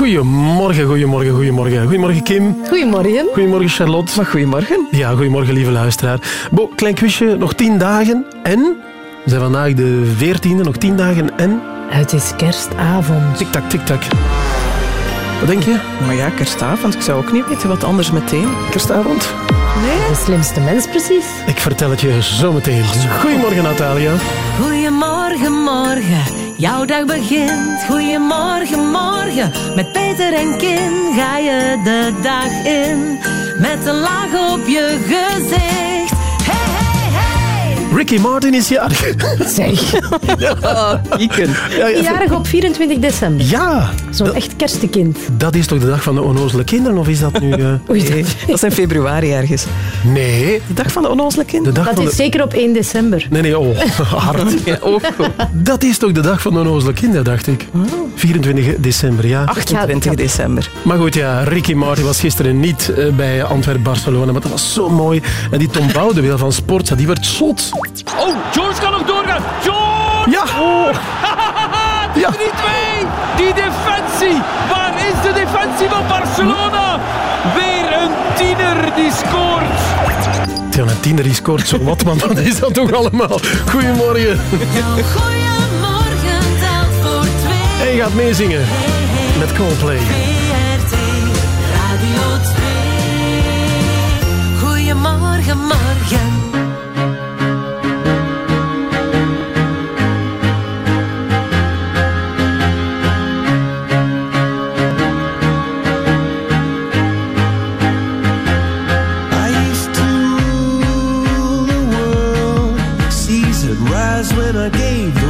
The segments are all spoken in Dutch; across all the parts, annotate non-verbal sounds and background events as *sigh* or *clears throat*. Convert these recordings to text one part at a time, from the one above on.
Goedemorgen, goedemorgen, goedemorgen. Goedemorgen Kim. Goedemorgen. Goedemorgen Charlotte. Maar goedemorgen. Ja, goedemorgen lieve luisteraar. Bo, klein quizje, nog tien dagen en... We zijn vandaag de 14e, nog tien dagen en... Het is kerstavond. Tik-tak, tik-tak. Wat denk je? Maar ja, kerstavond. Ik zou ook niet weten wat anders meteen. Kerstavond? De slimste mens precies. Ik vertel het je zo meteen. Goedemorgen Natalia. Goedemorgen, morgen, jouw dag begint. Goedemorgen, morgen, met Peter en Kim ga je de dag in. Met een laag op je gezicht. Ricky Martin is jarig. Zeg. *laughs* Ja, ja, Jarig op 24 december. ja, Zo'n echt kerstkind. dat is toch de dag van de onnozele kinderen, of is dat nu... eh, *laughs* Oei, Nee, dat, dat is in februari ergens. Nee, De dag van de onnozele de kinderen. dag dat van is de... zeker op 1 december. Nee, nee, oh, *laughs* hard. Ja, ook goed. Dat is toch de dag van de onnozele kinderen, dacht ik. 24 december, ja. 28 december. Maar goed, ja, Ricky Martin was gisteren niet eh, bij Antwerp-Barcelona, maar dat was zo mooi. En die Tom Boudewil van Sportza, die werd zot. Oh, George kan nog doorgaan. George! Ja! *laughs* Ja. 3-2! Die defensie! Waar is de defensie van Barcelona? Weer een tiener die scoort. Ja, een tiener die scoort zo wat, man. Wat is dat toch allemaal? Goedemorgen. Jouw goeiemorgen telt voor twee. En je gaat meezingen met Coldplay. VRT Radio 2. Goedemorgen, morgen. When I gave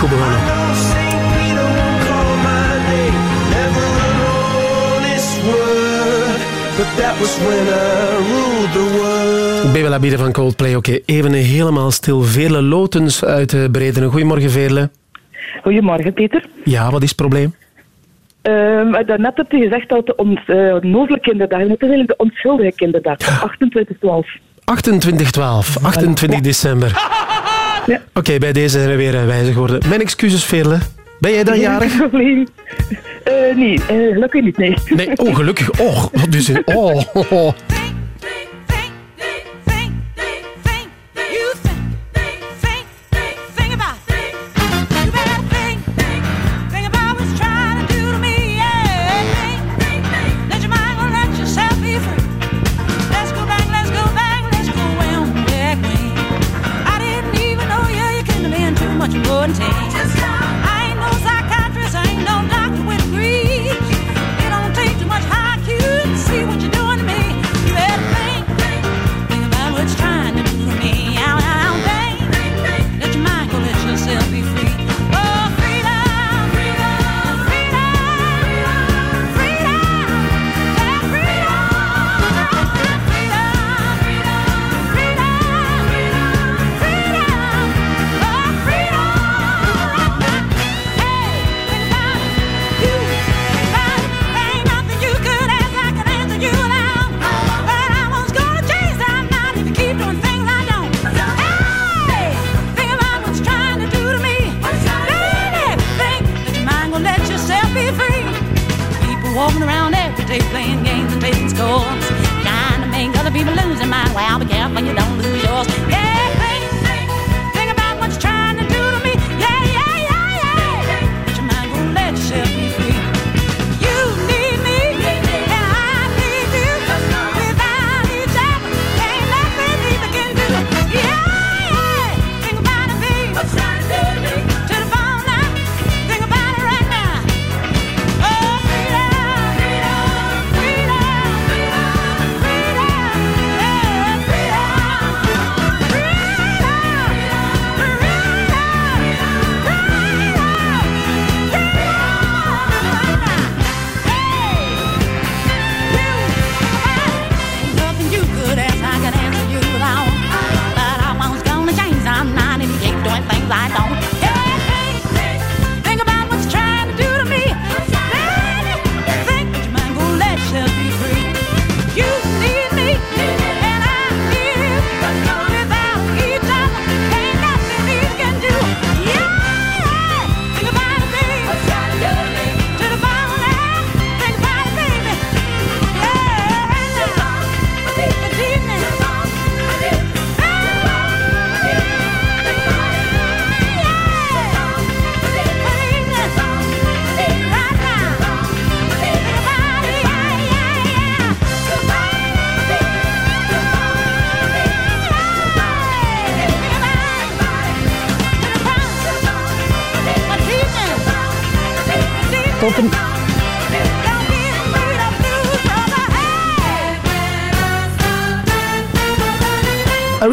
the world. Bebe La van Coldplay. Oké, even helemaal stil. Veerle Lotens uit uh, Bredene. Goedemorgen, Veerle. Goedemorgen, Peter. Ja, wat is het probleem? Um, daarnet heb je gezegd dat de uh, onnozele kinderdag, het is eigenlijk de onschuldige kinderdag, 28-12. 28-12, 28 december. Ja. Oké, bij deze zijn we weer uh, wijzig geworden. Mijn excuses, Veerle. Ben jij dan jarig? Geen probleem. Uh, nee, uh, gelukkig niet, nee. Nee, oh, gelukkig. Oh, wat dus in... Oh, oh, oh.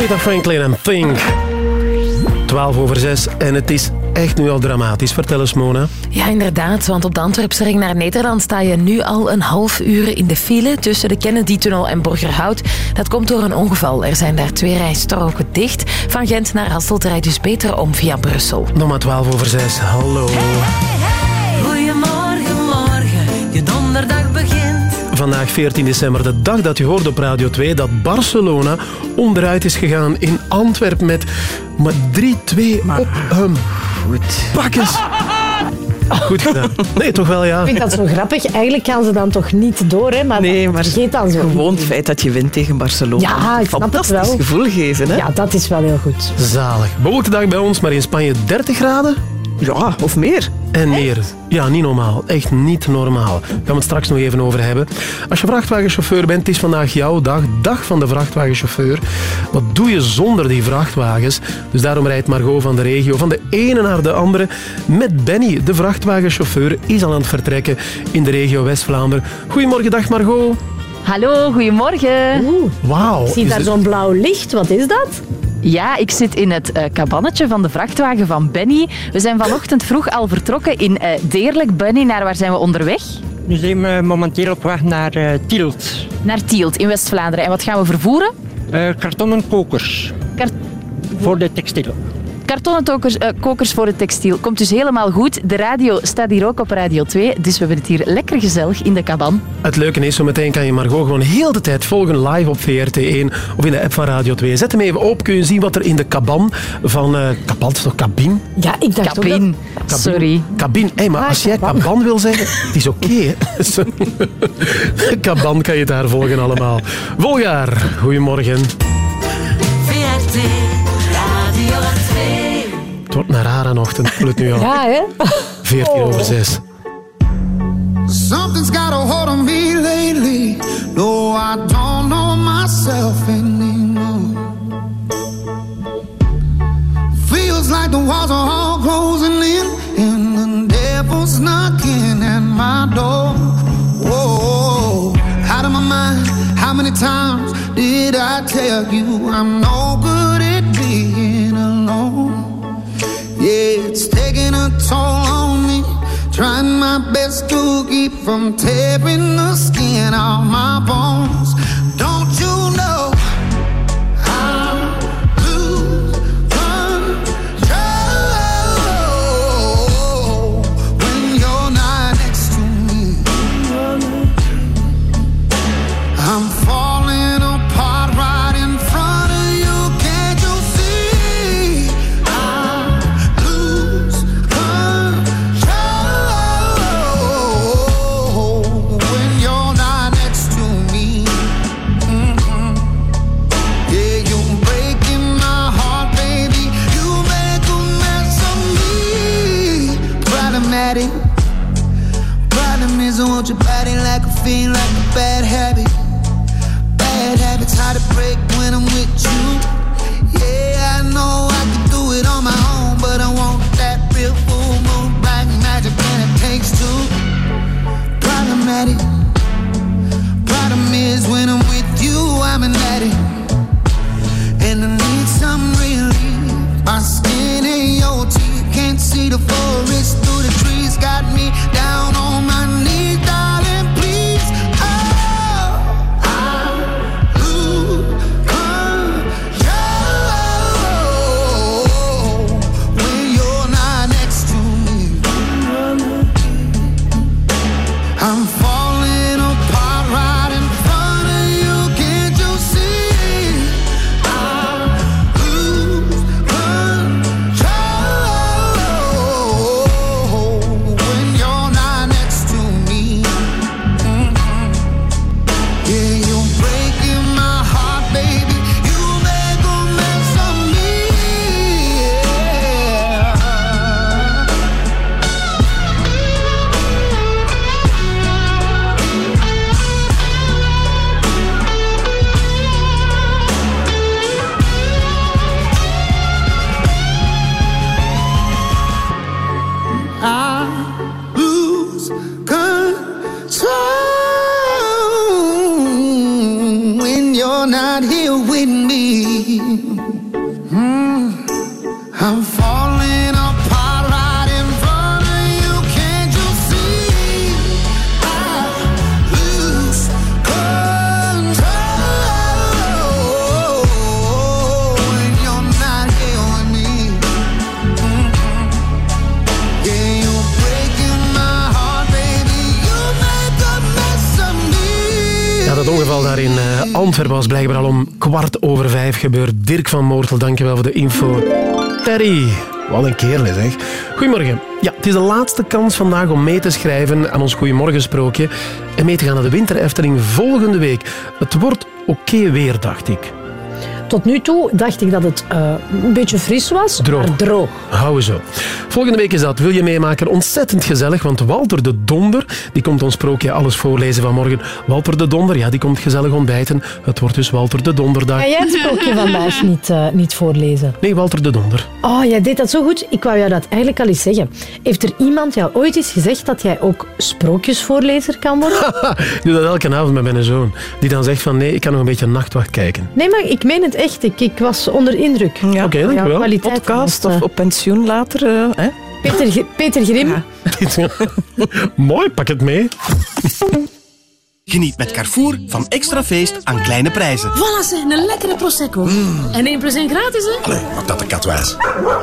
Aretha Franklin en Think. 12 over 6 en het is echt nu al dramatisch. Vertel eens, Mona. Ja, inderdaad, want op de Antwerpse ring naar Nederland sta je nu al een half uur in de file tussen de Kennedy-tunnel en Borgerhout. Dat komt door een ongeval. Er zijn daar twee rijstroken dicht. Van Gent naar Hasselt rijdt dus beter om via Brussel. Nog maar 12 over 6. Hallo. Vandaag 14 december, de dag dat u hoort op Radio 2 dat Barcelona onderuit is gegaan in Antwerpen met maar 3-2 op hem. Goed. Pak eens. *laughs* Goed gedaan. Nee, toch wel, ja. Ik vind dat zo grappig. Eigenlijk gaan ze dan toch niet door, hè? Maar, Nee, maar vergeet dan zo. Gewoon het feit dat je wint tegen Barcelona. Ja, ik snap het Fantastisch wel. gevoel geven, hè? Ja, dat is wel heel goed. Zalig. Bewolkte dag bij ons, maar in Spanje 30 graden Ja, of meer. En meer. Ja, niet normaal. Echt niet normaal. Daar gaan we het straks nog even over hebben. Als je vrachtwagenchauffeur bent, het is vandaag jouw dag. Dag van de vrachtwagenchauffeur. Wat doe je zonder die vrachtwagens? Dus daarom rijdt Margot van de regio van de ene naar de andere met Benny. De vrachtwagenchauffeur is al aan het vertrekken in de regio West-Vlaanderen. Goedemorgen, dag Margot. Hallo, goedemorgen. Oeh, Wauw. ik zie daar zo'n blauw licht. Wat is dat? Ja, ik zit in het eh, kabannetje van de vrachtwagen van Benny. We zijn vanochtend vroeg al vertrokken in eh, Deerlijk. Benny, naar waar zijn we onderweg? Nu zijn we momenteel op weg naar eh, Tielt. Naar Tielt in West-Vlaanderen. En wat gaan we vervoeren? Kartonnen kokers Kar- voor de textiel. Kartonnen tokers, eh, kokers voor het textiel. Komt dus helemaal goed. De radio staat hier ook op Radio 2. Dus we hebben het hier lekker gezellig in de kaban. Het leuke is, zo meteen kan je Margot gewoon heel de tijd volgen live op VRT1 of in de app van Radio 2. Zet hem even op, kun je zien wat er in de kaban van... eh kaban, is toch kabin? Ja, ik dacht ook Kabin. Sorry. Kabin. Hé, maar Ah, als jij kaban. kaban wil zeggen, het is oké. *laughs* Sorry. kaban kan je daar volgen allemaal. Volgaar, goedemorgen. Wordt een rare ochtend, voel het nu al. Ja, hè? 14 over 6. Something's got a hold on me lately. No, I don't know myself anymore. Feels like the walls are all closing in, and the devil's knocking at my door. Whoa, out of my mind. How many times did I tell you I'm no good at being alone? Yeah, it's taking a toll on me. Trying my best to keep from tearing the skin off my bones. Was blijkbaar al om kwart over vijf gebeurd. Dirk van Moortel, dankjewel voor de info. Terry, wat een kerel zeg. Goedemorgen. Ja, het is de laatste kans vandaag om mee te schrijven aan ons Goedemorgensprookje en mee te gaan naar de Winter Efteling volgende week. Het wordt oké weer, dacht ik. Tot nu toe dacht ik dat het eh, een beetje fris was, Droog. maar droog. Hou zo. Volgende week is dat. Wil je meemaken? Ontzettend gezellig, want Walter de Donder die komt ons sprookje alles voorlezen vanmorgen. Walter de Donder, ja, die komt gezellig ontbijten. Het wordt dus Walter de Donderdag. Ga jij het sprookje *laughs* vandaag niet, eh, niet voorlezen? Nee, Walter de Donder. Oh, jij deed dat zo goed. Ik wou jou dat eigenlijk al eens zeggen. Heeft er iemand jou ooit eens gezegd dat jij ook sprookjesvoorlezer kan worden? *laughs* Ik doe dat elke avond met mijn zoon. Die dan zegt van nee, ik kan nog een beetje nachtwacht kijken. Nee, maar ik meen het het echt. Ik, ik was onder indruk. Ja. Oké, dankjewel. kwaliteit Podcast of op pensioen later. eh, hè? eh, Peter, Peter Grim. *laughs* Mooi, pak het mee. Geniet met Carrefour van extra feest aan kleine prijzen. Voilà, zeg, een lekkere Prosecco. En 1 plus 1 gratis, hè? Allee, wat dat de kat wijs.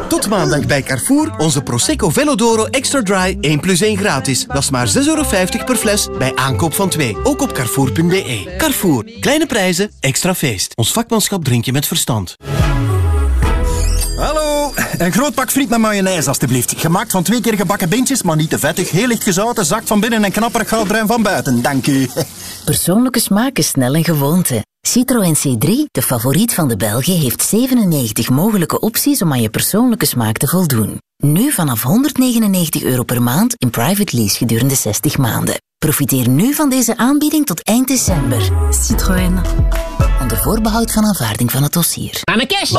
Tot maandag bij Carrefour onze Prosecco Velodoro Extra Dry 1 plus 1 gratis. Dat is maar 6,50 euro per fles bij aankoop van 2. Ook op carrefour.be. Carrefour, kleine prijzen, extra feest. Ons vakmanschap drink je met verstand. Een groot pak friet met mayonaise alstublieft. Gemaakt van twee keer gebakken beentjes, maar niet te vettig. Heel licht gezouten, zacht van binnen en knapperig goudbruin van buiten. Dank u. *laughs* Persoonlijke smaak is snel een gewoonte. Citroën C3, de favoriet van de Belgen, heeft 97 mogelijke opties om aan je persoonlijke smaak te voldoen. Nu vanaf 199 euro per maand in private lease gedurende 60 maanden. Profiteer nu van deze aanbieding tot eind december. Citroën. Onder voorbehoud van aanvaarding van het dossier. Annekes,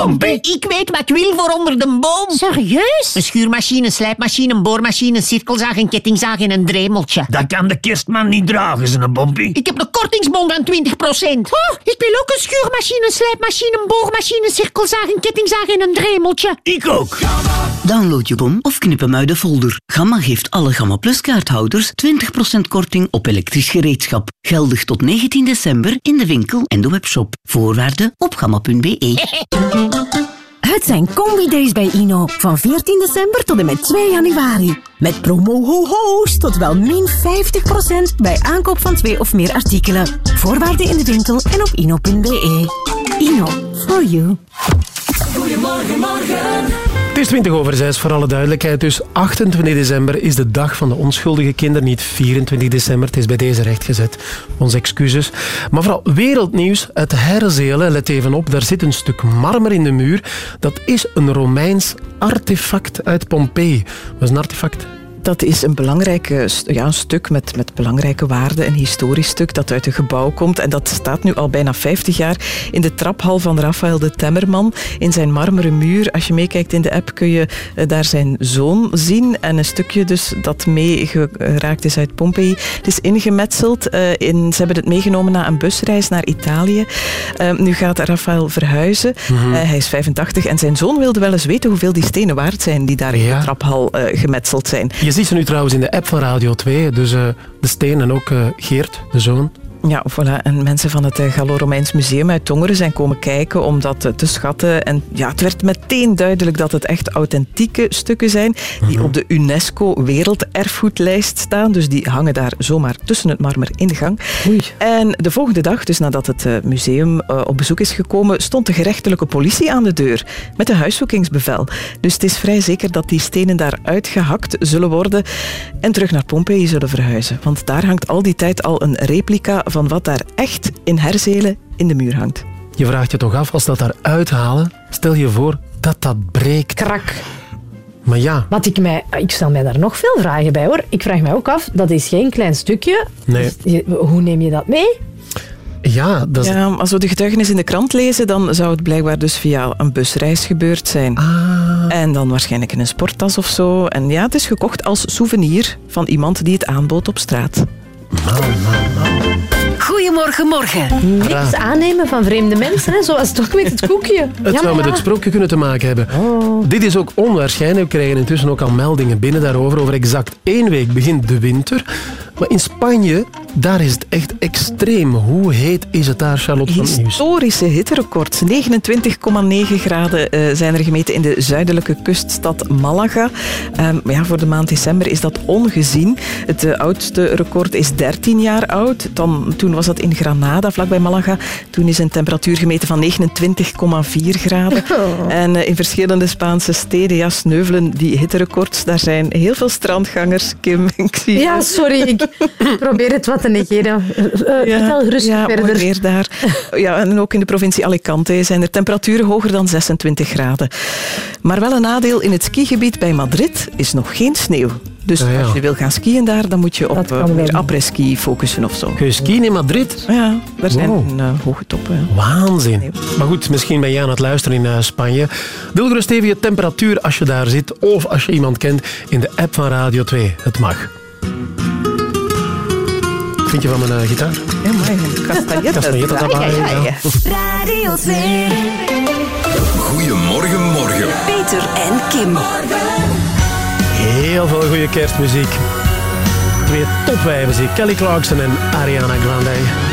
ik weet wat ik wil voor onder de boom. Serieus? Een schuurmachine, een slijpmachine, een boormachine, een cirkelzaag, een kettingzaag en een dremeltje. Dat kan de kerstman niet dragen, zijn bompie. Ik heb een kortingsbon van 20%. Oh, ik wil ook een schuurmachine, een slijpmachine, een boormachine, een cirkelzaag, een kettingzaag en een dremeltje. Ik ook. Download je bon of knip hem uit de folder. Gamma geeft alle Gamma Plus kaarthouders 20% korting op elektrisch gereedschap. Geldig tot 19 december in de winkel en de webshop. Voorwaarden op gamma.be. Het zijn Combi Days bij Ino. Van 14 december tot en met 2 januari. Met promo ho ho's tot wel min 50% bij aankoop van twee of meer artikelen. Voorwaarden in de winkel en op ino.be. Ino, for you. Goedemorgen, morgen. Is 20 over 6, voor alle duidelijkheid. Dus 28 december is de dag van de onschuldige kinderen, niet 24 december. Het is bij deze rechtgezet. Onze excuses. Maar vooral wereldnieuws uit Herzelen. Let even op, daar zit een stuk marmer in de muur. Dat is een Romeins artefact uit Pompeii. Wat is een artefact? Dat is een belangrijk ja, een stuk met, met belangrijke waarden, een historisch stuk dat uit een gebouw komt. En dat staat nu al bijna 50 jaar in de traphal van Raphaël de Temmerman in zijn marmeren muur. Als je meekijkt in de app kun je eh, daar zijn zoon zien en een stukje dus dat meegeraakt is uit Pompeii. Het is ingemetseld. eh, in, ze hebben het meegenomen na een busreis naar Italië. Eh, nu gaat Raphaël verhuizen. Mhm. Eh, hij is 85 en zijn zoon wilde wel eens weten hoeveel die stenen waard zijn die daar in de traphal gemetseld zijn. Je ziet ze nu trouwens in de app van Radio 2. Dus eh, de steen en ook eh, Geert, de zoon. Ja, voilà. En mensen van het eh, Gallo-Romeins Museum uit Tongeren zijn komen kijken om dat eh, te schatten. En ja, het werd meteen duidelijk dat het echt authentieke stukken zijn die op de UNESCO Werelderfgoedlijst staan. Dus die hangen daar zomaar tussen het marmer in de gang. En de volgende dag, dus nadat het eh, museum op bezoek is gekomen, stond de gerechtelijke politie aan de deur met een huiszoekingsbevel. Dus het is vrij zeker dat die stenen daar uitgehakt zullen worden en terug naar Pompeii zullen verhuizen. Want daar hangt al die tijd al een replica van wat daar echt in Herzelen in de muur hangt. Je vraagt je toch af, als dat daar uithalen, stel je voor dat dat breekt. Krak. Maar ja, Wat ik mij... Ik stel mij daar nog veel vragen bij, hoor. Ik vraag mij ook af, dat is geen klein stukje. nee. Je- hoe neem je dat mee? Ja, dat is... Ja, als we de getuigenis in de krant lezen, dan zou het blijkbaar dus via een busreis gebeurd zijn. En dan waarschijnlijk in een sporttas of zo. En ja, het is gekocht als souvenir van iemand die het aanbood op straat. Goedemorgen, morgen. Niks aannemen van vreemde mensen, hè? zoals toch met het koekje. *laughs* Het Ja, zou met ja. het sprookje kunnen te maken hebben. Dit is ook onwaarschijnlijk. We krijgen intussen ook al meldingen binnen daarover. Over exact één week begint de winter. Maar in Spanje, daar is het echt extreem. Hoe heet is het daar, Charlotte van Nieuws? Historische hitterecords. 29,9 graden eh, zijn er gemeten in de zuidelijke kuststad Malaga. Ehm, maar ja, voor de maand december is dat ongezien. Het eh, oudste record is 13 jaar oud. Dan, toen was dat in Granada, vlakbij Malaga. Toen is een temperatuur gemeten van 29,4 graden. *laughs* En eh, in verschillende Spaanse steden ja, sneuvelen die hitterecords. Daar zijn heel veel strandgangers, Kim. Ik zie Ja, sorry, ik probeer het wat te negeren. Eh, eh, Vertel gerust ja, verder. weer daar. Ja, en ook in de provincie Alicante zijn er temperaturen hoger dan 26 graden. Maar wel een nadeel in het skigebied bij Madrid is nog geen sneeuw. Dus ja. als je wil gaan skiën daar, dan moet je op eh, meer après-ski focussen of zo. Kun je skiën in Madrid? Ja, daar zijn Wow. eh, hoge toppen. ja. Waanzin. Maar goed, misschien ben jij aan het luisteren in eh, Spanje. Deel gerust even je temperatuur als je daar zit of als je iemand kent in de app van Radio 2. Het mag vind je van mijn eh, gitaar? Ja, mooi. Castanjeta. daarbij. Ja, ja, dat Radio 2. Goedemorgen, morgen. Peter en Kim. Heel veel goede kerstmuziek. Twee topwijven, Kelly Clarkson en Ariana Grande.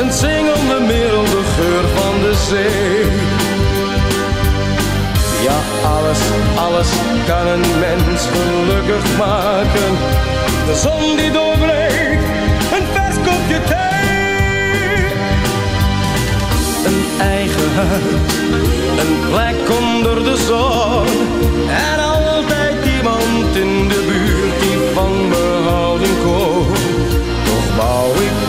Een zingende milde geur van de zee. Ja, alles, alles kan een mens gelukkig maken. De zon die doorbreekt, een vers kopje thee. Een eigen huis, een plek onder de zon. En altijd iemand in de buurt die van me houden kon. Toch ik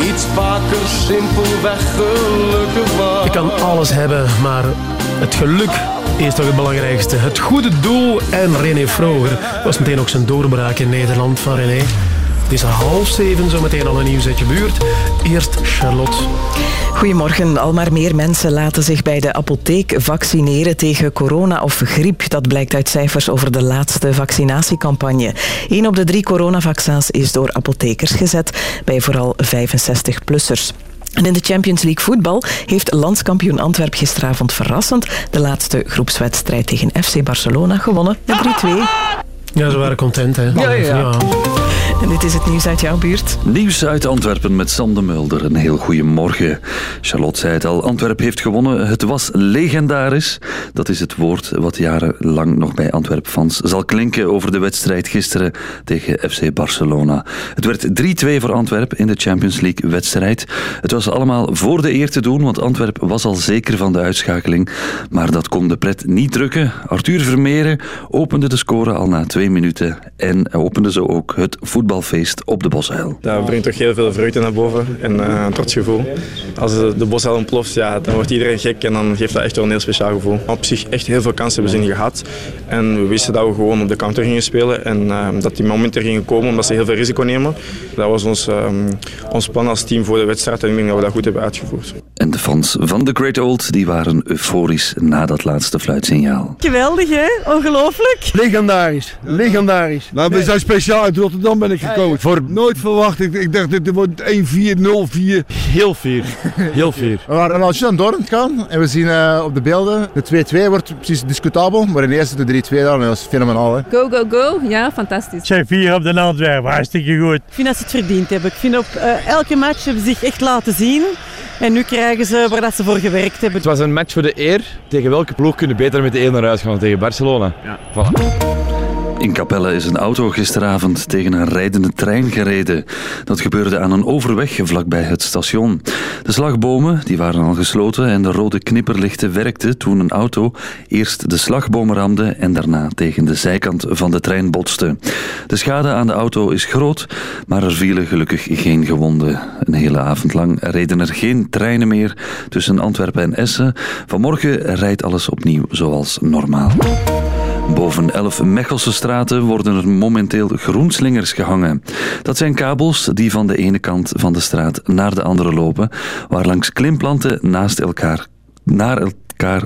iets vaker simpelweg gelukkig was. Je kan alles hebben, maar het geluk is toch het belangrijkste. Het goede doel en René Vroger was meteen ook zijn doorbraak in Nederland van René. Het is half zeven, zo meteen al een nieuws uit je buurt. Eerst Charlotte. Goedemorgen. Al maar meer mensen laten zich bij de apotheek vaccineren tegen corona of griep. Dat blijkt uit cijfers over de laatste vaccinatiecampagne. Een op de drie coronavaccins is door apothekers gezet, bij vooral 65-plussers. En in de Champions League voetbal heeft landskampioen Antwerp gisteravond verrassend de laatste groepswedstrijd tegen FC Barcelona gewonnen met 3-2. Ja, ze waren content, hè? Ja, ja. Dit is het nieuws uit jouw buurt. Nieuws uit Antwerpen met Sander Mulder. Een heel goede morgen. Charlotte zei het al, Antwerpen heeft gewonnen. Het was legendarisch. Dat is het woord wat jarenlang nog bij Antwerp-fans zal klinken over de wedstrijd gisteren tegen FC Barcelona. Het werd 3-2 voor Antwerp in de Champions League-wedstrijd. Het was allemaal voor de eer te doen, want Antwerp was al zeker van de uitschakeling. Maar dat kon de pret niet drukken. Arthur Vermeeren opende de score al na twee minuten en opende zo ook het voetbalfeest op de Bosuil. Dat brengt toch heel veel vreugde naar boven en eh, een trots gevoel. Als de, bosuil ontploft, ja, dan wordt iedereen gek en dan geeft dat echt wel een heel speciaal gevoel. Op zich echt heel veel kansen hebben ze niet gehad. En we wisten dat we gewoon op de counter gingen spelen en eh, dat die momenten er gingen komen omdat ze heel veel risico nemen. Dat was ons, eh, ons plan als team voor de wedstrijd en ik denk dat we dat goed hebben uitgevoerd. En de fans van The Great Old die waren euforisch na dat laatste fluitsignaal. Geweldig, hè? Ongelooflijk. Legendarisch, legendarisch. Nou, we zijn speciaal uit Rotterdam ben ik gekomen. Voor nooit verwacht. Ik, ik dacht, dit wordt 1-4, 0-4. Heel fier, heel fier. We waren een aan Dortmund gaan en we zien uh, op de beelden de 2-2 wordt precies discutabel, maar in de eerste de 3-2 dan, dat was fenomenaal. Hè. Go, go, go. Ja, fantastisch. Zijn vier op de Antwerpen, hartstikke goed. Ik vind dat ze het verdiend hebben. Ik vind op uh, elke match hebben ze zich echt laten zien. En nu krijgen ze waar dat ze voor gewerkt hebben. Het was een match voor de eer. Tegen welke ploeg kunnen beter met de 1 naar huis gaan dan tegen Barcelona? Ja. Voilà. In Capelle is een auto gisteravond tegen een rijdende trein gereden. Dat gebeurde aan een overweg vlakbij het station. De slagbomen die waren al gesloten en de rode knipperlichten werkten toen een auto eerst de slagboom ramde en daarna tegen de zijkant van de trein botste. De schade aan de auto is groot, maar er vielen gelukkig geen gewonden. Een hele avond lang reden er geen treinen meer tussen Antwerpen en Essen. Vanmorgen rijdt alles opnieuw zoals normaal. Boven elf Mechelse straten worden er momenteel groenslingers gehangen. Dat zijn kabels die van de ene kant van de straat naar de andere lopen, waar langs klimplanten naast elkaar naar elkaar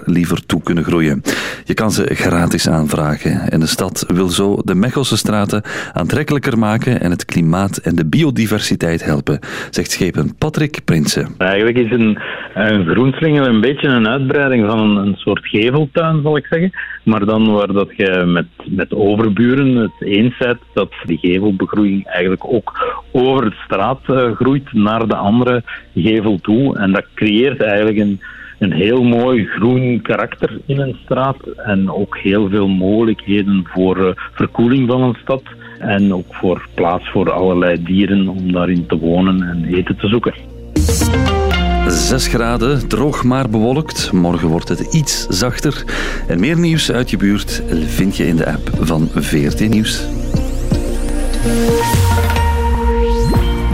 liever toe kunnen groeien. Je kan ze gratis aanvragen en de stad wil zo de Mechelse straten aantrekkelijker maken en het klimaat en de biodiversiteit helpen, zegt schepen Patrick Prinsen. Eigenlijk is een, een een beetje een uitbreiding van een, een soort geveltuin, zal ik zeggen. Maar dan waar dat je met, met overburen het eens bent dat die gevelbegroeiing eigenlijk ook over de straat eh, groeit naar de andere gevel toe. En dat creëert eigenlijk een, een heel mooi groen karakter in een straat. En ook heel veel mogelijkheden voor eh, verkoeling van een stad. En ook voor plaats voor allerlei dieren om daarin te wonen en eten te zoeken. 6 graden, droog maar bewolkt. Morgen wordt het iets zachter. En meer nieuws uit je buurt vind je in de app van VRT Nieuws.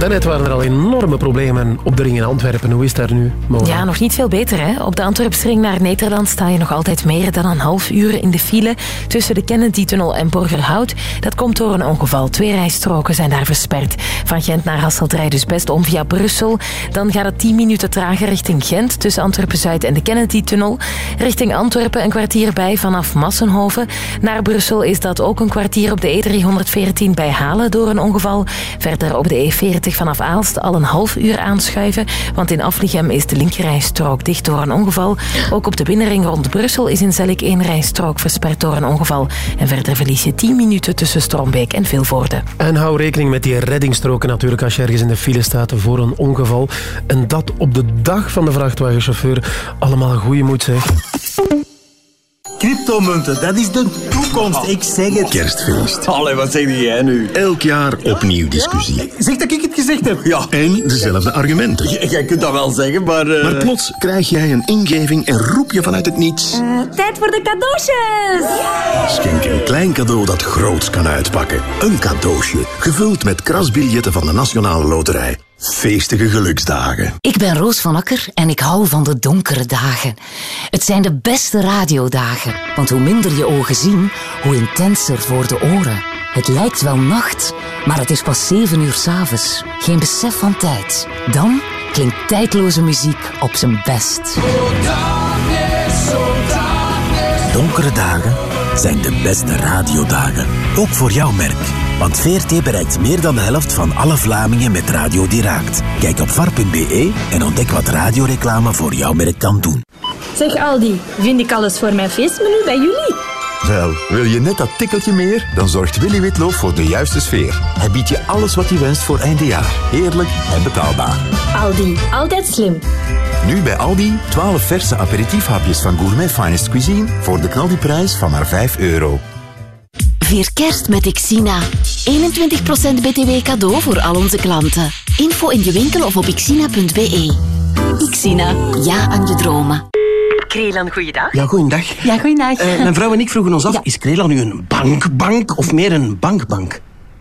Daarnet waren er al enorme problemen op de ring in Antwerpen. Hoe is het daar nu? Ja, nog niet veel beter. Hè? Op de Antwerpsring naar Nederland sta je nog altijd meer dan een half uur in de file tussen de Kennedy-tunnel en Borgerhout. Dat komt door een ongeval. Twee rijstroken zijn daar versperd. Van Gent naar Hasselt rijdt dus best om via Brussel. Dan gaat het 10 minuten trager richting Gent tussen Antwerpen-Zuid en de Kennedy-tunnel. Richting Antwerpen een kwartier bij vanaf Massenhoven. Naar Brussel is dat ook een kwartier op de E314 bij Halen door een ongeval. Verder op de E40 vanaf Aalst al een half uur aanschuiven, want in Aflichem is de linkerrijstrook dicht door een ongeval. Ook op de binnenring rond Brussel is in Zellik één rijstrook versperd door een ongeval. En verder verlies je 10 minuten tussen Strombeek en Vilvoorde. En hou rekening met die reddingstroken natuurlijk als je ergens in de file staat voor een ongeval. En dat op de dag van de vrachtwagenchauffeur. Allemaal goede moed zeg. Cryptomunten, dat is de toekomst, ik zeg het. Kerstfeest. Allee, wat zeg jij nu? Elk jaar opnieuw discussie. Zeg dat ik het gezegd heb. Ja. En dezelfde argumenten. J- Jij kunt dat wel zeggen, maar... eh, Maar plots krijg jij een ingeving en roep je vanuit het niets. Eh, tijd voor de cadeautjes! Schenk een klein cadeau dat groots kan uitpakken. Een cadeautje, gevuld met krasbiljetten van de Nationale Loterij. Feestige geluksdagen. Ik ben Roos van Akker en ik hou van de donkere dagen. Het zijn de beste radiodagen, want hoe minder je ogen zien, hoe intenser voor de oren. Het lijkt wel nacht, maar het is pas 7 uur s'avonds. Geen besef van tijd. Dan klinkt tijdloze muziek op zijn best. Donkere dagen zijn de beste radiodagen. Ook voor jouw merk. Want VRT bereikt meer dan de helft van alle Vlamingen met radio die raakt. Kijk op var.be en ontdek wat radioreclame voor jouw merk kan doen. Zeg Aldi, vind ik alles voor mijn feestmenu bij jullie? Wel, wil je net dat tikkeltje meer? Dan zorgt Willy Witloof voor de juiste sfeer. Hij biedt je alles wat je wenst voor eindejaar. Heerlijk en betaalbaar. Aldi, altijd slim. Nu bij Aldi 12 verse aperitiefhapjes van Gourmet Finest Cuisine voor de knaldiprijs van maar 5 euro. Vier kerst met Xina. 21% btw cadeau voor al onze klanten. Info in je winkel of op xina.be. Xina, ja aan je dromen. Krelan, goeiedag. Ja, goeiedag. Ja, goeiedag. Eh, mijn vrouw en ik vroegen ons af, is Krelan nu een bankbank of meer een bankbank?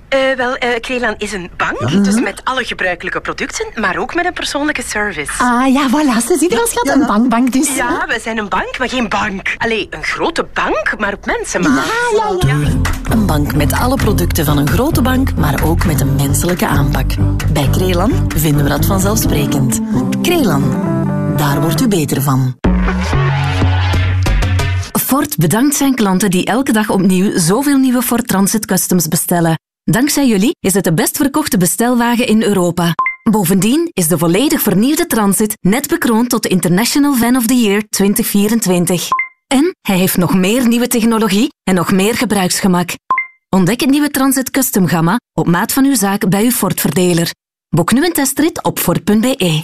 Eh, wel, eh Krelan is een bank, dus met alle gebruikelijke producten, maar ook met een persoonlijke service. Ah ja, voilà. Ze ziet er als schat een bankbank dus. Ja, we zijn een bank, maar geen bank. Allee, een grote bank, maar op mensenmaat. Ja, ja, ja. Een bank met alle producten van een grote bank, maar ook met een menselijke aanpak. Bij Krelan vinden we dat vanzelfsprekend. Krelan, daar wordt u beter van. Ford bedankt zijn klanten die elke dag opnieuw zoveel nieuwe Ford Transit Customs bestellen. Dankzij jullie is het de best verkochte bestelwagen in Europa. Bovendien is de volledig vernieuwde Transit net bekroond tot de International Van of the Year 2024. En hij heeft nog meer nieuwe technologie en nog meer gebruiksgemak. Ontdek het nieuwe Transit Custom Gamma op maat van uw zaak bij uw Ford-verdeler. Boek nu een testrit op Ford.be.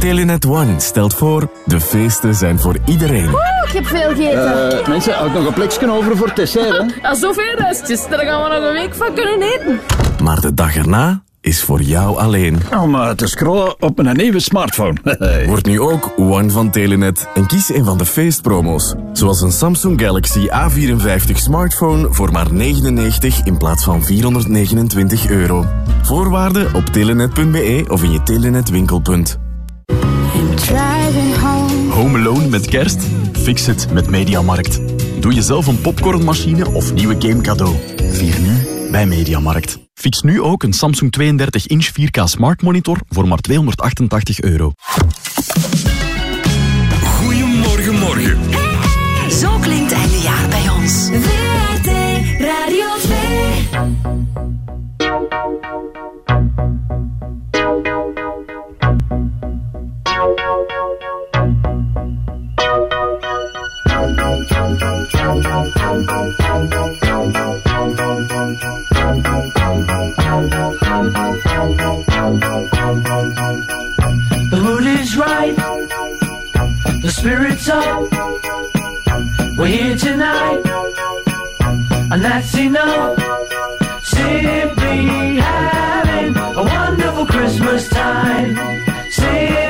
Telenet One stelt voor, de feesten zijn voor iedereen. Oeh, ik heb veel gegeten. Eh, mensen, had nog een plekje over voor het dessert, hè? Ja, *laughs* zoveel restjes. Daar gaan we nog een week van kunnen eten. Maar de dag erna is voor jou alleen. Om eh, te scrollen op een nieuwe smartphone. *laughs* Word nu ook One van Telenet en kies een van de feestpromo's. Zoals een Samsung Galaxy A54 smartphone voor maar 99 in plaats van 429 euro. Voorwaarden op telenet.be of in je Telenet winkelpunt. Home Alone met kerst? Fix het met Mediamarkt. Doe jezelf een popcornmachine of nieuwe game cadeau. Vier nu bij Mediamarkt. Fix nu ook een Samsung 32-inch 4K Smart Monitor voor maar 288 euro. Goedemorgen, morgen. Zo klinkt einde jaar bij ons. The mood is right, the spirit's up. We're here tonight, and that's enough. Simply having a wonderful Christmas time. Simply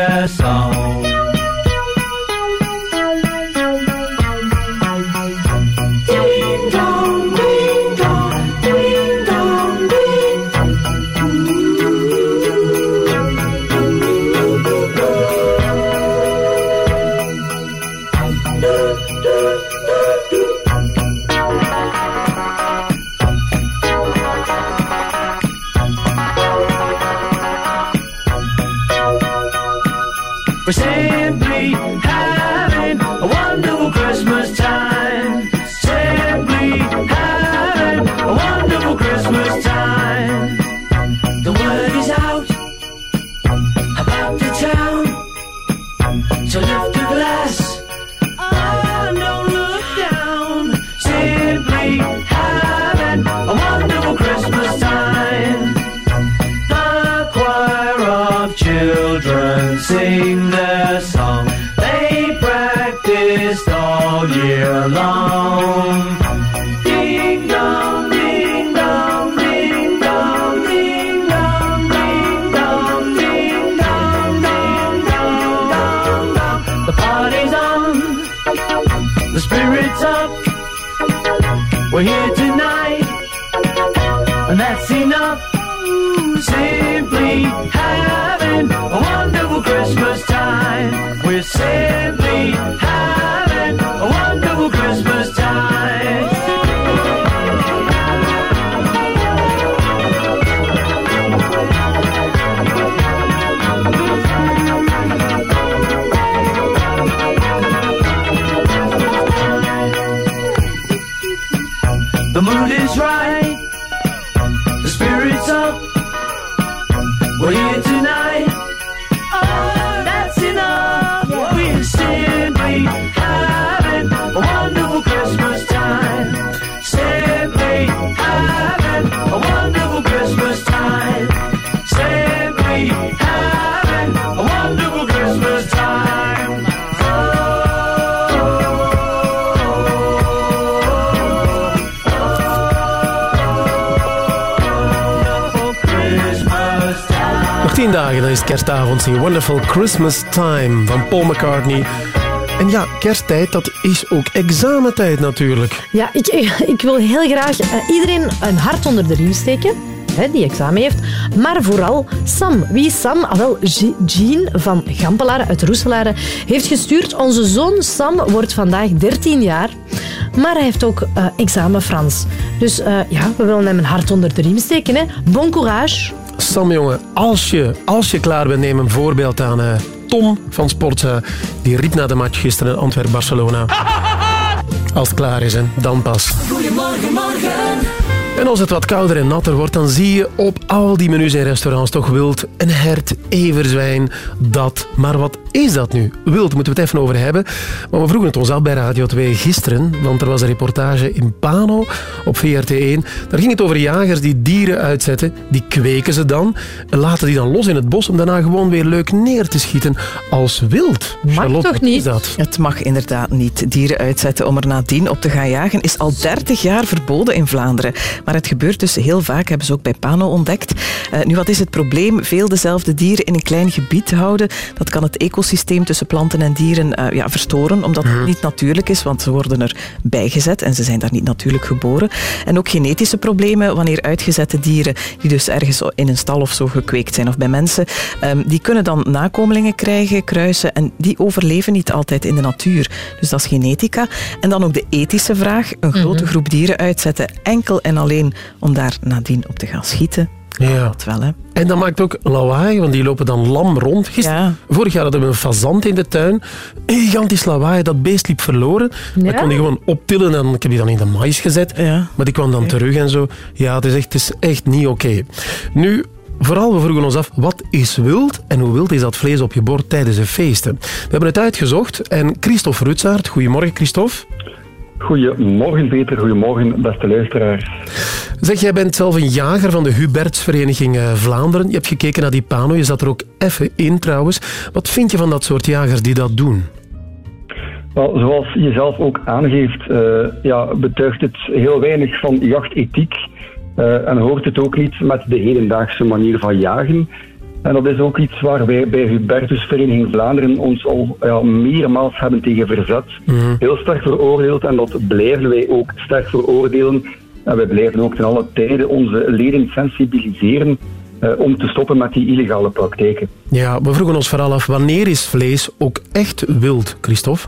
is kerstavond. Zing Wonderful Christmas Time van Paul McCartney. En ja, kersttijd, dat is ook examentijd natuurlijk. Ja, ik, *laughs* ik wil heel graag eh, iedereen een hart onder de riem steken. Die examen heeft. Maar vooral Sam. Wie is Sam? Ah, wel, Je- Jean van Gampelaren uit Roeselare heeft gestuurd. Onze zoon Sam wordt vandaag 13 jaar. Maar hij heeft ook eh, examen Frans. Dus eh, ja, we willen hem een hart onder de riem steken. Hè. Bon courage. Sam, jongen, als je, als je klaar bent, neem een voorbeeld aan eh, Tom van Sportza, die riep na de match gisteren in Antwerp-Barcelona. *laughs* Als het klaar is, hè, dan pas. Goedemorgen, morgen. En als het wat kouder en natter wordt, dan zie je op al die menus in restaurants toch wild, een hert, everzwijn, dat. Maar wat is dat nu? Wild, moeten we het even over hebben. Maar we vroegen het ons al bij Radio 2 gisteren, want er was een reportage in Pano op VRT1. Daar ging het over jagers die dieren uitzetten, die kweken ze dan, en laten die dan los in het bos om daarna gewoon weer leuk neer te schieten als wild. Charlotte, toch niet? dat? Het mag inderdaad niet. Dieren uitzetten om er nadien op te gaan jagen is al 30 jaar verboden in Vlaanderen. Maar het gebeurt dus heel vaak, hebben ze ook bij Pano ontdekt. Eh, nu, wat is het probleem? Veel dezelfde dieren in een klein gebied houden. Dat kan het ecosysteem tussen planten en dieren eh, ja, verstoren, omdat het niet natuurlijk is, want ze worden er bijgezet en ze zijn daar niet natuurlijk geboren. En ook genetische problemen, wanneer uitgezette dieren, die dus ergens in een stal of zo gekweekt zijn of bij mensen, ehm, die kunnen dan nakomelingen krijgen, kruisen en die overleven niet altijd in de natuur. Dus dat is genetica. En dan ook de ethische vraag, een grote groep dieren uitzetten enkel en alleen om daar nadien op te gaan schieten. Ja. Dat wel, hè. En dat maakt ook lawaai, want die lopen dan lam rond. Gisteren, Vorig jaar hadden we een fazant in de tuin. Een gigantisch lawaai, dat beest liep verloren. Dat kon hij gewoon optillen en ik heb die dan in de mais gezet. Maar die kwam dan terug en zo. Ja, het is echt, het is echt niet oké. Nu, vooral, we vroegen ons af, wat is wild en hoe wild is dat vlees op je bord tijdens de feesten? We hebben het uitgezocht en Christophe Rutsaert, goedemorgen Christophe. Goedemorgen Peter, goedemorgen beste luisteraars. Zeg, jij bent zelf een jager van de Hubertsvereniging eh, Vlaanderen. Je hebt gekeken naar die pano, je zat er ook even in trouwens. Wat vind je van dat soort jagers die dat doen? Wel, zoals je zelf ook aangeeft, eh, ja, betuigt het heel weinig van jachtethiek eh, en hoort het ook niet met de hedendaagse manier van jagen. En dat is ook iets waar wij bij Hubertus Vereniging Vlaanderen ons al ja, meermaals hebben tegen verzet. Heel sterk veroordeeld en dat blijven wij ook sterk veroordelen. En wij blijven ook ten alle tijden onze leden sensibiliseren eh, om te stoppen met die illegale praktijken. Ja, we vroegen ons vooral af, wanneer is vlees ook echt wild, Christophe?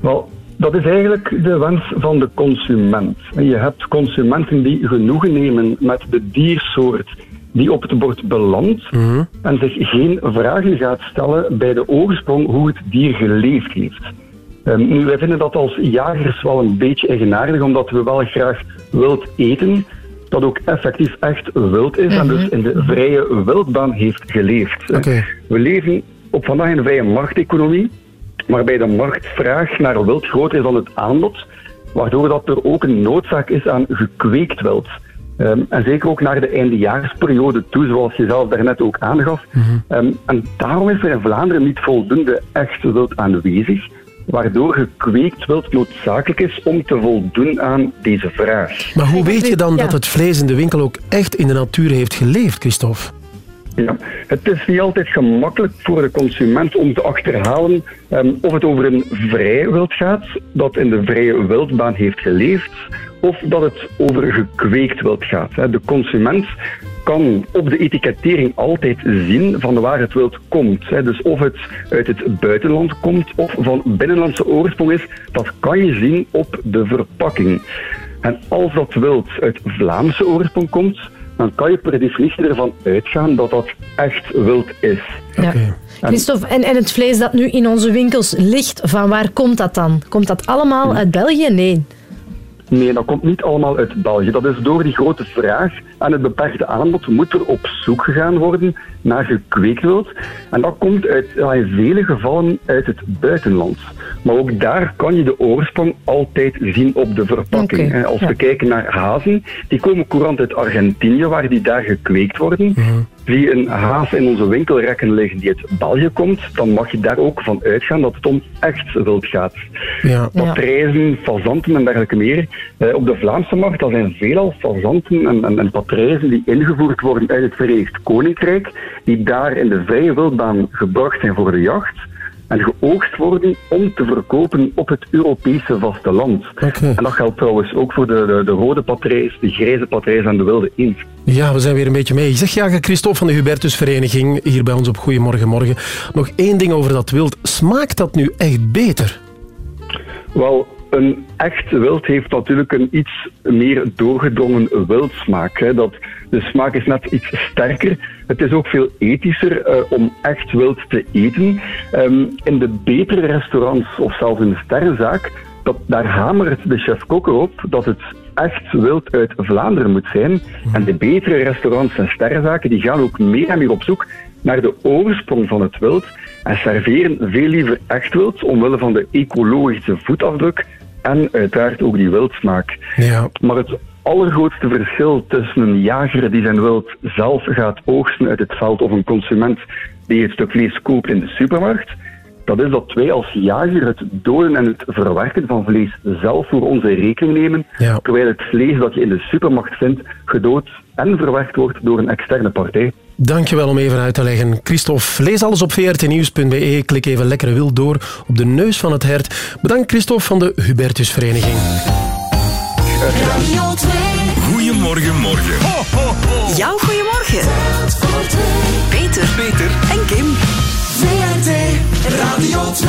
Wel, dat is eigenlijk de wens van de consument. En Je hebt consumenten die genoegen nemen met de diersoort die op het bord belandt en zich geen vragen gaat stellen bij de oorsprong hoe het dier geleefd heeft. Ehm, nu, wij vinden dat als jagers wel een beetje eigenaardig, omdat we wel graag wild eten, dat ook effectief echt wild is en dus in de vrije wildbaan heeft geleefd. We leven op vandaag in een vrije markteconomie, waarbij de marktvraag naar wild groter is dan het aanbod, waardoor dat er ook een noodzaak is aan gekweekt wild. Ehm, en zeker ook naar de eindejaarsperiode toe, zoals je zelf daarnet ook aangaf. Ehm, en daarom is er in Vlaanderen niet voldoende echt wild aanwezig, waardoor gekweekt wild noodzakelijk is om te voldoen aan deze vraag. Maar hoe weet je dan dat het vlees in de winkel ook echt in de natuur heeft geleefd, Christophe? Ja, het is niet altijd gemakkelijk voor de consument om te achterhalen ehm, of het over een vrij wild gaat, dat in de vrije wildbaan heeft geleefd, of dat het over gekweekt wild gaat. De consument kan op de etikettering altijd zien van waar het wild komt. Dus of het uit het buitenland komt of van binnenlandse oorsprong is, dat kan je zien op de verpakking. En als dat wild uit Vlaamse oorsprong komt, dan kan je per definitie ervan uitgaan dat dat echt wild is. Ja. Christophe, en, en het vlees dat nu in onze winkels ligt, van waar komt dat dan? Komt dat allemaal uit België? Nee. Nee, dat komt niet allemaal uit België. Dat is door die grote vraag en het beperkte aanbod moet er op zoek gegaan worden naar gekweekt wild. En dat komt uit, in vele gevallen uit het buitenland. Maar ook daar kan je de oorsprong altijd zien op de verpakking. Als ja. we kijken naar hazen, die komen courant uit Argentinië, waar die daar gekweekt worden. Zie je een haas in onze winkelrekken liggen die uit België komt, dan mag je daar ook van uitgaan dat het om echt wild gaat. Ja. Patrijzen, fazanten en dergelijke meer. Eh, op de Vlaamse markt dat zijn veelal fazanten en, en, en patrijzen die ingevoerd worden uit het Verenigd Koninkrijk, die daar in de vrije wildbaan gebracht zijn voor de jacht en geoogst worden om te verkopen op het Europese vasteland. En dat geldt trouwens ook voor de, de, de rode patrijs, de grijze patrijs en de wilde eend. Ja, we zijn weer een beetje mee. Zeg jager Christophe van de Hubertusvereniging, hier bij ons op Goedemorgen Morgen. Nog één ding over dat wild. Smaakt dat nu echt beter? Wel, een echt wild heeft natuurlijk een iets meer doorgedrongen wildsmaak. Hè. Dat, De smaak is net iets sterker. Het is ook veel ethischer eh, om echt wild te eten. Ehm, in de betere restaurants of zelfs in de sterrenzaak, dat, daar hamert de chef-kok erop dat het echt wild uit Vlaanderen moet zijn. En de betere restaurants en sterrenzaken die gaan ook meer en meer op zoek naar de oorsprong van het wild en serveren veel liever echt wild omwille van de ecologische voetafdruk en uiteraard ook die wildsmaak. Ja. Maar het allergrootste verschil tussen een jager die zijn wild zelf gaat oogsten uit het veld of een consument die het stuk vlees koopt in de supermarkt, dat is dat wij als jager het doden en het verwerken van vlees zelf voor onze rekening nemen, Ja. terwijl het vlees dat je in de supermarkt vindt gedood en verwerkt wordt door een externe partij. Dankjewel om even uit te leggen. Christophe, lees alles op vrtnieuws.be. Klik even lekker wild door op de neus van het hert. Bedankt Christophe van de Hubertusvereniging. Radio 2. Goedemorgen, morgen. Jouw goeiemorgen. Peter. Peter. En Kim. VRT Radio 2.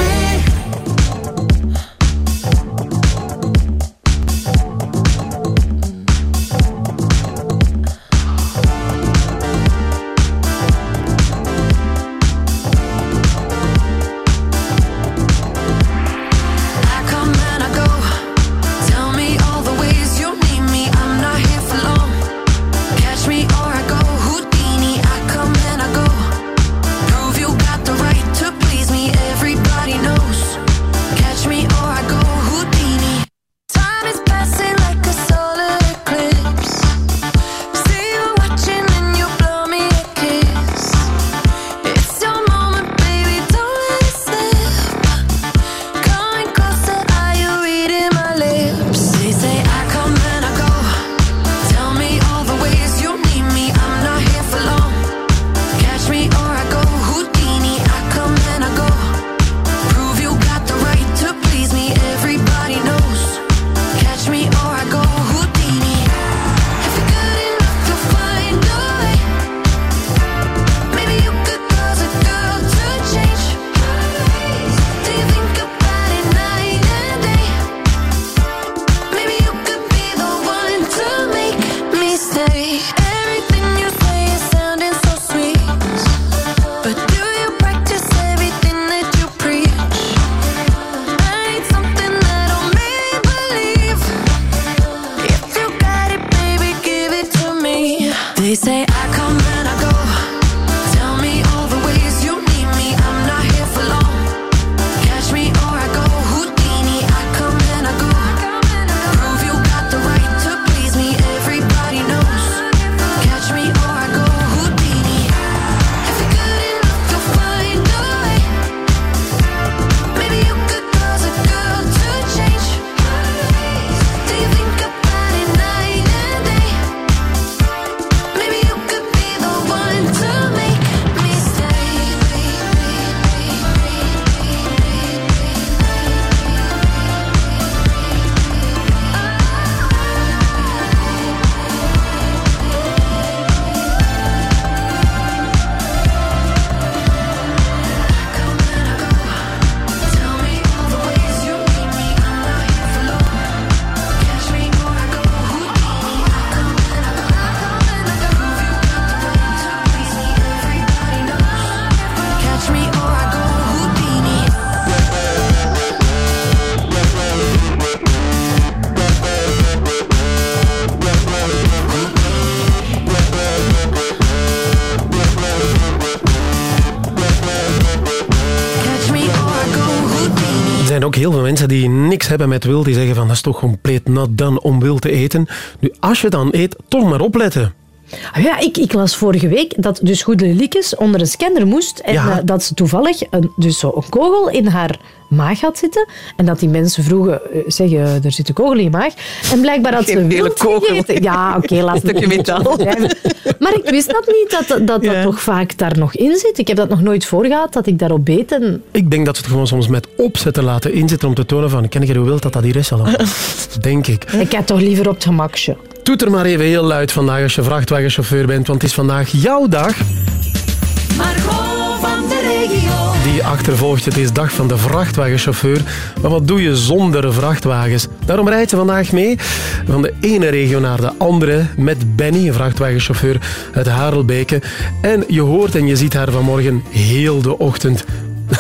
Hebben met wild. Die zeggen van dat is toch compleet not done om wild te eten. Nu, als je dan eet, toch maar opletten. Ah Ja, ik, ik las vorige week dat dus Goede Liekes onder een scanner moest en Ja. eh, dat ze toevallig een, dus zo een kogel in haar maag had zitten en dat die mensen vroegen, eh, zeg, er zit een kogel in je maag. En blijkbaar had ze wild kogel. gegeten. Ja, oké, laat Een stukje het metaal. Maar ik wist dat niet, dat dat, dat, vaak daar nog in zit. Ik heb dat nog nooit voorgehad, dat ik daarop beet. En... Ik denk dat ze het gewoon soms met opzetten laten inzitten om te tonen van ken je hoe wild dat dat hier is allemaal. *laughs* denk ik. Ik heb toch liever op het gemakje. Toeter maar even heel luid vandaag als je vrachtwagenchauffeur bent, want het is vandaag jouw dag. Achtervolgt je. Het is dag van de vrachtwagenchauffeur. Maar wat doe je zonder vrachtwagens? Daarom rijdt ze vandaag mee van de ene regio naar de andere met Benny, een vrachtwagenchauffeur uit Harelbeke. En je hoort en je ziet haar vanmorgen heel de ochtend.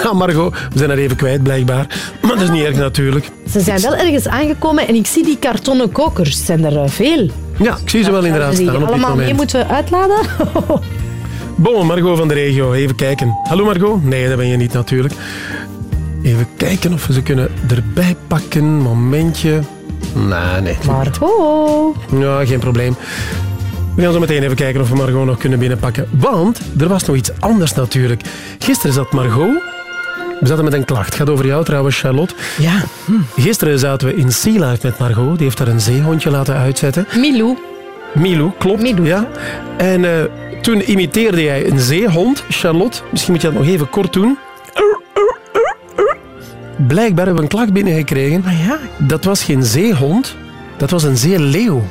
Ja, *laughs* Margot, we zijn er even kwijt blijkbaar. *clears throat* Maar dat is niet erg natuurlijk. Ze zijn wel ergens aangekomen en ik zie die kartonnen kokers. Zijn er eh, veel? Ja, ik zie ze wel inderdaad staan op dit allemaal mee moment. moeten uitladen? *laughs* Bon, Margot van de regio, even kijken. Hallo Margot? Nee, dat ben je niet natuurlijk. Even kijken of we ze kunnen erbij pakken. Momentje. Nee, nee. Margot. Ja, geen probleem. We gaan zo meteen even kijken of we Margot nog kunnen binnenpakken. Want er was nog iets anders natuurlijk. Gisteren zat Margot... We zaten met een klacht. Het gaat over jou trouwens, Charlotte. Ja. Gisteren zaten we in Sea Life met Margot. Die heeft daar een zeehondje laten uitzetten. Milou. Milou, klopt. Ja. En eh, toen imiteerde jij een zeehond, Charlotte. Misschien moet je dat nog even kort doen. Blijkbaar hebben we een klacht binnengekregen. Dat was geen zeehond, dat was een zeeleeuw.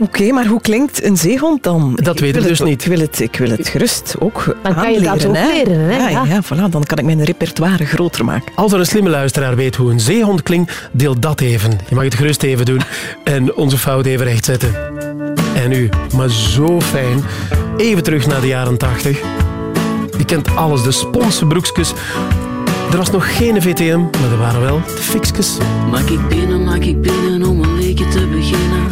Oké, maar hoe klinkt een zeehond dan? Dat weet ik dus het, niet. Ik wil het, ik wil het gerust ook Dan kan je dat aanleren, ook hè. leren, hè? Ja, Ja. ja, voilà, dan kan ik mijn repertoire groter maken. Als er een slimme luisteraar weet hoe een zeehond klinkt, deel dat even. Je mag het gerust even doen en onze fout even rechtzetten. En nu, maar zo fijn, even terug naar de jaren 80. Je kent alles, de sponse broekjes. Er was nog geen VTM, maar er waren wel de fixkes. Maak ik binnen, maak ik binnen om een leekje te beginnen.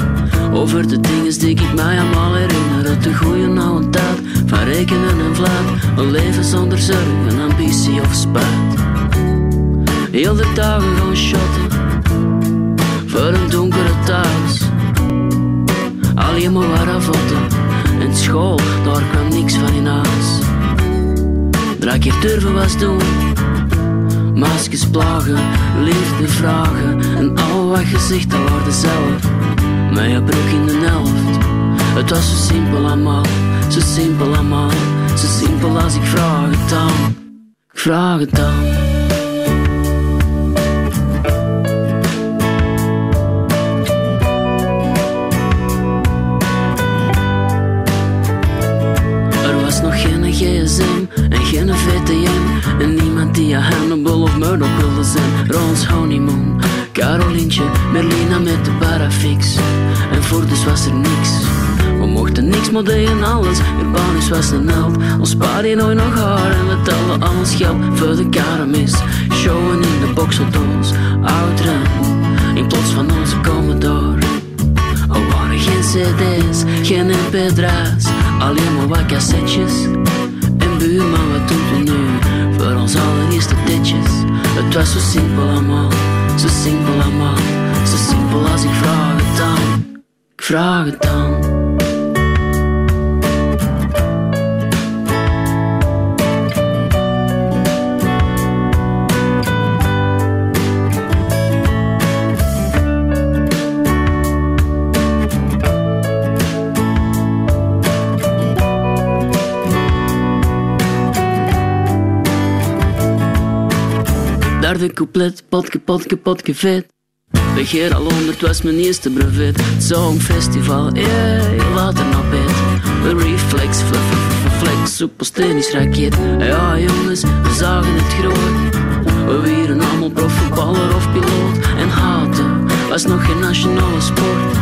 Over de dingen die ik mij allemaal herinner. Uit de goede oude tijd van rekenen en vlaat. Een leven zonder zorgen, ambitie of spijt. Heel de dagen gaan shotten voor een donkere thuis. Alleen maar waar avotten. En school, daar kwam niks van in huis. Drie keer durven was doen. Maskers plagen, liefde vragen En al wat dat waren zelf Met je broek in de helft Het was zo simpel allemaal, zo simpel allemaal Zo simpel als ik vraag het dan Ik vraag het dan Merlina met de parafix. En voor dus was er niks. We mochten niks, maar deden alles. Urbanus was een held. Ons pa die nooit nog haar. En we telden alles geld voor de karamis Showen in de boxauto's, ouderen In plaats van onze Commodore er waren geen cd's, geen mp3's. Alleen maar wat cassettes. En buurman, wat doen we nu? Voor ons allereerste ditjes. Het was zo simpel allemaal Zo simpel allemaal Zo simpel als ik vraag het dan Ik vraag het dan Derde couplet, potke, potke, potke vet. Begeer al honderd was mijn eerste brevet. Songfestival, yeah, later naar bed. De reflex, fluff, flex, superstenisch raket. Ja jongens, we zagen het groot. We wieren allemaal profvoetballer of piloot. En haten was nog geen nationale sport.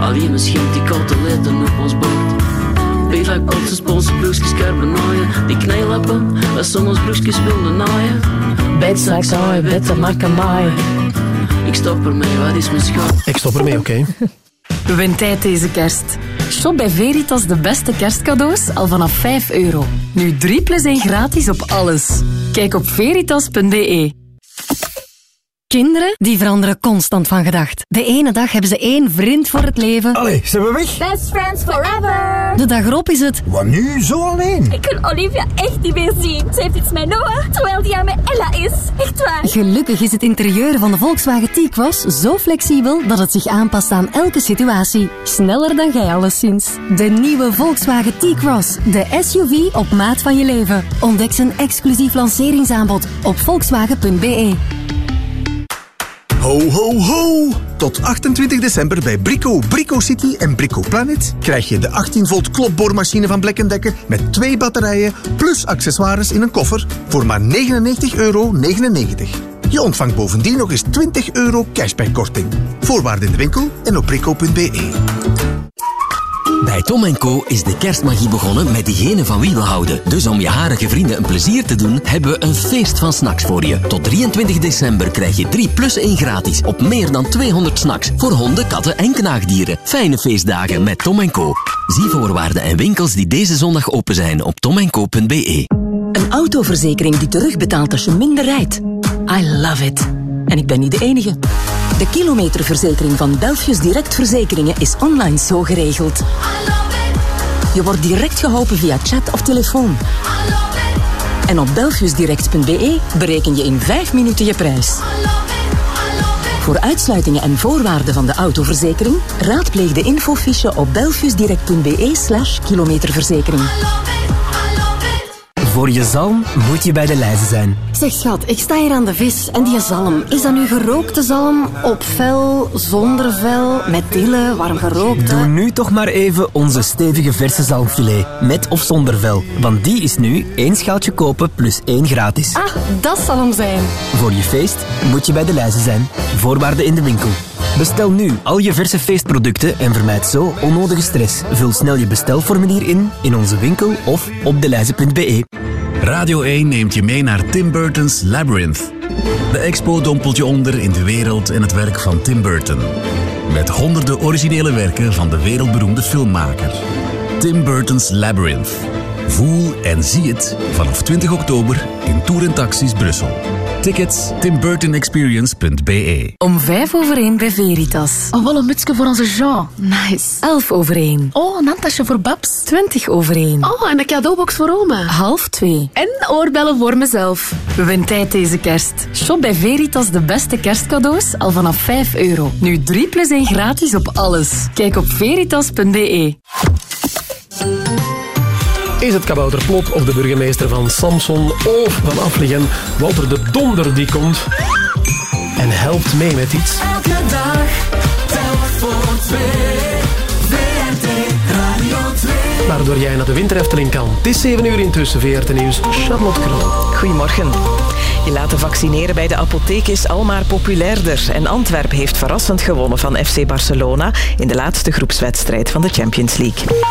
Alleen misschien die kalte letten op ons bord. Bivak, kotsen, sponsor, broekjes, carbonaaien. Die knijlappen, dat soms broekjes wilden naaien. Zou je beter maken maaien. Ik stop ermee, wat is mijn schat? Ik stop ermee, oké. *laughs* Windtijd deze kerst. Shop bij Veritas de beste kerstcadeaus al vanaf 5 euro. Nu 3 plus 1 gratis op alles. Kijk op veritas.be. Kinderen die veranderen constant van gedacht. De ene dag hebben ze één vriend voor het leven. Allee, zijn we weg? Best friends forever. De dag erop is het. Wat nu? Zo alleen? Ik kan Olivia echt niet meer zien. Ze heeft iets met Noah, terwijl die aan met Ella is. Echt waar. Gelukkig is het interieur van de Volkswagen T-Cross zo flexibel dat het zich aanpast aan elke situatie. Sneller dan jij alleszins. De nieuwe Volkswagen T-Cross. De SUV op maat van je leven. Ontdek zijn exclusief lanceringsaanbod op volkswagen.be. Ho, ho, ho! Tot 28 december bij Brico, Brico City en Brico Planet krijg je de 18 volt klopboormachine van Black Decker met twee batterijen plus accessoires in een koffer voor maar 99,99 euro. Je ontvangt bovendien nog eens 20 euro cashbackkorting. Voorwaarden in de winkel en op brico.be. Bij Tom Co is de kerstmagie begonnen met diegene van wie we houden. Dus om je harige vrienden een plezier te doen, hebben we een feest van snacks voor je. Tot 23 december krijg je 3 plus 1 gratis op meer dan 200 snacks voor honden, katten en knaagdieren. Fijne feestdagen met Tom Co. Zie voorwaarden en winkels die deze zondag open zijn op tomco.be. Een autoverzekering die terugbetaalt als je minder rijdt. I love it. En ik ben niet de enige. De kilometerverzekering van Belfius Direct Verzekeringen is online zo geregeld. Je wordt direct geholpen via chat of telefoon. En op belfiusdirect.be bereken je in 5 minuten je prijs. Voor uitsluitingen en voorwaarden van de autoverzekering raadpleeg de infofiche op belfiusdirect.be slash kilometerverzekering. Voor je zalm moet je bij de lijzen zijn. Zeg schat, ik sta hier aan de vis en die zalm, is dat nu gerookte zalm op vel, zonder vel, met dille, warm gerookt? Doe nu toch maar even onze stevige verse zalmfilet, met of zonder vel. Want die is nu één schaaltje kopen plus één gratis. Ah, dat zal hem zijn. Voor je feest moet je bij de lijzen zijn. Voorwaarden in de winkel. Bestel nu al je verse feestproducten en vermijd zo onnodige stress. Vul snel je bestelformulier in, in onze winkel of op deleize.be. Radio 1 neemt je mee naar Tim Burton's Labyrinth. De expo dompelt je onder in de wereld en het werk van Tim Burton. Met honderden originele werken van de wereldberoemde filmmaker. Tim Burton's Labyrinth. Voel en zie het vanaf 20 oktober in Tour en Taxis Brussel. Tickets timburtonexperience.be Om vijf over één bij Veritas. Oh, wel een mutsje voor onze Jean. Nice. Elf over één. Oh, een handtasje voor Babs. Twintig over één. Oh, en een cadeaubox voor oma. Half twee. En oorbellen voor mezelf. Win tijd deze kerst. Shop bij Veritas de beste kerstcadeaus al vanaf 5 euro. Nu 3 plus 1 gratis op alles. Kijk op veritas.be. Is het kabouter Plop of de burgemeester van Samson of van Afligem, Walter de Donder die komt en helpt mee met iets? Elke dag, voor twee. VRT Radio 2. Waardoor jij naar de winterefteling kan. Het is 7 uur intussen, VRT Nieuws, Charlotte Kroon. Goedemorgen. Je laten vaccineren bij de apotheek is al maar populairder. En Antwerpen heeft verrassend gewonnen van FC Barcelona in de laatste groepswedstrijd van de Champions League.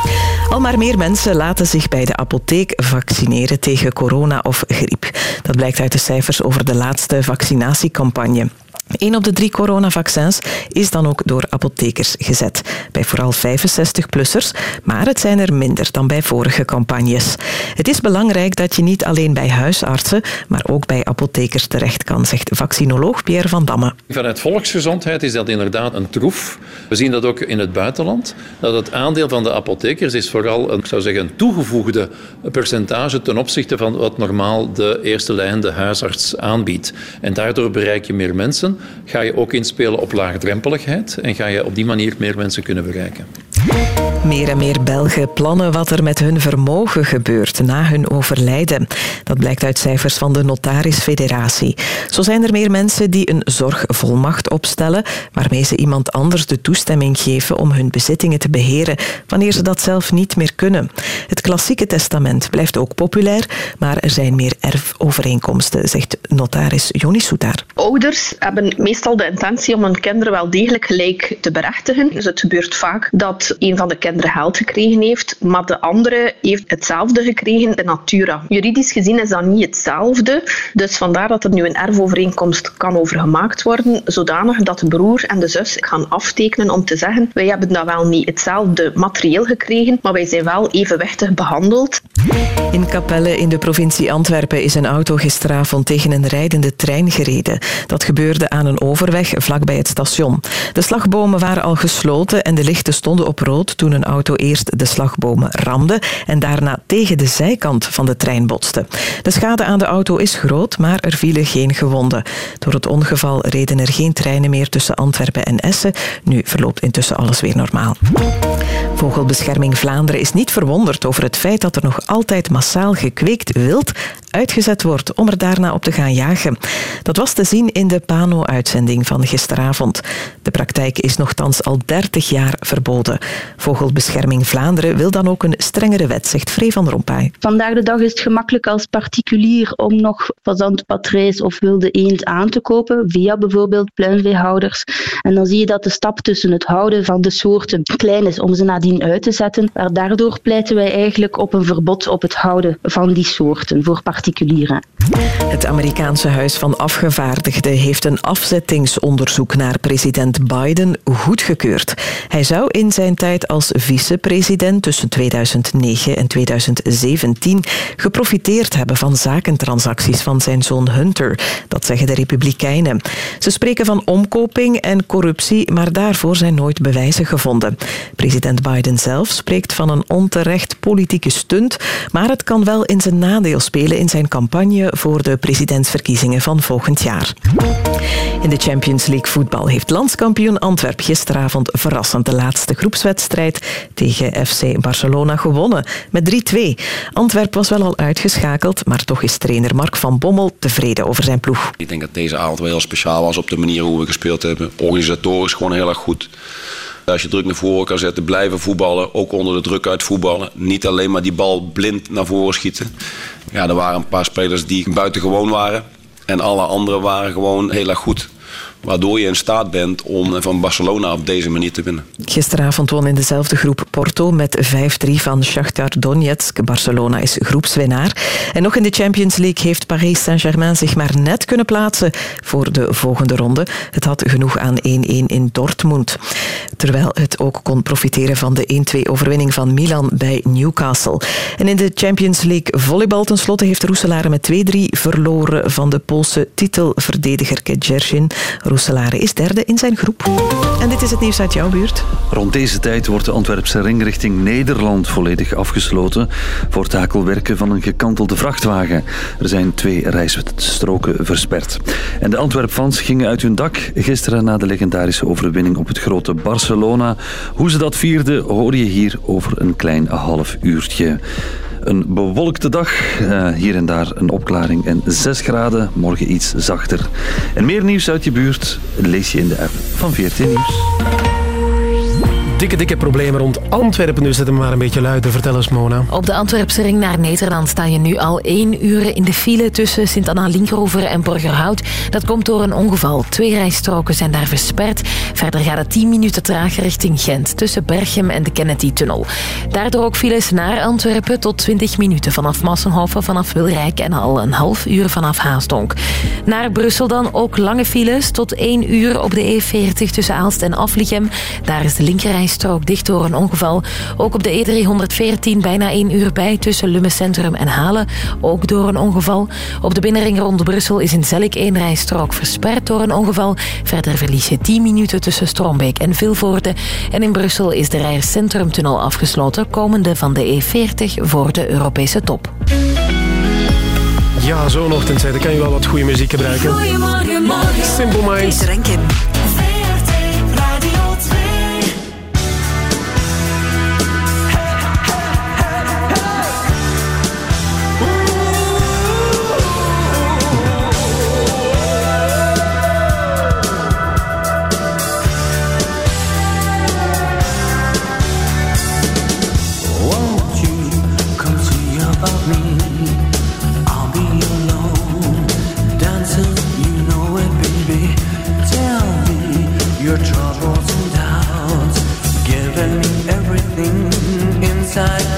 Al maar meer mensen laten zich bij de apotheek vaccineren tegen corona of griep. Dat blijkt uit de cijfers over de laatste vaccinatiecampagne. Een op de drie coronavaccins is dan ook door apothekers gezet. Bij vooral 65-plussers, maar het zijn er minder dan bij vorige campagnes. Het is belangrijk dat je niet alleen bij huisartsen, maar ook bij apothekers terecht kan, zegt vaccinoloog Pierre van Damme. Vanuit volksgezondheid is dat inderdaad een troef. We zien dat ook in het buitenland. Dat het aandeel van de apothekers is vooral een, ik zou zeggen, een toegevoegde percentage ten opzichte van wat normaal de eerste lijn, de huisarts, aanbiedt. En daardoor bereik je meer mensen, ga je ook inspelen op laagdrempeligheid en ga je op die manier meer mensen kunnen bereiken. Meer en meer Belgen plannen wat er met hun vermogen gebeurt na hun overlijden. Dat blijkt uit cijfers van de Notarisfederatie. Zo zijn er meer mensen die een zorgvolmacht opstellen, waarmee ze iemand anders de toestemming geven om hun bezittingen te beheren wanneer ze dat zelf niet meer kunnen. Klassieke testament blijft ook populair, maar er zijn meer erfovereenkomsten, zegt notaris Joni Soetaar. Ouders hebben meestal de intentie om hun kinderen wel degelijk gelijk te berechtigen. Dus het gebeurt vaak dat een van de kinderen geld gekregen heeft, maar de andere heeft hetzelfde gekregen in natura. Juridisch gezien is dat niet hetzelfde, dus vandaar dat er nu een erfovereenkomst kan over gemaakt worden, zodanig dat de broer en de zus gaan aftekenen om te zeggen wij hebben dat wel niet hetzelfde materieel gekregen, maar wij zijn wel evenwichtig behandeld. In Capelle in de provincie Antwerpen is een auto gisteravond tegen een rijdende trein gereden. Dat gebeurde aan een overweg vlakbij het station. De slagbomen waren al gesloten en de lichten stonden op rood toen een auto eerst de slagbomen ramde en daarna tegen de zijkant van de trein botste. De schade aan de auto is groot, maar er vielen geen gewonden. Door het ongeval reden er geen treinen meer tussen Antwerpen en Essen. Nu verloopt intussen alles weer normaal. Vogelbescherming Vlaanderen is niet verwonderd over het feit dat er nog altijd massaal gekweekt wild uitgezet wordt om er daarna op te gaan jagen. Dat was te zien in de Pano-uitzending van gisteravond. De praktijk is nogthans al 30 jaar verboden. Vogelbescherming Vlaanderen wil dan ook een strengere wet, zegt Free van Rompuy. Vandaag de dag is het gemakkelijk als particulier om nog fazant, patrijs of wilde eend aan te kopen, via bijvoorbeeld pluimveehouders. En dan zie je dat de stap tussen het houden van de soorten klein is om ze nadien uit te zetten. Maar daardoor pleiten wij eigenlijk op een verbod op het houden van die soorten voor. Het Amerikaanse Huis van Afgevaardigden heeft een afzettingsonderzoek naar president Biden goedgekeurd. Hij zou in zijn tijd als vicepresident tussen 2009 en 2017 geprofiteerd hebben van zakentransacties van zijn zoon Hunter. Dat zeggen de Republikeinen. Ze spreken van omkoping en corruptie, maar daarvoor zijn nooit bewijzen gevonden. President Biden zelf spreekt van een onterecht politieke stunt, maar het kan wel in zijn nadeel spelen in zijn campagne voor de presidentsverkiezingen van volgend jaar. In de Champions League voetbal heeft landskampioen Antwerp gisteravond verrassend de laatste groepswedstrijd tegen FC Barcelona gewonnen met 3-2. Antwerp was wel al uitgeschakeld, maar toch is trainer Mark van Bommel tevreden over zijn ploeg. Ik denk dat deze avond wel heel speciaal was op de manier hoe we gespeeld hebben. Organisatorisch gewoon heel erg goed. Als je druk naar voren kan zetten, blijven voetballen, ook onder de druk uit voetballen. Niet alleen maar die bal blind naar voren schieten. Ja, er waren een paar spelers die buitengewoon waren. En alle anderen waren gewoon heel erg goed. Waardoor je in staat bent om van Barcelona op deze manier te winnen. Gisteravond won in dezelfde groep Porto met 5-3 van Shakhtar Donetsk. Barcelona is groepswinnaar. En nog in de Champions League heeft Paris Saint-Germain zich maar net kunnen plaatsen voor de volgende ronde. Het had genoeg aan 1-1 in Dortmund. Terwijl het ook kon profiteren van de 1-2 van Milan bij Newcastle. En in de Champions League volleybal tenslotte heeft Roeselare met 2-3 verloren van de Poolse titelverdediger Kedjersin. Roeselare is derde in zijn groep. En dit is het nieuws uit jouw buurt. Rond deze tijd wordt de Antwerpse ring richting Nederland volledig afgesloten voor takelwerken van een gekantelde vrachtwagen. Er zijn twee rijstroken versperd. En de Antwerp-fans gingen uit hun dak gisteren na de legendarische overwinning op het grote Barcelona. Hoe ze dat vierden hoor je hier over een klein half uurtje. Een bewolkte dag, eh, hier en daar een opklaring en 6 graden, morgen iets zachter. En meer nieuws uit je buurt lees je in de app van 14 Nieuws. Dikke, dikke problemen rond Antwerpen. Dus zet hem maar een beetje luider. Vertel eens, Mona. Op de Antwerpse ring naar Nederland sta je nu al één uur in de file tussen Sint-Anna-Linkrover en Borgerhout. Dat komt door een ongeval. Twee rijstroken zijn daar versperd. Verder gaat het 10 minuten trager richting Gent tussen Berchem en de Kennedy-tunnel. Daardoor ook files naar Antwerpen tot 20 minuten vanaf Massenhoven, vanaf Wilrijk en al een half uur vanaf Haastonk. Naar Brussel dan ook lange files tot 1 uur op de E40 tussen Aalst en Aflichem. Daar is de linkerrijstrook dicht door een ongeval. Ook op de E314 bijna 1 uur bij tussen Lummen Centrum en Halen. Ook door een ongeval. Op de binnenring rond Brussel is in Zellik één rijstrook versperd door een ongeval. Verder verlies je 10 minuten tussen Strombeek en Vilvoorde. En in Brussel is de Rijers Centrumtunnel afgesloten, komende van de E40 voor de Europese top. Ja, zo'n ochtend, dan kan je wel wat goede muziek gebruiken. Goedemorgen, morgen. Simple Minds. Your troubles and doubts, giving me everything inside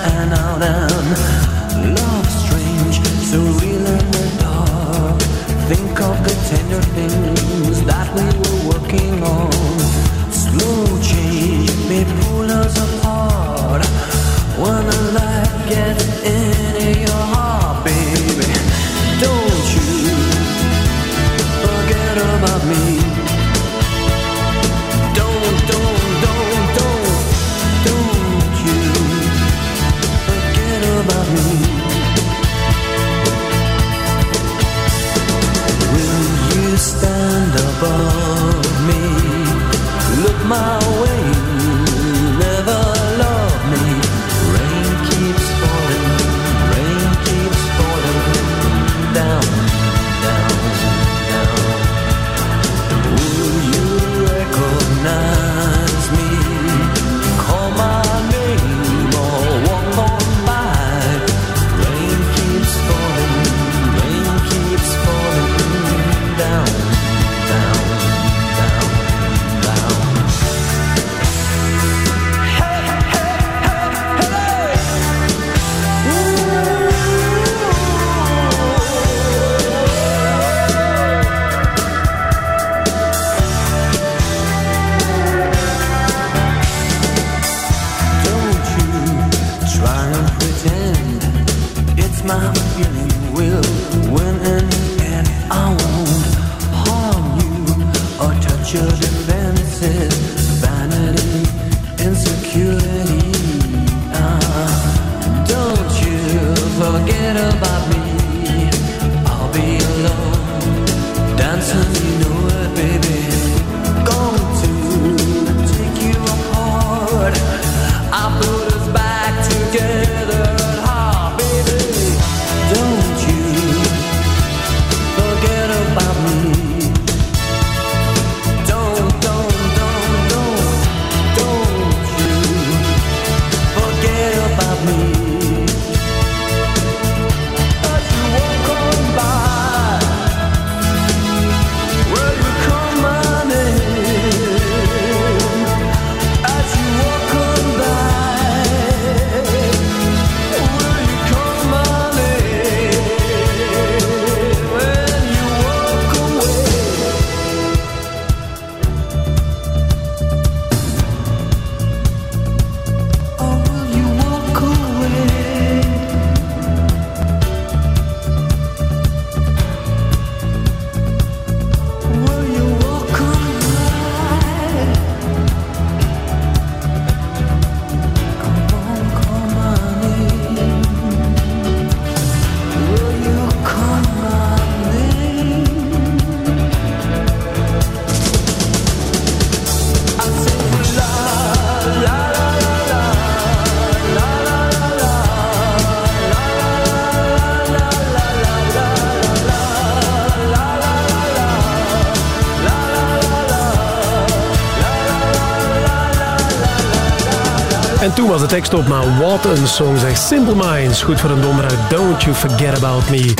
de tekst op, maar wat een song zeg. Simple Minds, goed voor een donderdag. Don't you forget about me.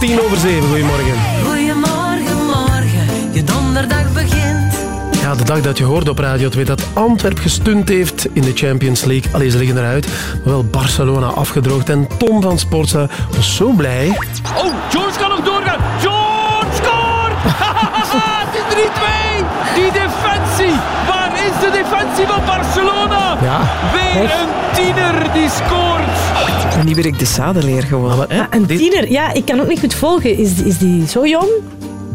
Tien over zeven, goedemorgen. Goedemorgen, morgen, je donderdag begint. Ja, de dag dat je hoorde op Radio 2 dat Antwerp gestunt heeft in de Champions League. Allee, ze liggen eruit. Wel Barcelona afgedroogd. En Tom van Sportza was zo blij. De defensie van Barcelona? Ja. Weer een tiener die scoort. En die werkt de zadeleer gewoon. hè? Ah, een tiener, ja, ik kan ook niet goed volgen. Is, is die zo jong?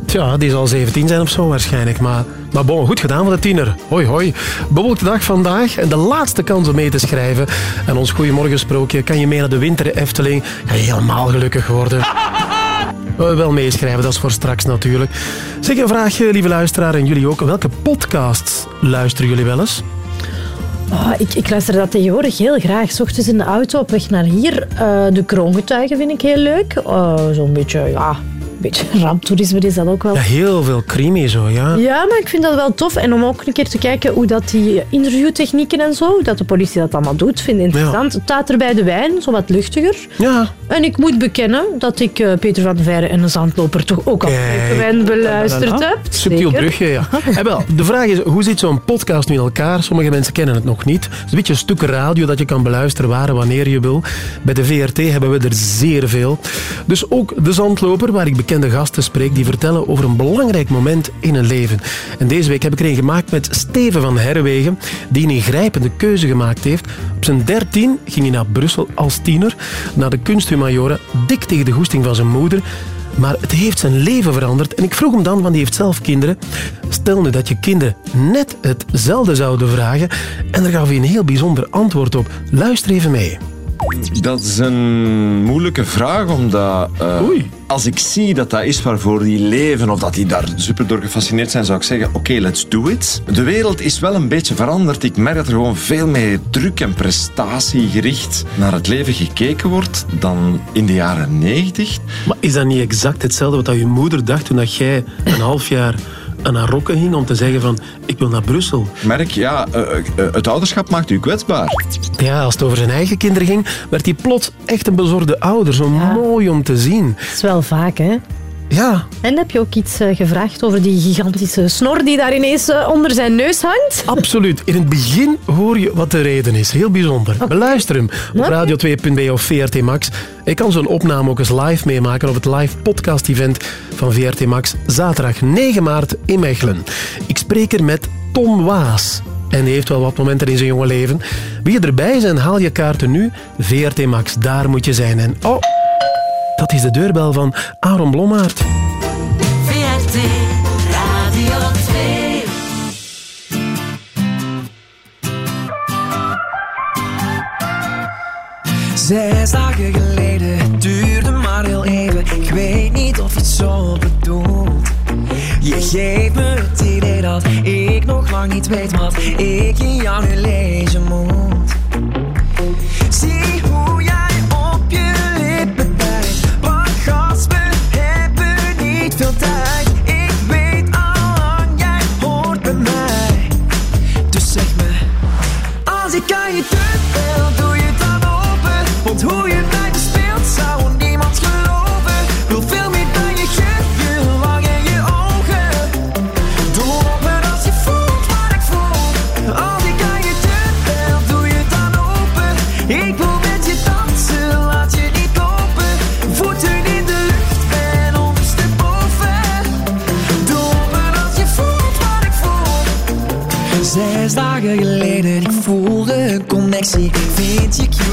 Tja, die zal 17 zijn of zo waarschijnlijk. Maar, maar bon, goed gedaan van de tiener. Hoi, hoi. Bewolkte dag vandaag en de laatste kans om mee te schrijven. En ons Goeiemorgen sprookje. Kan je mee naar de winter Efteling? Ga je helemaal gelukkig worden. *laughs* Eh, Wel meeschrijven, dat is voor straks natuurlijk. Zeg een vraagje, lieve luisteraar, en jullie ook. Welke podcasts luisteren jullie wel eens? Oh, ik, ik luister dat tegenwoordig heel graag. 's ochtends in de auto op weg naar hier. Eh, de kroongetuigen vind ik heel leuk. Eh, Zo'n beetje, ja, een beetje *laughs* ramptoerisme is dat ook wel. Ja, heel veel crimi zo, ja. Ja, maar ik vind dat wel tof. En om ook een keer te kijken hoe dat die interviewtechnieken en zo, hoe dat de politie dat allemaal doet, vind ik interessant. Het staat er bij de wijn, zo wat luchtiger. Ja. En ik moet bekennen dat ik eh, Peter van Verre en de Zandloper toch ook al frequent beluisterd heb. Subtiel brugje, ja. *laughs* En wel, de vraag is, hoe zit zo'n podcast nu in elkaar? Sommige mensen kennen het nog niet. Het is een beetje een stuk radio dat je kan beluisteren waar en wanneer je wil. Bij de VRT hebben we er zeer veel. Dus ook De Zandloper, waar ik bekende gasten spreek, die vertellen over een belangrijk moment in een leven. En deze week heb ik er een gemaakt met Steven van Herwegen, die een ingrijpende keuze gemaakt heeft. Op zijn dertien ging hij naar Brussel als tiener, naar de kunsthumaniora, dik tegen de goesting van zijn moeder. Maar het heeft zijn leven veranderd. En ik vroeg hem dan, want die heeft zelf kinderen. Stel nu dat je kinderen net hetzelfde zouden vragen. En daar gaf hij een heel bijzonder antwoord op. Luister even mee. Dat is een moeilijke vraag, omdat eh, als ik zie dat dat is waarvoor die leven of dat die daar super door gefascineerd zijn, zou ik zeggen, oké, let's do it. De wereld is wel een beetje veranderd. Ik merk dat er gewoon veel meer druk en prestatiegericht naar het leven gekeken wordt dan in de jaren 90. Maar is dat niet exact hetzelfde wat je moeder dacht toen dat jij een half jaar aan haar rokken hing om te zeggen van ik wil naar Brussel? Merk, ja, eh, eh, het ouderschap maakt u kwetsbaar. Ja, als het over zijn eigen kinderen ging, werd hij plots echt een bezorgde ouder. Zo mooi om te zien. Dat is wel vaak, hè? Ja. En heb je ook iets eh, gevraagd over die gigantische snor die daar ineens eh, onder zijn neus hangt? Absoluut. In het begin hoor je wat de reden is. Heel bijzonder. Beluister hem op radio2.be of VRT Max. Ik kan zo'n opname ook eens live meemaken op het live podcast-event van VRT Max. Zaterdag 9 maart in Mechelen. Ik spreek er met Tom Waas. En die heeft wel wat momenten in zijn jonge leven. Wil je erbij zijn, haal je kaarten nu. VRT Max, daar moet je zijn. En oh, Dat is de deurbel van Aaron Blommaert. VRT Radio 2. Zes dagen geleden, het duurde maar heel even. Ik weet niet of je het zo bedoelt. Je geeft me het idee dat ik nog lang niet weet wat ik in jou nu lezen moet. Zie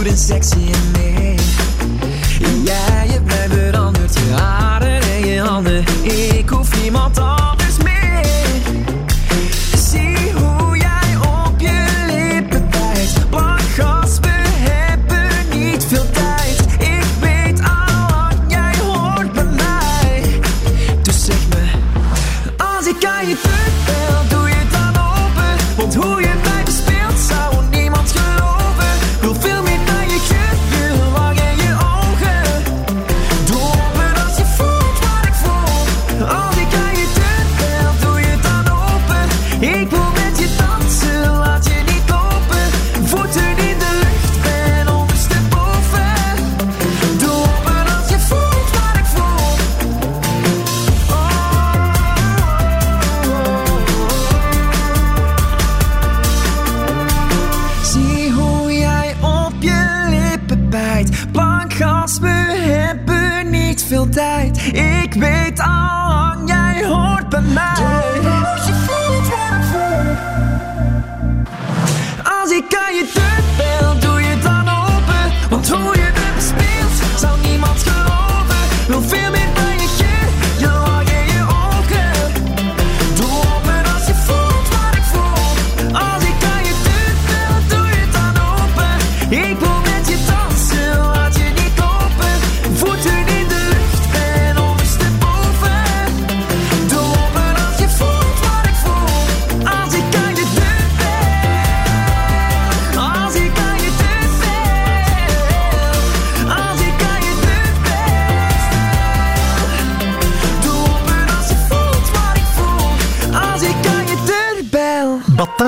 Vind je cute en sexy en nee. Jij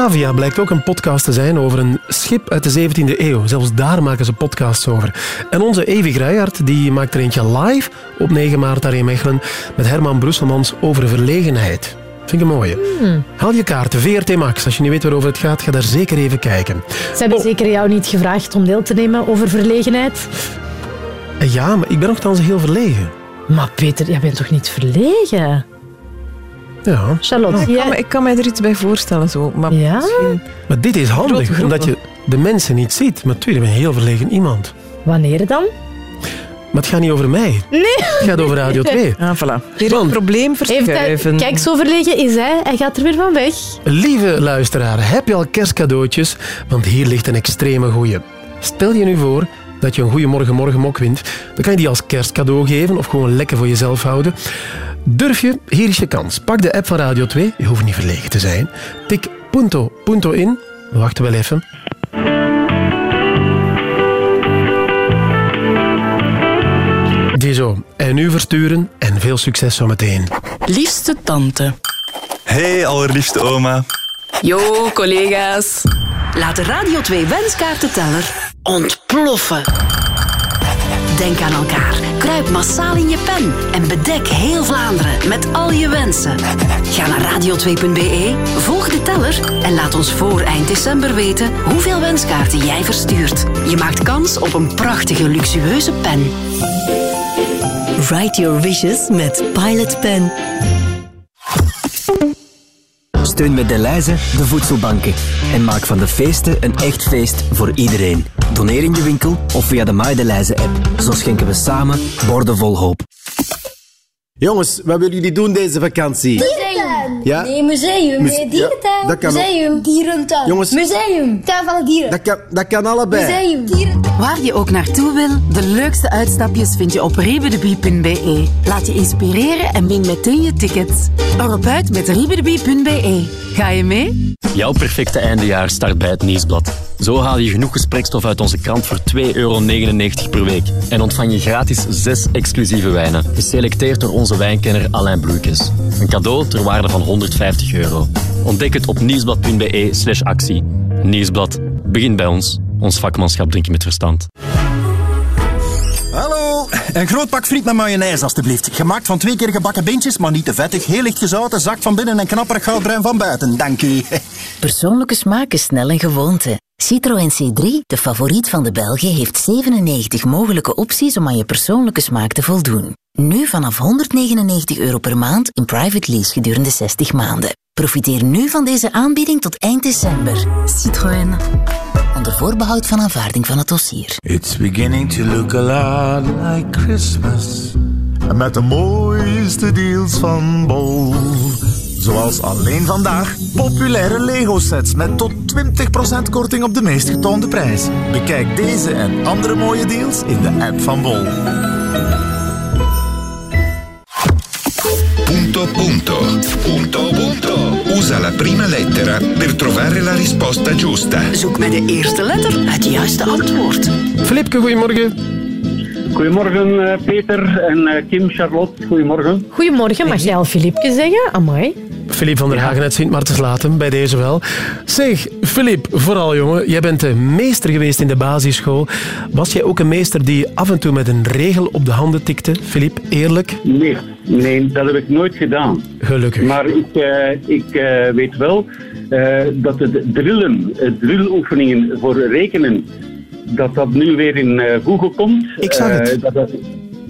Batavia blijkt ook een podcast te zijn over een schip uit de 17e eeuw. Zelfs daar maken ze podcasts over. En onze Evi Grijard die maakt er eentje live op 9 maart daar in Mechelen met Herman Brusselmans over verlegenheid. Vind ik een mooie. Hmm. Haal je kaarten, VRT Max. Als je niet weet waarover het gaat, ga daar zeker even kijken. Ze hebben zeker jou niet gevraagd om deel te nemen over verlegenheid? Ja, maar ik ben nogthans heel verlegen. Maar Peter, jij bent toch niet verlegen? Ja. Charlotte, ik, kan, me- ik kan mij er iets bij voorstellen. Zo. Maar misschien- Maar dit is handig, omdat je de mensen niet ziet. Maar natuurlijk, ik ben een heel verlegen iemand. Wanneer dan? Maar het gaat niet over mij. Nee. Het gaat over Radio 2. *laughs* Ah, voilà. Weer een probleem Heeft hij, verschuiven. kijk, zo verlegen is hij. Hij gaat er weer van weg. Lieve luisteraar, heb je al kerstcadeautjes? Want hier ligt een extreme goeie. Stel je nu voor dat je een goede morgen morgen mok wint. Dan kan je die als kerstcadeau geven of gewoon lekker voor jezelf houden. Durf je? Hier is je kans. Pak de app van Radio 2. Je hoeft niet verlegen te zijn. Tik punto, punto in. We wachten wel even. Ziezo. En nu versturen en veel succes zometeen. Liefste tante. Hey, allerliefste oma. Yo, collega's. Laat de Radio 2 wenskaartenteller ontploffen. Denk aan elkaar. Kruip massaal in je pen en bedek heel Vlaanderen met al je wensen. Ga naar radio2.be, volg de teller en laat ons voor eind december weten hoeveel wenskaarten jij verstuurt. Je maakt kans op een prachtige luxueuze pen. Write your wishes met Pilot Pen. Steun met Deleuze de voedselbanken. En maak van de feesten een echt feest voor iedereen. Doneer in je winkel of via de Maidelijze-app. Zo schenken we samen borden vol hoop. Jongens, wat willen jullie doen deze vakantie? Dierentuin. Ja? Nee, museum. Muse- nee, dierentuin. Ja, kan ook. museum. Dierentuin. Jongens. Museum. Tuin van de dieren. Dat kan, dat kan allebei. Museum. Dierentuin. Waar je ook naartoe wil, de leukste uitstapjes vind je op riebedebie.be. Laat je inspireren en win meteen je tickets. Erop uit met riebedebie.be. Ga je mee? Jouw perfecte eindejaar start bij het Nieuwsblad. Zo haal je genoeg gesprekstof uit onze krant voor 2,99 euro per week. En ontvang je gratis zes exclusieve wijnen, geselecteerd door onze wijnkenner Alain Bloeikens. Een cadeau ter waarde van 150 euro. Ontdek het op nieuwsblad.be slash actie. Nieuwsblad, begin bij ons. Ons vakmanschap drinken met verstand. Hallo, een groot pak friet met mayonaise alstublieft. Gemaakt van twee keer gebakken beentjes, maar niet te vettig. Heel licht gezouten, zak van binnen en knapperig goudbruin van buiten. Dank u. *laughs* Persoonlijke smaak is snel een gewoonte. Citroën C3, de favoriet van de Belgen, heeft 97 mogelijke opties om aan je persoonlijke smaak te voldoen. Nu vanaf 199 euro per maand in private lease gedurende 60 maanden. Profiteer nu van deze aanbieding tot eind december. Citroën. Onder voorbehoud van aanvaarding van het dossier. It's beginning to look a lot like Christmas. Met de mooiste deals van Bol. Zoals alleen vandaag populaire Lego-sets met tot 20% korting op de meest getoonde prijs. Bekijk deze en andere mooie deals in de app van Bol. Punto punto. Punto punto. Usa la prima lettera per trovare la risposta giusta. Zoek met de eerste letter het juiste antwoord. Flipke, goedemorgen. Goedemorgen eh, Peter en eh, Kim, Charlotte, goedemorgen. Goedemorgen, mag jij al Filipje zeggen? Amai. Filip van der Hagen uit Sint Maartenslaten, bij deze wel. Zeg, Filip, vooral jongen, jij bent de meester geweest in de basisschool. Was jij ook een meester die af en toe met een regel op de handen tikte? Filip, eerlijk? Nee, nee, dat heb ik nooit gedaan. Gelukkig. Maar ik, eh, ik eh, weet wel eh, dat het drillen, drilloefeningen voor rekenen, dat dat nu weer in eh, Google komt. Ik zag het. Eh, dat, dat,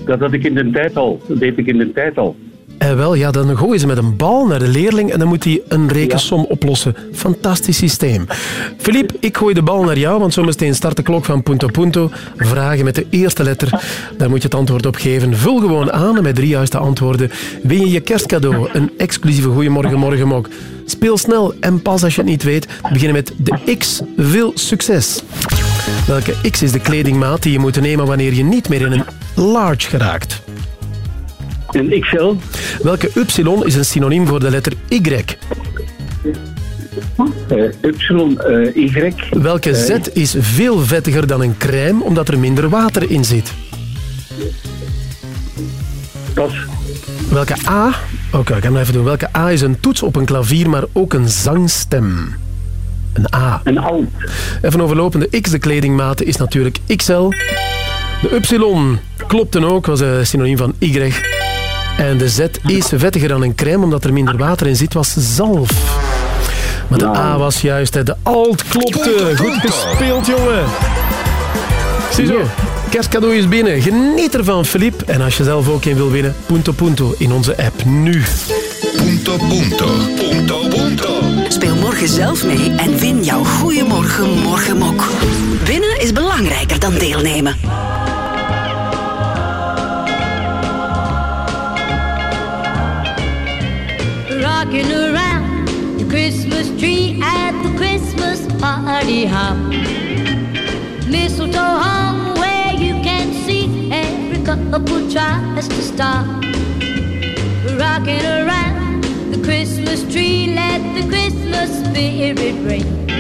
dat had ik in de tijd al. Dat deed ik in de tijd al. Eh, wel, ja, dan gooien ze met een bal naar de leerling en dan moet hij een rekensom oplossen. Fantastisch systeem. Filip, ik gooi de bal naar jou, want zometeen start de klok van Punto Punto. Vragen met de eerste letter, daar moet je het antwoord op geven. Vul gewoon aan en met drie juiste antwoorden win je je kerstcadeau. Een exclusieve Goeiemorgen Morgenmok. Speel snel en pas als je het niet weet. We beginnen met de X. Veel succes. Welke X is de kledingmaat die je moet nemen wanneer je niet meer in een large geraakt? Een XL. Welke Y is een synoniem voor de letter Y? Eh, y, eh, Y. Welke Z is veel vettiger dan een crème omdat er minder water in zit? Pas. Welke A... Oké, ik ga hem even doen. Welke A is een toets op een klavier, maar ook een zangstem? Een A. Een alt. Even overlopende X, de kledingmaat, is natuurlijk XL. De Y klopte ook, was een synoniem van Y. En de Z is vettiger dan een crème, omdat er minder water in zit, was zalf. Maar de A was juist, hè. de alt klopte. Goed gespeeld, jongen. Ziezo, kerstcadeau is binnen. Geniet ervan, Filip. En als je zelf ook een wil winnen, Punto Punto in onze app nu. Punto punto. Punto punto. Speel morgen zelf mee en win jouw Goeiemorgen Morgenmok. Winnen is belangrijker dan deelnemen. Rocking around the Christmas tree at the Christmas party hop. Mistletoe hung where you can see every couple tries to stop. Rocking around Christmas tree, let the Christmas spirit ring.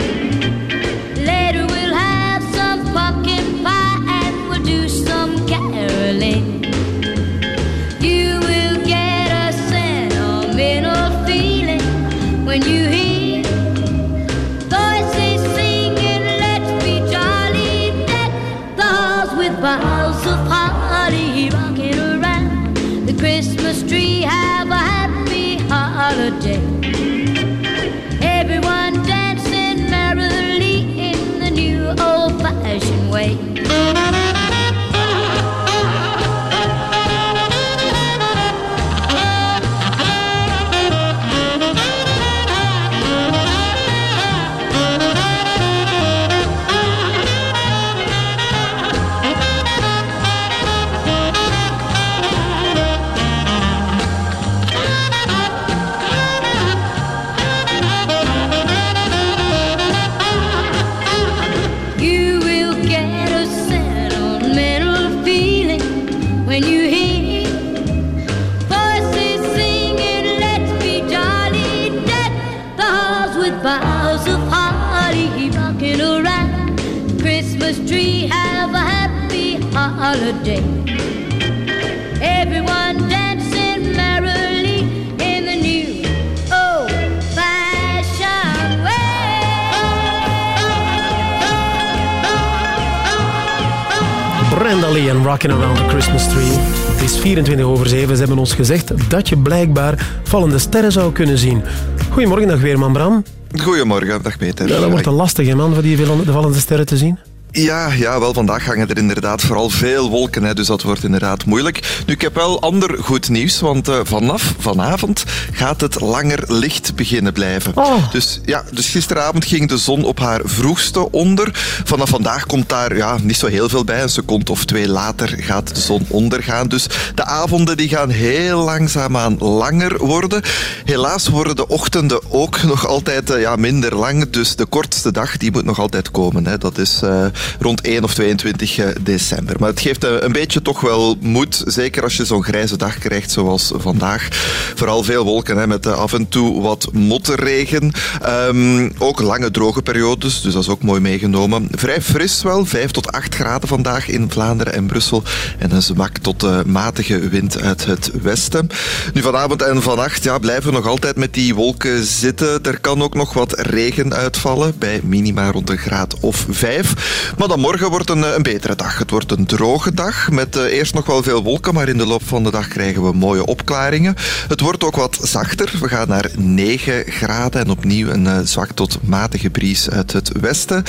Rockin' Around the Christmas Tree. Het is 24 over 7. Ze hebben ons gezegd dat je blijkbaar vallende sterren zou kunnen zien. Goedemorgen, dag Weerman Bram. Goedemorgen, dag Peter. Ja, dat wordt een lastige man voor die de vallende sterren te zien. Ja, ja, wel vandaag hangen er inderdaad vooral veel wolken, hè, dus dat wordt inderdaad moeilijk. Nu, ik heb wel ander goed nieuws, want eh, vanaf vanavond gaat het langer licht beginnen blijven. Dus, ja, dus gisteravond ging de zon op haar vroegste onder. Vanaf vandaag komt daar ja, niet zo heel veel bij. Een seconde of twee later gaat de zon ondergaan. Dus de avonden die gaan heel langzaamaan langer worden. Helaas worden de ochtenden ook *laughs* nog altijd eh, ja, minder lang. Dus de kortste dag die moet nog altijd komen. Hè. Dat is eh, rond 1 of 22 december. Maar het geeft een beetje toch wel moed. Zeker als je zo'n grijze dag krijgt zoals vandaag. Vooral veel wolken hè, met af en toe wat mottenregen. Ehm, ook lange droge periodes, dus dat is ook mooi meegenomen. Vrij fris wel, 5 tot 8 graden vandaag in Vlaanderen en Brussel. En een zwak tot uh, matige wind uit het westen. Nu vanavond en vannacht ja, blijven we nog altijd met die wolken zitten. Er kan ook nog wat regen uitvallen, bij minima rond een graad of 5. Maar dan morgen wordt een, een betere dag. Het wordt een droge dag met uh, eerst nog wel veel wolken, maar in de loop van de dag krijgen we mooie opklaringen. Het wordt ook wat zachter. We gaan naar 9 graden en opnieuw een uh, zwak tot matige bries uit het westen.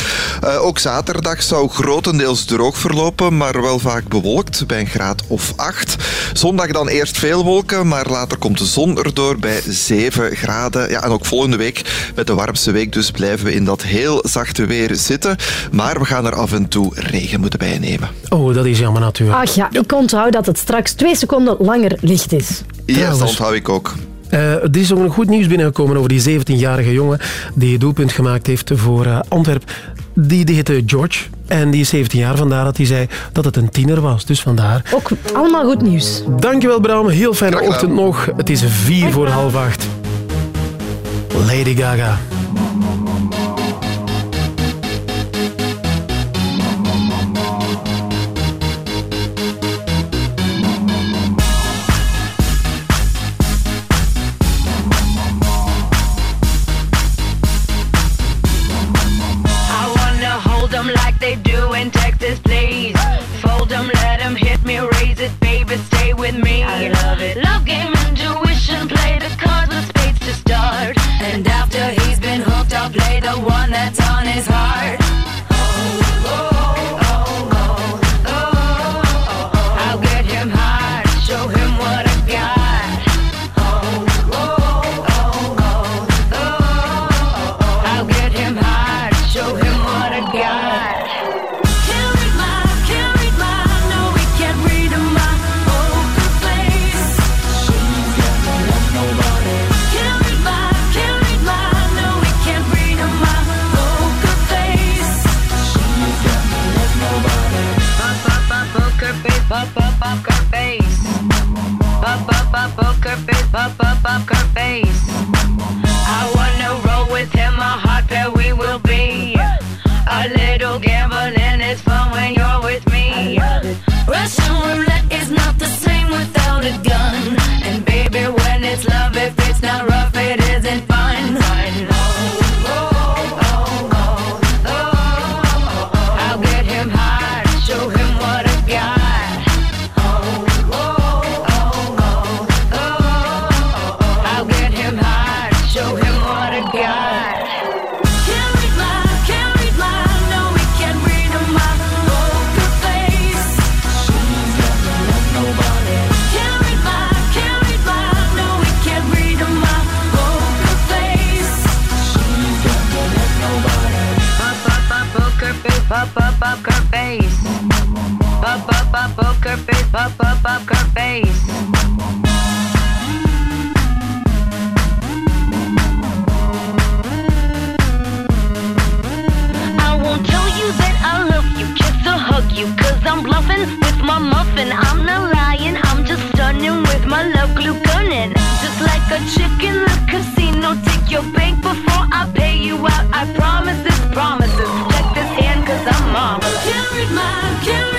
Ook zaterdag zou grotendeels droog verlopen, maar wel vaak bewolkt bij een graad of 8. Zondag dan eerst veel wolken, maar later komt de zon erdoor bij 7 graden. Ja, en ook volgende week, met de warmste week dus, blijven we in dat heel zachte weer zitten. Maar we gaan er af en toe regen moeten bijnemen. Oh, dat is jammer natuurlijk. Ach ja, ik onthoud dat het straks twee seconden langer licht is. Ja, dat onthoud ik ook. Uh, er is ook een goed nieuws binnengekomen over die 17-jarige jongen die het doelpunt gemaakt heeft voor uh, Antwerp. Die, die heette George en die is 17 jaar, vandaar dat hij zei dat het een tiener was. Dus vandaar. Ook allemaal goed nieuws. Dankjewel Bram, heel fijne ochtend nog. Het is vier voor half acht. Lady Gaga. face. up up poker face. Her face. I won't tell you that I love you, kiss or hug I'm bluffing with my muffin. I'm not lying, I'm just stunning with my love glue gunning. Just like a the casino, take your bank before I pay you out. I promise this, promises cause I'm marvelous. Can't my, can't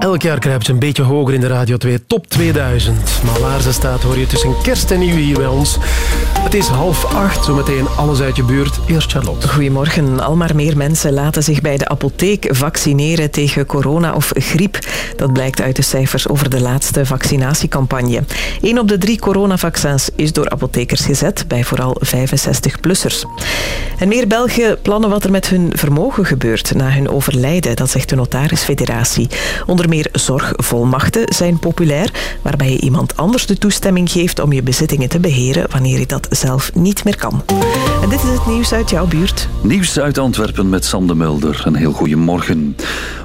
Elk jaar kruipt ze een beetje hoger in de Radio 2 Top 2000. Maar waar ze staat hoor je tussen kerst en nieuw hier bij ons. Het is half acht, zometeen alles uit je buurt. Eerst Charlotte. Goedemorgen. Al maar meer mensen laten zich bij de apotheek vaccineren tegen corona of griep. Dat blijkt uit de cijfers over de laatste vaccinatiecampagne. Eén op de drie coronavaccins is door apothekers gezet, bij vooral 65-plussers. En meer Belgen plannen wat er met hun vermogen gebeurt na hun overlijden, dat zegt de Notarisfederatie. Onder meer zorgvolmachten zijn populair, waarbij je iemand anders de toestemming geeft om je bezittingen te beheren wanneer je dat zelf niet meer kan. En dit is het nieuws uit jouw buurt. Nieuws uit Antwerpen met Sam de Mulder. Een heel goede morgen.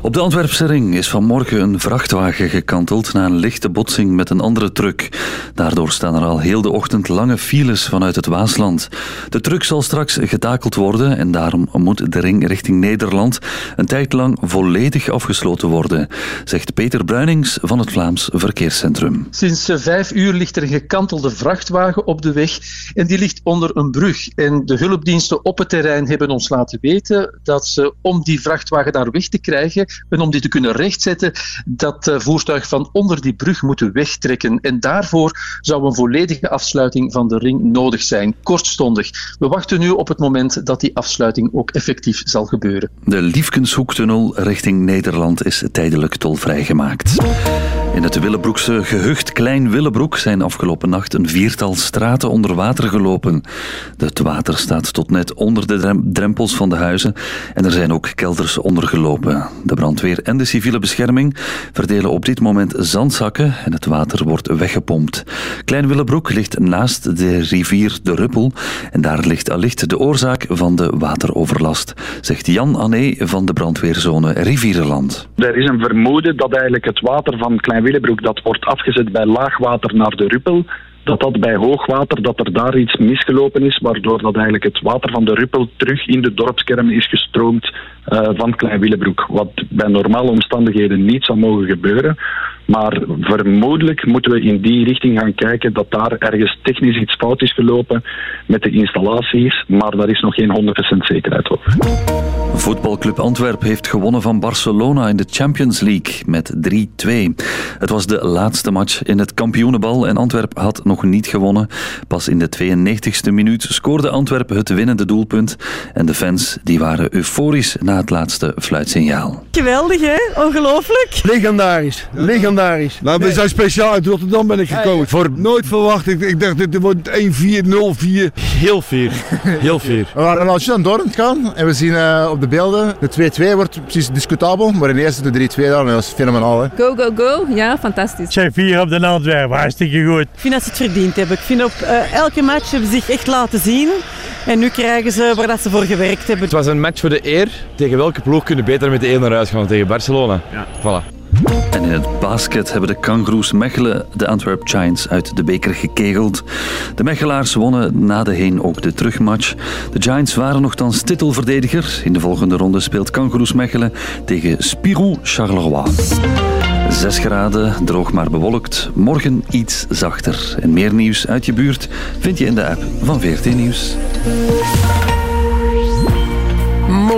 Op de Antwerpse ring is vanmorgen een vrachtwagen gekanteld na een lichte botsing met een andere truck. Daardoor staan er al heel de ochtend lange files vanuit het Waasland. De truck zal straks getakeld worden en daarom moet de ring richting Nederland een tijd lang volledig afgesloten worden, zegt Peter Bruinings van het Vlaams Verkeerscentrum. Sinds eh, vijf uur ligt er een gekantelde vrachtwagen op de weg en die ligt onder een brug. En de hulpdiensten op het terrein hebben ons laten weten dat ze om die vrachtwagen daar weg te krijgen en om die te kunnen rechtzetten, dat eh, voertuig van onder die brug moeten wegtrekken. En daarvoor zou een volledige afsluiting van de ring nodig zijn, kortstondig. We wachten nu op het moment dat die afsluiting ook effectief zal gebeuren. De Liefkenshoektunnel richting Nederland is tijdelijk tolvrij gemaakt. In het Willebroekse gehucht Klein Willebroek zijn afgelopen nacht een viertal straten onder water gelopen. Het water staat tot net onder de drem- drempels van de huizen en er zijn ook kelders ondergelopen. De brandweer en de civiele bescherming verdelen op dit moment zandzakken en het water wordt weggepompt. Klein Willebroek ligt naast de rivier de Ruppel en daar ligt allicht de oorzaak van de wateroverlast, zegt Jan Anné van de brandweerzone Rivierenland. Er is een vermoeden dat eigenlijk het water van Klein Willebroek dat wordt afgezet bij laagwater naar de Ruppel, dat dat bij hoogwater, dat er daar iets misgelopen is, waardoor dat eigenlijk het water van de Ruppel terug in de dorpskern is gestroomd van Klein Willebroek. Wat bij normale omstandigheden niet zou mogen gebeuren. Maar vermoedelijk moeten we in die richting gaan kijken dat daar ergens technisch iets fout is gelopen met de installaties, maar daar is nog geen 100% zekerheid over. Voetbalclub Antwerp heeft gewonnen van Barcelona in de Champions League met 3-2. Het was de laatste match in het kampioenenbal en Antwerp had nog niet gewonnen. Pas in de 92e minuut scoorde Antwerp het winnende doelpunt en de fans die waren euforisch na het laatste fluitsignaal. Geweldig, hè? Ongelooflijk. Legendarisch, legendarisch. Nou, we zijn speciaal uit Rotterdam ben ik gekomen. Voor nooit verwacht. Ik, ik dacht, dit wordt 1-4, 0-4. Heel fier, heel fier. We waren als je aan Dordt gaan en we zien eh, op de beelden, de 2-2 wordt precies discutabel, maar in eerste de 3-2 dan, dat is fenomenaal. Hè. Go, go, go. Ja, fantastisch. Zijn vier op de Antwerpen, hartstikke goed. Ik vind dat ze het verdiend hebben. Ik vind op eh, elke match hebben ze zich echt laten zien. En nu krijgen ze waar dat ze voor gewerkt hebben. Het was een match voor de eer. Tegen welke ploeg kunnen beter met de 1 naar huis gaan? Tegen Barcelona. Ja. Voilà. En in het basket hebben de Kangaroos Mechelen de Antwerp Giants uit de beker gekegeld. De Mechelaars wonnen na de heen ook de terugmatch. De Giants waren nogthans titelverdediger. In de volgende ronde speelt Kangaroos Mechelen tegen Spirou Charleroi. 6 graden, droog maar bewolkt. Morgen iets zachter. En meer nieuws uit je buurt vind je in de app van VRT Nieuws.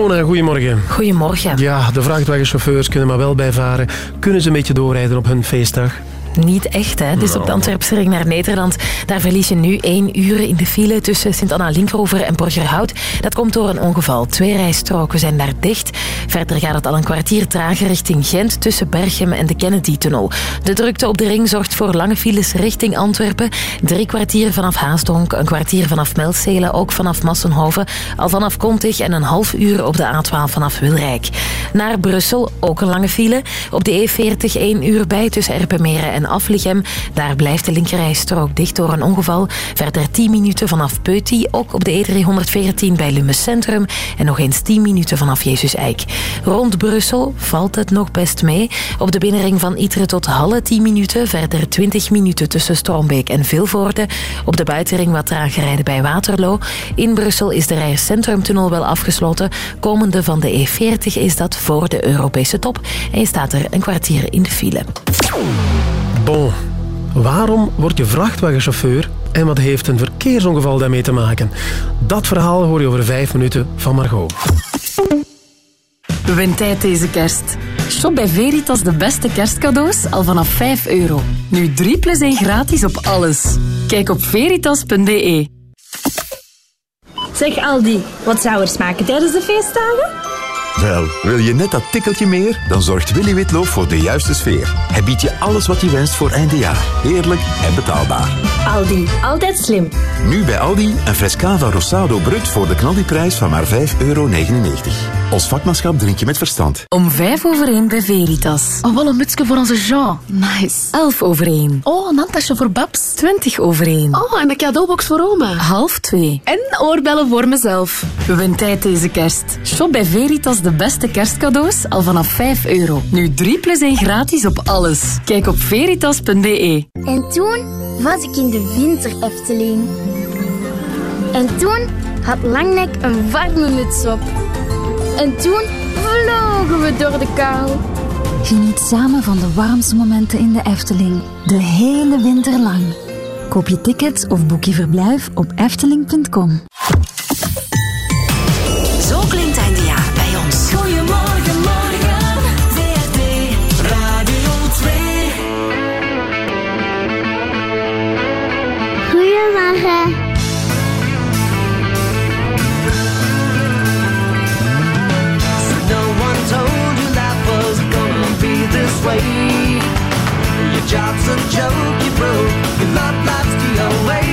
Goedemorgen. Goedemorgen. Ja, de vrachtwagenchauffeurs kunnen maar wel bijvaren. Kunnen ze een beetje doorrijden op hun feestdag? Niet echt, hè. Dus op de Antwerpse ring naar Nederland, daar verlies je nu één uur in de file tussen Sint-Anna-Linkrover en Borgerhout. Dat komt door een ongeval. Twee rijstroken zijn daar dicht. Verder gaat het al een kwartier trager richting Gent tussen Berchem en de Kennedy-tunnel. De drukte op de ring zorgt voor lange files richting Antwerpen. Drie kwartier vanaf Haasdonk, een kwartier vanaf Melzelen, ook vanaf Massenhoven, al vanaf Kontig en een half uur op de A12 vanaf Wilrijk. Naar Brussel ook een lange file. Op de E40 één uur bij tussen Erpenmeren en Aflichem. Daar blijft de linkerrijstrook dicht door een ongeval. Verder 10 minuten vanaf Peuty, ook op de E314 bij Lummes Centrum. En nog eens 10 minuten vanaf Jezus Eik. Rond Brussel valt het nog best mee. Op de binnenring van Itre tot Halle 10 minuten. Verder 20 minuten tussen Strombeek en Vilvoorde. Op de buitenring wat trager rijden bij Waterloo. In Brussel is de Rijers Centrumtunnel wel afgesloten. Komende van de E40 is dat voor de Europese top. En je staat er een kwartier in de file. Bon, waarom word je vrachtwagenchauffeur en wat heeft een verkeersongeval daarmee te maken? Dat verhaal hoor je over vijf minuten van Margot. Windtijd deze kerst. Shop bij Veritas de beste kerstcadeaus al vanaf 5 euro. Nu 3 plus 1 gratis op alles. Kijk op veritas.be. Zeg Aldi, wat zou er smaken tijdens de feestdagen? Wel, wil je net dat tikkeltje meer? Dan zorgt Willy Witloof voor de juiste sfeer. Hij biedt je alles wat je wenst voor eindejaar. Heerlijk en betaalbaar. Aldi, altijd slim. Nu bij Aldi een fles Cava Rosado Brut voor de knaldiprijs van maar 5,99 euro. Ons vakmanschap drink je met verstand. Om 5 over 1 bij Veritas. Oh, wel een mutsje voor onze Jean. Nice. 11 over 1. Oh, een handtasje voor Babs. 20 over 1. Oh, en een cadeaubox voor oma. Half 2. En oorbellen voor mezelf. Windtijd deze kerst. Shop bij Veritas de beste kerstcadeaus al vanaf 5 euro. Nu 3 plus 1 gratis op alles. Kijk op veritas.be. En toen was ik in de winter Efteling. En toen had Langnek een warme muts op. En toen vlogen we door de kou. Geniet samen van de warmste momenten in de Efteling. De hele winter lang. Koop je tickets of boek je verblijf op efteling.com. Zo klinkt eindejaar this way. Your job's a joke, you broke. Your love life's the away.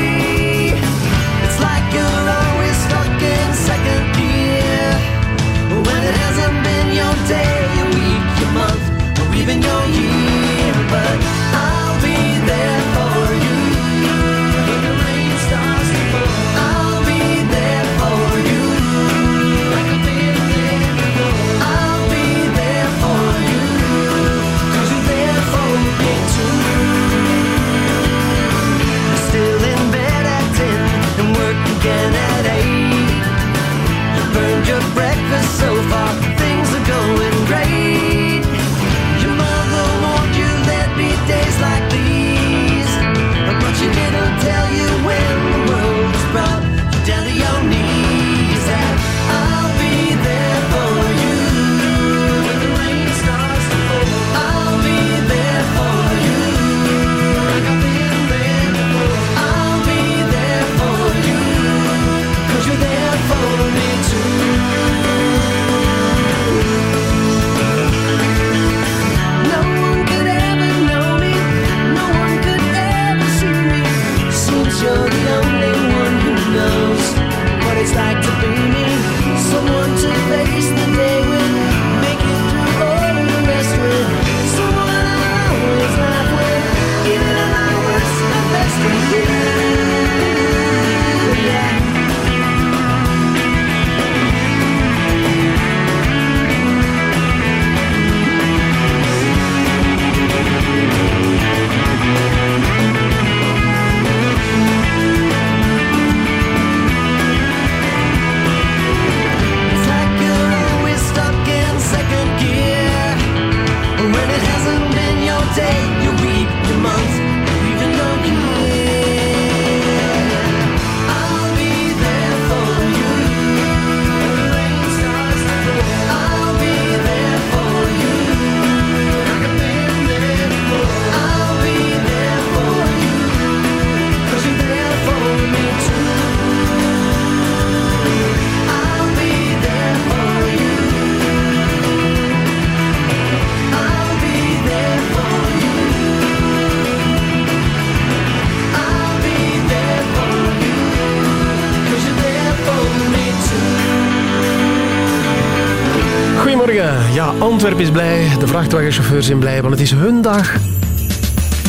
Goedemorgen. Ja, Antwerpen is blij, de vrachtwagenchauffeurs zijn blij, want het is hun dag.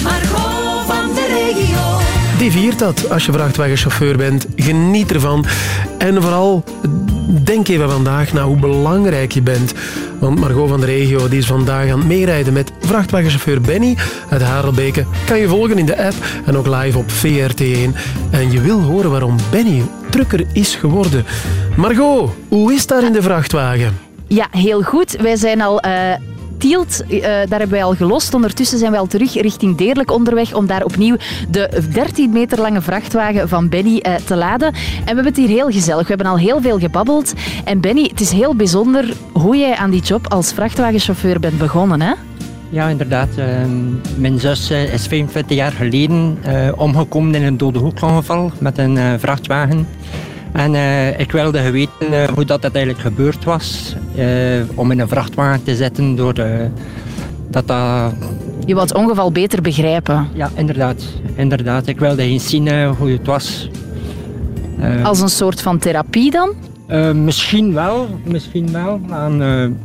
Margot van de regio. Die viert dat als je vrachtwagenchauffeur bent. Geniet ervan. En vooral, denk even vandaag naar hoe belangrijk je bent. Want Margot van de regio die is vandaag aan het meerijden met vrachtwagenchauffeur Benny uit Harelbeke. Kan je volgen in de app en ook live op VRT1. En je wil horen waarom Benny trucker is geworden. Margot, hoe is daar in de vrachtwagen? Ja, heel goed. Wij zijn al eh, Tielt, eh, daar hebben wij al gelost. Ondertussen zijn wij al terug richting Deerlijk onderweg om daar opnieuw de 13 meter lange vrachtwagen van Benny eh, te laden. En we hebben het hier heel gezellig. We hebben al heel veel gebabbeld. En Benny, het is heel bijzonder hoe jij aan die job als vrachtwagenchauffeur bent begonnen, hè? Ja, inderdaad. Ehm, mijn zus is 25 jaar geleden omgekomen in een dode hoekongeval met een vrachtwagen. En eh, ik wilde weten eh, hoe dat, dat eigenlijk gebeurd was. eh, om in een vrachtwagen te zitten door de, dat dat... Je wou het ongeval beter begrijpen. Ja, inderdaad. inderdaad. Ik wilde eens zien hoe het was. Als een soort van therapie dan? misschien wel, misschien wel. En,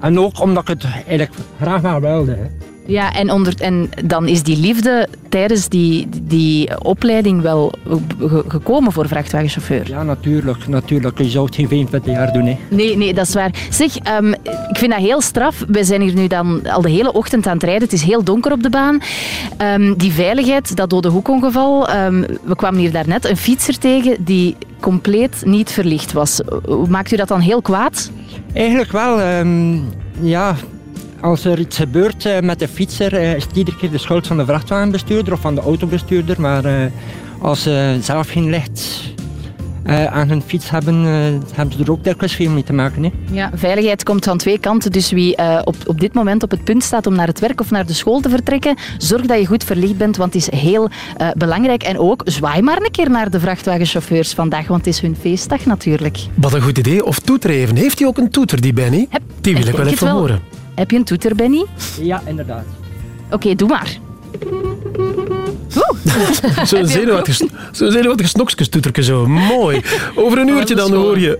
en ook omdat ik het eigenlijk graag wel wilde. hè. Ja, en, onder, en dan is die liefde tijdens die, die opleiding wel ge- gekomen voor vrachtwagenchauffeur? Ja, natuurlijk. natuurlijk. Je zou het geen 25 jaar doen. Hè. Nee, nee, dat is waar. Zeg, ehm, ik vind dat heel straf. We zijn hier nu dan al de hele ochtend aan het rijden. Het is heel donker op de baan. Ehm, die veiligheid, dat dode hoekongeval. ehm, we kwamen hier daarnet een fietser tegen die compleet niet verlicht was. Maakt u dat dan heel kwaad? Eigenlijk wel. ja, als er iets gebeurt eh, met de fietser, eh, is het iedere keer de schuld van de vrachtwagenbestuurder of van de autobestuurder. Maar eh, als ze zelf geen licht eh, aan hun fiets hebben, hebben ze er ook dikwijls veel mee te maken. Hè. Ja, veiligheid komt van twee kanten. Dus wie eh, op, op dit moment op het punt staat om naar het werk of naar de school te vertrekken, zorg dat je goed verlicht bent, want het is heel eh, belangrijk. En ook zwaai maar een keer naar de vrachtwagenchauffeurs vandaag, want het is hun feestdag natuurlijk. Wat een goed idee. Of toeteren. Heeft hij ook een toeter, die Benny? die wil ik denk wel even wel. horen. Heb je een toeter, Benny? Ja, inderdaad. Oké, doe maar. *laughs* Zo'n zenuwachtig, zo'n zenuwachtig zo. Mooi. Over een uurtje dan hoor je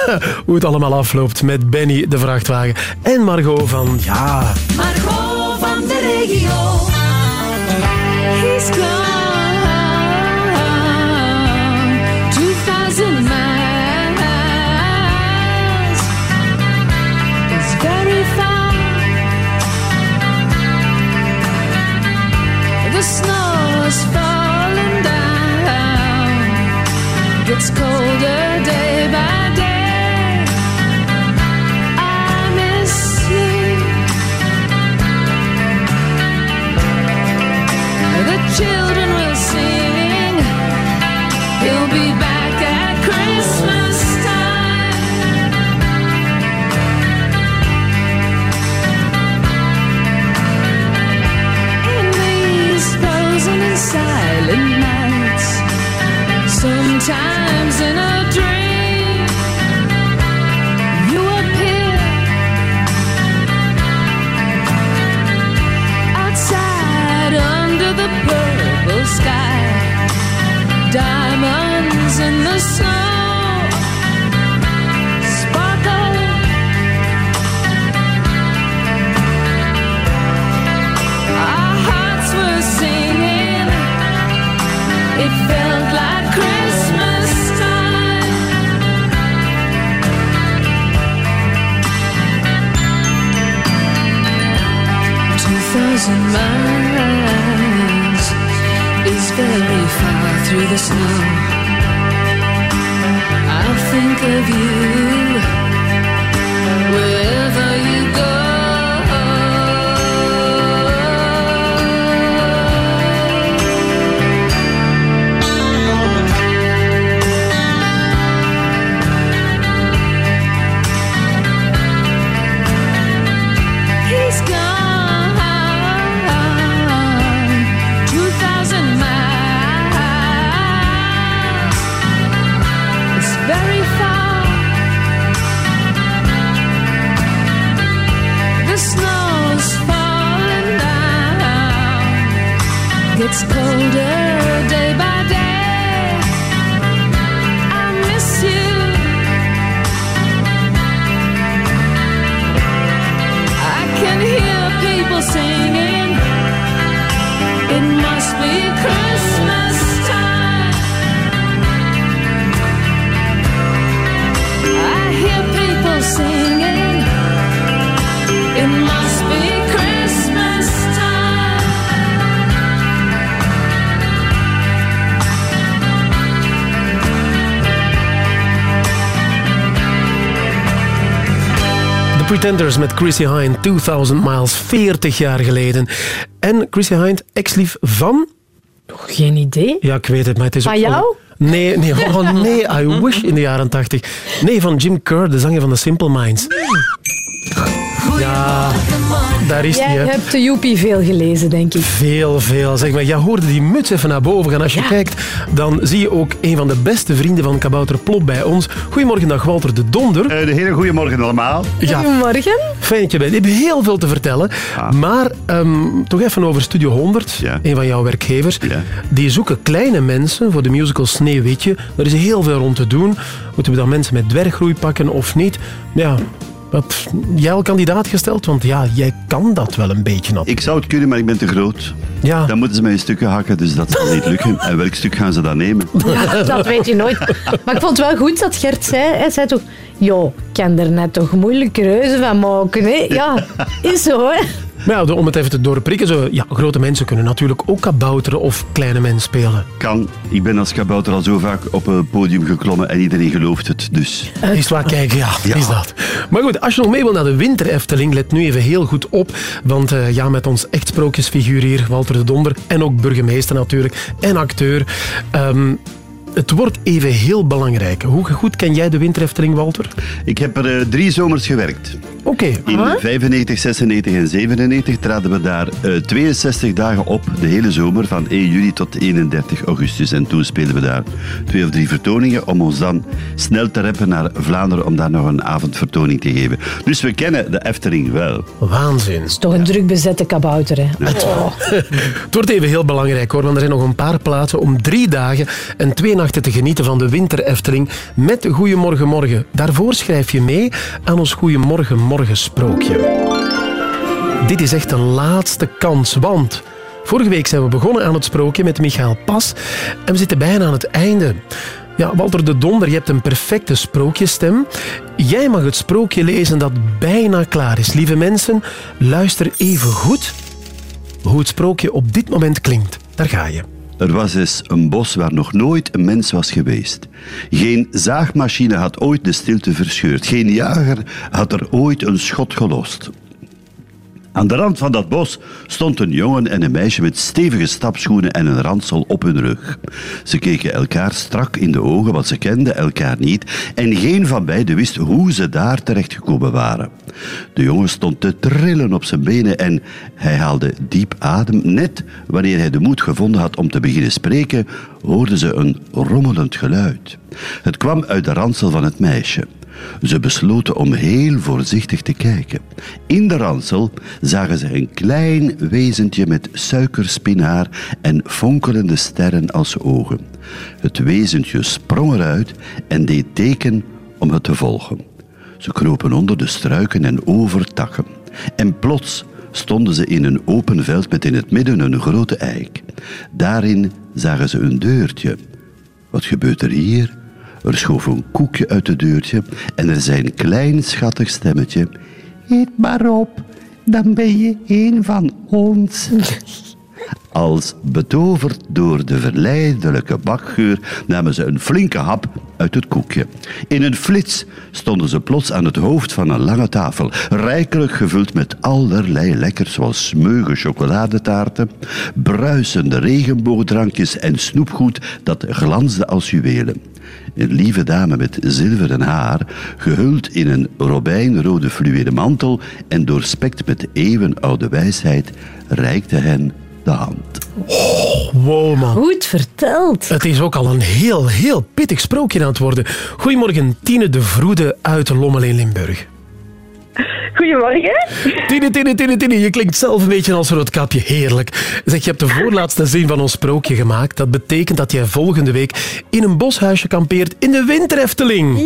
*laughs* hoe het allemaal afloopt met Benny de vrachtwagen. En Margot van, ja... Margot van de The snow is falling down. Gets colder silent nights, sometimes in a dream, you appear outside under the purple sky. Diamonds in the snow Two thousand miles is very far through the snow. I'll think of you Gets colder day by day. I miss you. I can hear people singing. It must be Christmas time. I hear people singing. It must Pretenders met Chrissy Hind, 2000 Miles, 40 jaar geleden. En Chrissy Hind, ex-lief van... Geen idee. Ja, ik weet het, maar het is Van ook... jou? Nee, nee, *laughs* oh nee, I wish in de jaren 80. Nee, van Jim Kerr, de zanger van The Simple Minds. Ja, daar is Jij hè. hebt de Joepie veel gelezen, denk ik. Veel, veel. Zeg maar, jij hoorde die muts even naar boven gaan. Als je kijkt, dan zie je ook een van de beste vrienden van Kabouter Plop bij ons. Goedemorgen, dag Walter de Donder. de hele goede morgen allemaal. Ja, Goedemorgen. fijn dat je bent. Je hebt heel veel te vertellen. Maar ehm, toch even over Studio 100, een van jouw werkgevers. Die zoeken kleine mensen voor de musical Sneeuwwitje. Er is heel veel rond te doen. Moeten we dan mensen met dwerggroei pakken of niet? Ja, wat, jij al kandidaat gesteld? Want ja, jij kan dat wel een beetje. Nat. Ik zou het kunnen, maar ik ben te groot. Ja. Dan moeten ze mij in stukken hakken, dus dat zal niet lukken. En welk stuk gaan ze dan nemen? Ja, dat weet je nooit. Maar ik vond het wel goed dat Gert zei. Hij zei toch... Jo, ik kan er net toch moeilijk reuze van maken. Hè? Ja, *laughs* is zo, hè. Maar ja, om het even te doorprikken, zo, ja, grote mensen kunnen natuurlijk ook kabouteren of kleine mensen spelen. Kan. Ik ben als kabouter al zo vaak op een podium geklommen en iedereen gelooft het, dus... Is het waar kijken, ja, is dat. Maar goed, als je nog mee wil naar de Winter Efteling, let nu even heel goed op. Want eh, ja, met ons echt sprookjesfiguur hier, Walter de Donder, en ook burgemeester natuurlijk, en acteur. ehm, het wordt even heel belangrijk. Hoe goed ken jij de Winter Efteling, Walter? Ik heb er eh, drie zomers gewerkt. Oké. In 95, 96 en 97 traden we daar eh, 62 dagen op, de hele zomer, van 1 juli tot 31 augustus. En toen speelden we daar twee of drie vertoningen om ons dan snel te reppen naar Vlaanderen om daar nog een avondvertoning te geven. Dus we kennen de Efteling wel. Waanzin. is toch een druk bezette kabouter, hè. Oh. *laughs* Het wordt even heel belangrijk hoor, want er zijn nog een paar plaatsen om drie dagen en twee nachten te genieten van de Winter Efteling met Goeiemorgen Morgen. Daarvoor schrijf je mee aan ons Goeiemorgen Morgen sprookje. Dit is echt een laatste kans, want vorige week zijn we begonnen aan het sprookje met Michael Pas en we zitten bijna aan het einde. Ja, Walter de Donder, je hebt een perfecte sprookjestem. Jij mag het sprookje lezen dat bijna klaar is. Lieve mensen, luister even goed hoe het sprookje op dit moment klinkt. Daar ga je. Er was eens een bos waar nog nooit een mens was geweest. Geen zaagmachine had ooit de stilte verscheurd. Geen jager had er ooit een schot gelost. Aan de rand van dat bos stond een jongen en een meisje met stevige stapschoenen en een ransel op hun rug. Ze keken elkaar strak in de ogen, want ze kenden elkaar niet en geen van beiden wist hoe ze daar terechtgekomen waren. De jongen stond te trillen op zijn benen en hij haalde diep adem. Net wanneer hij de moed gevonden had om te beginnen spreken, hoorden ze een rommelend geluid. Het kwam uit de ransel van het meisje. Ze besloten om heel voorzichtig te kijken. In de ransel zagen ze een klein wezentje met suikerspinhaar en fonkelende sterren als ogen. Het wezentje sprong eruit en deed teken om het te volgen. Ze kropen onder de struiken en over takken. En plots stonden ze in een open veld met in het midden een grote eik. Daarin zagen ze een deurtje. Wat gebeurt er hier? Er schoof een koekje uit het deurtje en er zei een klein schattig stemmetje. Eet maar op, dan ben je een van ons. *laughs* Als betoverd door de verleidelijke bakgeur namen ze een flinke hap uit het koekje. In een flits stonden ze plots aan het hoofd van een lange tafel, rijkelijk gevuld met allerlei lekkers zoals smeuige chocoladetaarten, bruisende regenboogdrankjes en snoepgoed dat glansde als juwelen. Een lieve dame met zilveren haar, gehuld in een robijnrode fluwelen mantel en doorspekt met eeuwenoude wijsheid, reikte hen de hand. Wow, man. Goed verteld. Het is ook al een heel, heel pittig sprookje aan het worden. Goedemorgen, Tine de Vroede uit Lommel in Limburg. Goedemorgen. Tine, Tine, Tine, Tine, je klinkt zelf een beetje als roodkapje. Heerlijk. Zeg, je hebt de voorlaatste zin van ons sprookje gemaakt. Dat betekent dat jij volgende week in een boshuisje kampeert in de Winterefteling.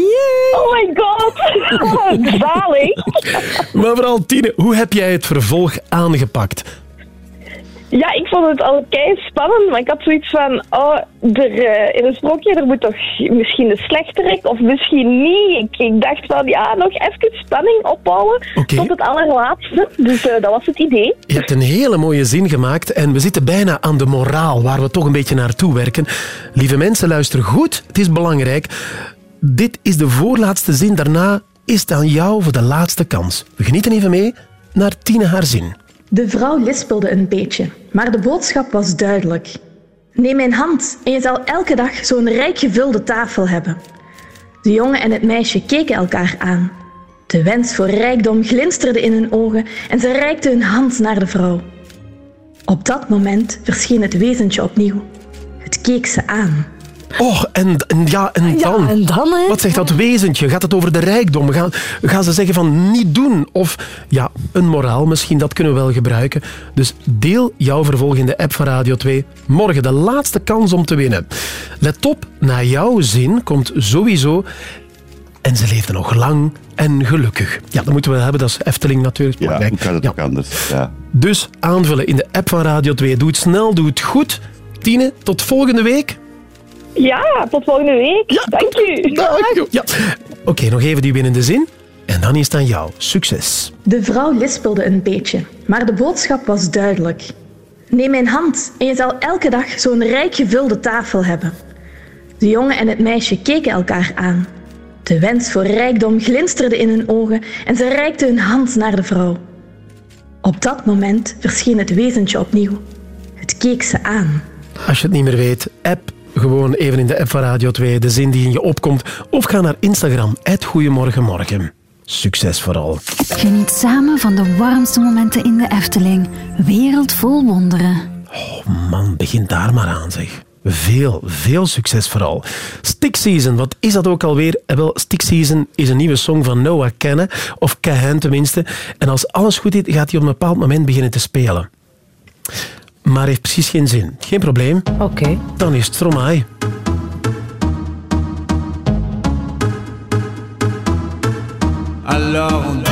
Oh my god. *laughs* Zalig. Maar vooral, Tine, hoe heb jij het vervolg aangepakt? Ja, ik vond het al kei spannend, maar ik had zoiets van, oh, er, eh, in een sprookje, er moet toch misschien de slechterik of misschien niet. Ik, ik dacht van, ja, nog even spanning opbouwen tot het allerlaatste. Dus eh, dat was het idee. Je hebt een hele mooie zin gemaakt en we zitten bijna aan de moraal, waar we toch een beetje naartoe werken. Lieve mensen, luister goed, het is belangrijk. Dit is de voorlaatste zin, daarna is het aan jou voor de laatste kans. We genieten even mee naar Tine haar zin. De vrouw lispelde een beetje, maar de boodschap was duidelijk. Neem mijn hand en je zal elke dag zo'n rijk gevulde tafel hebben. De jongen en het meisje keken elkaar aan. De wens voor rijkdom glinsterde in hun ogen en ze reikte hun hand naar de vrouw. Op dat moment verscheen het wezentje opnieuw. Het keek ze aan. Oh, en, en ja, en dan? en dan, hè? Wat zegt dat wezentje? Gaat het over de rijkdom? Gaan, gaan ze zeggen van niet doen? Of ja, een moraal misschien, dat kunnen we wel gebruiken. Dus deel jouw vervolg in de app van Radio 2. Morgen de laatste kans om te winnen. Let op, na jouw zin komt sowieso... En ze leefde nog lang en gelukkig. Ja, dat moeten we hebben, dat is Efteling natuurlijk. Ja, hoe kan het ook anders? Ja. Dus aanvullen in de app van Radio 2. Doe het snel, doe het goed. Tine, tot volgende week. Ja, tot volgende week. Dank u. Dag. Ja. Oké, nog even die winnende zin. En dan is het aan jou. Succes. De vrouw lispelde een beetje, maar de boodschap was duidelijk. Neem mijn hand en je zal elke dag zo'n rijk gevulde tafel hebben. De jongen en het meisje keken elkaar aan. De wens voor rijkdom glinsterde in hun ogen en ze reikten hun hand naar de vrouw. Op dat moment verscheen het wezentje opnieuw. Het keek ze aan. Als je het niet meer weet, app gewoon even in de app van Radio 2 de zin die in je opkomt. Of ga naar Instagram, Goedemorgenmorgen. Succes vooral. Geniet samen van de warmste momenten in de Efteling. Wereld vol wonderen. Oh man, begin daar maar aan zeg. Veel, veel succes vooral. Stick Season, wat is dat ook alweer? Eh, Wel, Stick Season is een nieuwe song van Noah Kennen, of Cahan tenminste. En als alles goed is, gaat hij op een bepaald moment beginnen te spelen. Maar heeft precies geen zin. Geen probleem. Oké. Dan is het Stromae. Alors on Alors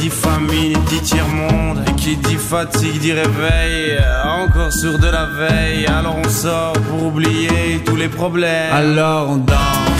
dit famine dit tiers-monde Et qui dit fatigue dit réveil Encore sur de la veille. Alors on sort pour oublier tous les problèmes. Alors on danse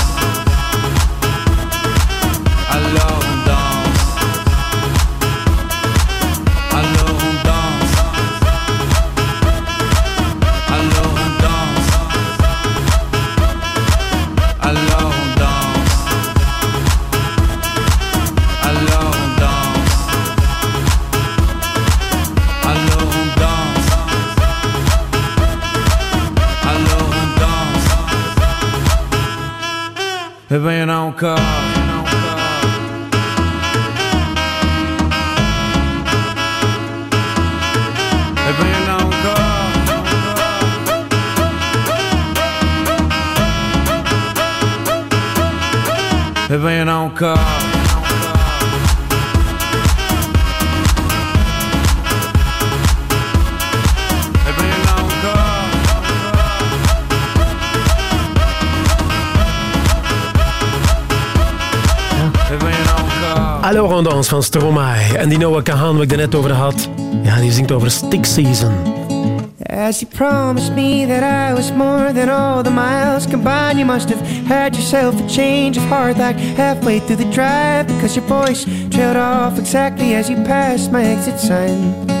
corre, vem não corre, não não. Alors on danse van Stromae. En die Noah Kahan, waar ik het net over had, ja, die zingt over Stick Season. As you promised me that I was more than all the miles combined, you must have had yourself a change of heart like halfway through the drive because your voice trailed off exactly as you passed my exit sign.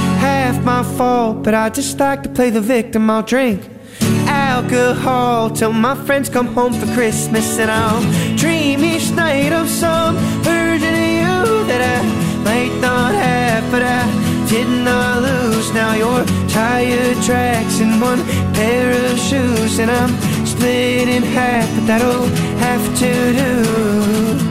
half my fault, but I just like to play the victim. I'll drink alcohol till my friends come home for Christmas, and I'll dream each night of some version of you that I might not have, but I did not lose. Now your tire tracks in one pair of shoes, and I'm split in half, but that'll have to do.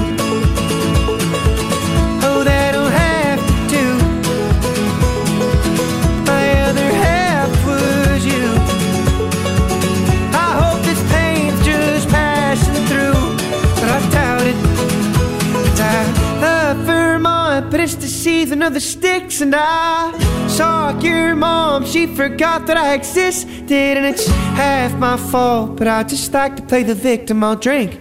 season of the sticks, and I saw your mom. She forgot that I existed, and it's half my fault. But I just like to play the victim. I'll drink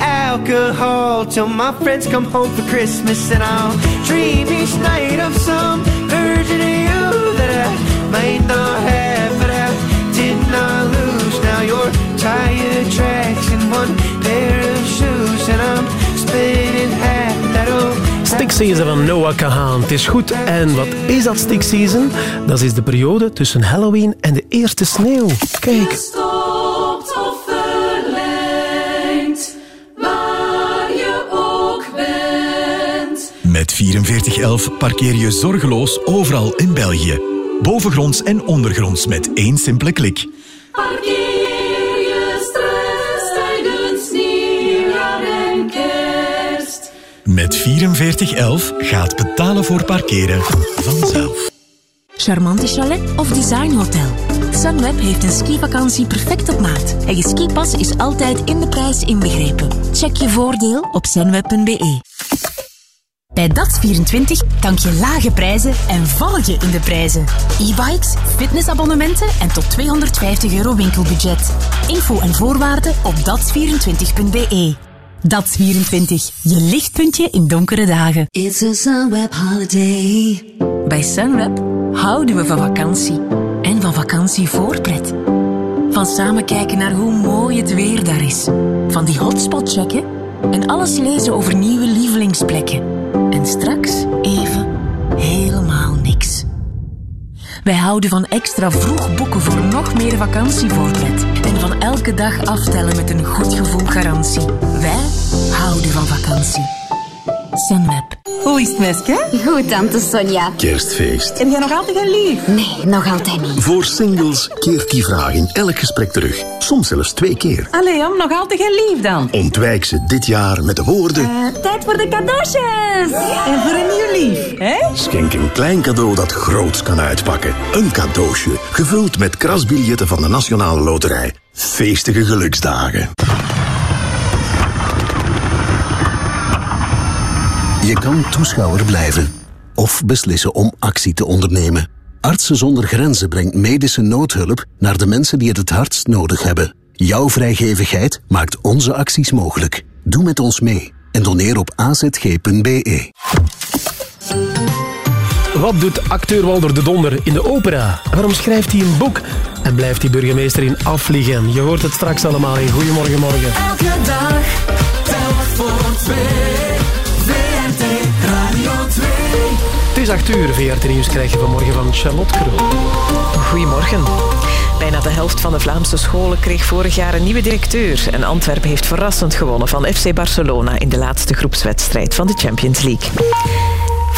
alcohol till my friends come home for Christmas, and I'll dream each night of some version of you that I might not have, but I did not lose. Now your tire tracks in one pair of shoes, and I'm split in half. Stick Season van Noah Kahan. Het is goed. En wat is dat Stick Season? Dat is de periode tussen Halloween en de eerste sneeuw. Kijk. Stopt of verlengt, waar je ook bent. Met 4411 parkeer je zorgeloos overal in België. Bovengronds en ondergronds met één simpele klik. Parkeer Met 4411 gaat betalen voor parkeren vanzelf. Charmante chalet of designhotel. Sunweb heeft een skivakantie perfect op maat. En je skipas is altijd in de prijs inbegrepen. Check je voordeel op sunweb.be. Bij DAX24 tank je lage prijzen en val je in de prijzen. E-bikes, fitnessabonnementen en tot 250 euro winkelbudget. Info en voorwaarden op DAX24.be. DAX24, je lichtpuntje in donkere dagen. It's a Sunweb holiday. Bij Sunweb houden we van vakantie. En van vakantie voorpret. Van samen kijken naar hoe mooi het weer daar is. Van die hotspot checken en alles lezen over nieuwe lievelingsplekken. En straks even helemaal niks. Wij houden van extra vroeg boeken voor nog meer vakantievoorpret. En van elke dag aftellen met een goed gevoel garantie. Wij houden van vakantie. Sunweb. Hoe is het, meisje? Goed, tante Sonja. Kerstfeest. Heb jij nog altijd geen lief? Nee, nog altijd niet. Voor singles keert die vraag in elk gesprek terug. Soms zelfs twee keer. Allee, om nog altijd geen lief dan? Ontwijk ze dit jaar met de woorden... Eh, tijd voor de cadeautjes. En voor een nieuw lief, hè? Schenk een klein cadeau dat groots kan uitpakken. Een cadeautje, gevuld met krasbiljetten van de Nationale Loterij. Feestige geluksdagen. Je kan toeschouwer blijven of beslissen om actie te ondernemen. Artsen zonder Grenzen brengt medische noodhulp naar de mensen die het het hardst nodig hebben. Jouw vrijgevigheid maakt onze acties mogelijk. Doe met ons mee en doneer op azg.be. Wat doet acteur Walter de Donder in de opera? Waarom schrijft hij een boek? En blijft die burgemeester in afvliegen? Je hoort het straks allemaal in Goedemorgen Morgen. Elke dag, telk voor twee. Is 8 uur, VRT Nieuws krijg je vanmorgen van Charlotte Krul. Goedemorgen. Bijna de helft van de Vlaamse scholen kreeg vorig jaar een nieuwe directeur. En Antwerpen heeft verrassend gewonnen van FC Barcelona in de laatste groepswedstrijd van de Champions League.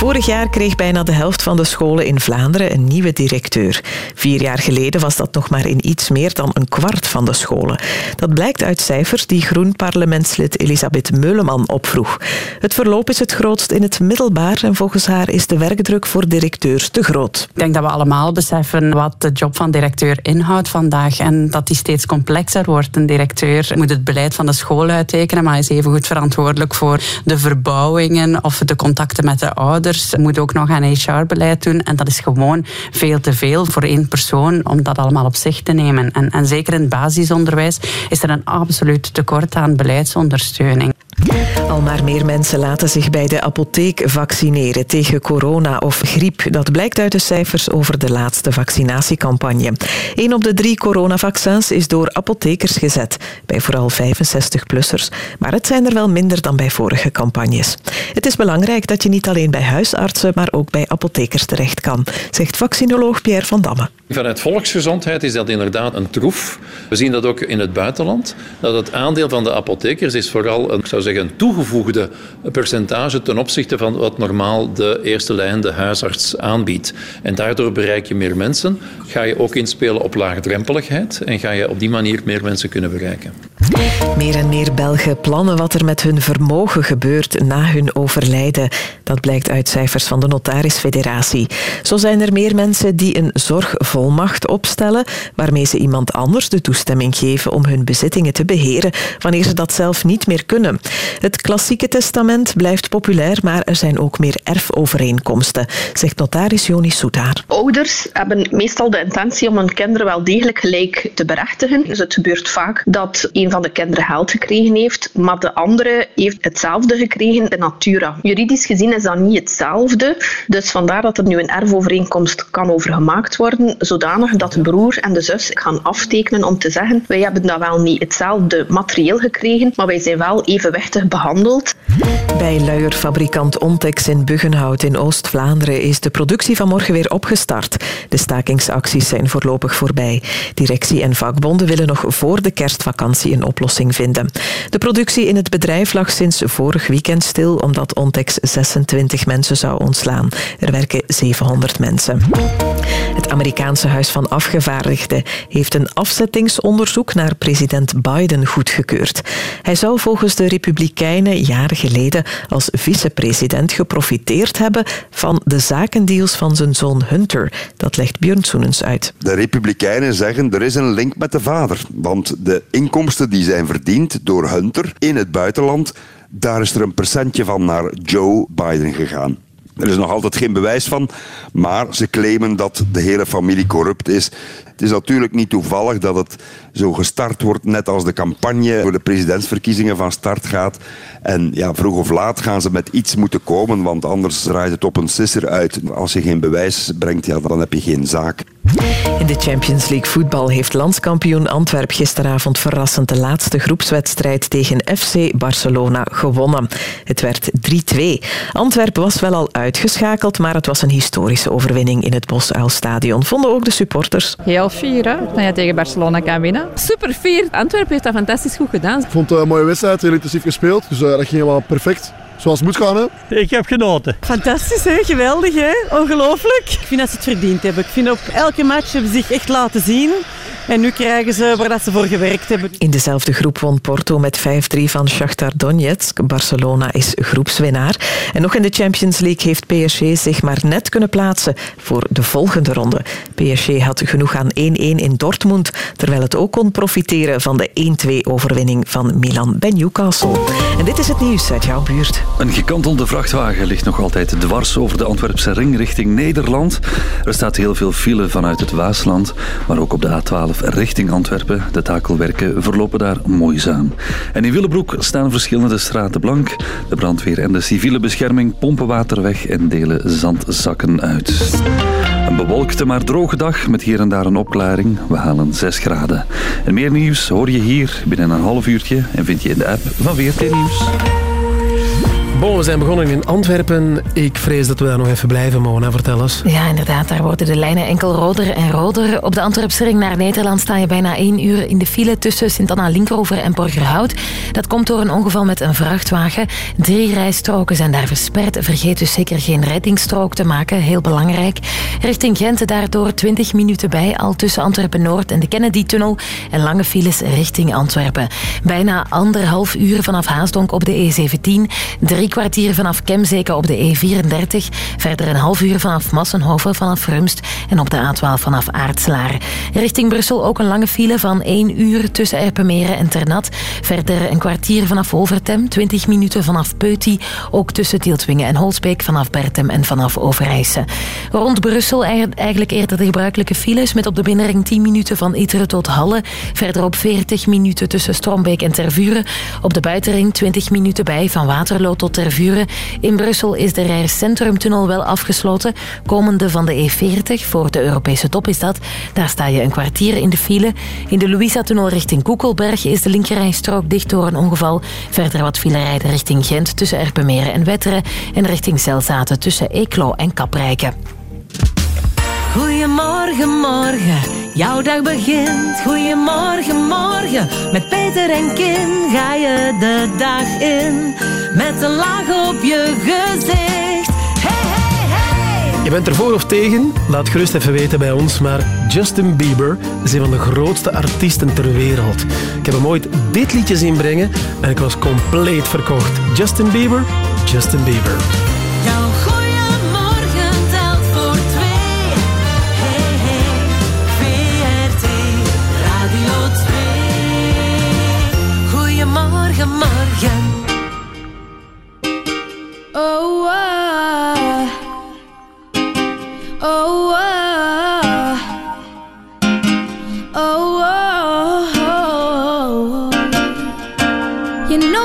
Vorig jaar kreeg bijna de helft van de scholen in Vlaanderen een nieuwe directeur. Vier jaar geleden was dat nog maar in iets meer dan een kwart van de scholen. Dat blijkt uit cijfers die Groen-parlementslid Elisabeth Meuleman opvroeg. Het verloop is het grootst in het middelbaar en volgens haar is de werkdruk voor directeurs te groot. Ik denk dat we allemaal beseffen wat de job van directeur inhoudt vandaag en dat die steeds complexer wordt. Een directeur moet het beleid van de school uittekenen, maar is evengoed verantwoordelijk voor de verbouwingen of de contacten met de ouders. Moet ook nog aan HR-beleid doen en dat is gewoon veel te veel voor één persoon om dat allemaal op zich te nemen. En, en zeker in het basisonderwijs is er een absoluut tekort aan beleidsondersteuning. Al maar meer mensen laten zich bij de apotheek vaccineren tegen corona of griep. Dat blijkt uit de cijfers over de laatste vaccinatiecampagne. Een op de drie coronavaccins is door apothekers gezet, bij vooral 65-plussers. Maar het zijn er wel minder dan bij vorige campagnes. Het is belangrijk dat je niet alleen bij huisartsen, maar ook bij apothekers terecht kan, zegt vaccinoloog Pierre van Damme. Vanuit volksgezondheid is dat inderdaad een troef. We zien dat ook in het buitenland. Dat het aandeel van de apothekers is vooral een, ik zou zeggen, een toegevoegde percentage ten opzichte van wat normaal de eerste lijn, de huisarts, aanbiedt. En daardoor bereik je meer mensen, ga je ook inspelen op laagdrempeligheid en ga je op die manier meer mensen kunnen bereiken. Meer en meer Belgen plannen wat er met hun vermogen gebeurt na hun overlijden. Dat blijkt uit cijfers van de Notarisfederatie. Zo zijn er meer mensen die een zorgvolmacht opstellen, waarmee ze iemand anders de toestemming geven om hun bezittingen te beheren wanneer ze dat zelf niet meer kunnen. Het klassieke testament blijft populair, maar er zijn ook meer erfovereenkomsten, zegt notaris Joni Soetaar. Ouders hebben meestal de intentie om hun kinderen wel degelijk gelijk te berechtigen. Dus het gebeurt vaak dat een van de kinderen geld gekregen heeft, maar de andere heeft hetzelfde gekregen in natura. Juridisch gezien is dat niet hetzelfde, dus vandaar dat er nu een erfovereenkomst kan over gemaakt worden, zodanig dat de broer en de zus gaan aftekenen om te zeggen wij hebben dat wel niet hetzelfde materieel gekregen, maar wij zijn wel evenwichtig behandeld. Bij luierfabrikant Ontex in Buggenhout in Oost-Vlaanderen is de productie vanmorgen weer opgestart. De stakingsacties zijn voorlopig voorbij. Directie en vakbonden willen nog voor de kerstvakantie een oplossing vinden. De productie in het bedrijf lag sinds vorig weekend stil omdat Ontex 26 mensen zou ontslaan. Er werken 700 mensen. Het Amerikaanse Huis van Afgevaardigden heeft een afzettingsonderzoek naar president Biden goedgekeurd. Hij zou volgens de Republikeinen jaren geleden als vicepresident geprofiteerd hebben van de zakendeals van zijn zoon Hunter. Dat legt Björn Soenens uit. De Republikeinen zeggen er is een link met de vader. Want de inkomsten die zijn verdiend door Hunter in het buitenland, daar is er een percentje van naar Joe Biden gegaan. Er is nog altijd geen bewijs van, maar ze claimen dat de hele familie corrupt is. Het is natuurlijk niet toevallig dat het zo gestart wordt, net als de campagne voor de presidentsverkiezingen van start gaat. En ja, vroeg of laat gaan ze met iets moeten komen, want anders draait het op een sisser uit. Als je geen bewijs brengt, ja, dan heb je geen zaak. In de Champions League voetbal heeft landskampioen Antwerp gisteravond verrassend de laatste groepswedstrijd tegen FC Barcelona gewonnen. Het werd 3-2. Antwerp was wel al uitgeschakeld, maar het was een historische overwinning in het Bosuilstadion, vonden ook de supporters. Heel fier hè, dat je tegen Barcelona kan winnen. Super fier. Antwerpen heeft dat fantastisch goed gedaan. Ik vond het een mooie wedstrijd, heel intensief gespeeld. Dus uh, dat ging helemaal perfect. Zoals het moet gaan, hè? Ik heb genoten. Fantastisch, hè? Geweldig, hè? Ongelooflijk. Ik vind dat ze het verdiend hebben. Ik vind op elke match hebben ze zich echt laten zien. En nu krijgen ze waar dat ze voor gewerkt hebben. In dezelfde groep won Porto met 5-3 van Shakhtar Donetsk. Barcelona is groepswinnaar. En nog in de Champions League heeft PSG zich maar net kunnen plaatsen voor de volgende ronde. PSG had genoeg aan 1-1 in Dortmund, terwijl het ook kon profiteren van de 1-2-overwinning van Milan bij Newcastle. En dit is het nieuws uit jouw buurt. Een gekantelde vrachtwagen ligt nog altijd dwars over de Antwerpse ring richting Nederland. Er staat heel veel file vanuit het Waasland, maar ook op de A12 richting Antwerpen. De takelwerken verlopen daar moeizaam. En in Willebroek staan verschillende straten blank. De brandweer en de civiele bescherming pompen water weg en delen zandzakken uit. Een bewolkte maar droge dag met hier en daar een opklaring. We halen 6 graden. En meer nieuws hoor je hier binnen een half uurtje en vind je in de app van VRT Nieuws. We zijn begonnen in Antwerpen. Ik vrees dat we daar nog even blijven, Mona. Vertel eens. Ja, inderdaad. Daar worden de lijnen enkel roder en roder. Op de Antwerpse ring naar Nederland sta je bijna één uur in de file tussen Sint-Anna-Linkeroever en Borgerhout. Dat komt door een ongeval met een vrachtwagen. Drie rijstroken zijn daar versperd. Vergeet dus zeker geen reddingsstrook te maken. Heel belangrijk. Richting Gent daardoor 20 minuten bij, al tussen Antwerpen-Noord en de Kennedy-tunnel. En lange files richting Antwerpen. Bijna anderhalf uur vanaf Haasdonk op de E17. Drie kwartier vanaf Kemzeke op de E34. Verder een half uur vanaf Massenhoven vanaf Rumst. En op de A12 vanaf Aartselaar. Richting Brussel ook een lange file van 1 uur tussen Erpenmeren en Ternat. Verder een kwartier vanaf Overtem. 20 minuten vanaf Peuty. Ook tussen Tieltwingen en Holsbeek vanaf Bertem en vanaf Overijse. Rond Brussel eigenlijk eerder de gebruikelijke files. Met op de binnenring 10 minuten van Iteren tot Halle. Verder op 40 minuten tussen Strombeek en Tervuren. Op de buitenring 20 minuten bij van Waterloo tot Tervuren. In Brussel is de Rijers Centrumtunnel wel afgesloten. Komende van de E40, voor de Europese top is dat. Daar sta je een kwartier in de file. In de Louisa-tunnel richting Koekelberg is de linkerrijstrook dicht door een ongeval. Verder wat file rijden richting Gent tussen Erpenmeren en Wetteren. En richting Zelzaten tussen Eeklo en Kaprijke. Goedemorgen, morgen, jouw dag begint. Goedemorgen, morgen, met Peter en Kim ga je de dag in. Met een laag op je gezicht. Hey, hey, hey! Je bent er voor of tegen? Laat gerust even weten bij ons. Maar Justin Bieber is een van de grootste artiesten ter wereld. Ik heb hem ooit dit liedje zien brengen en ik was compleet verkocht. Justin Bieber, Justin Bieber.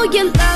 You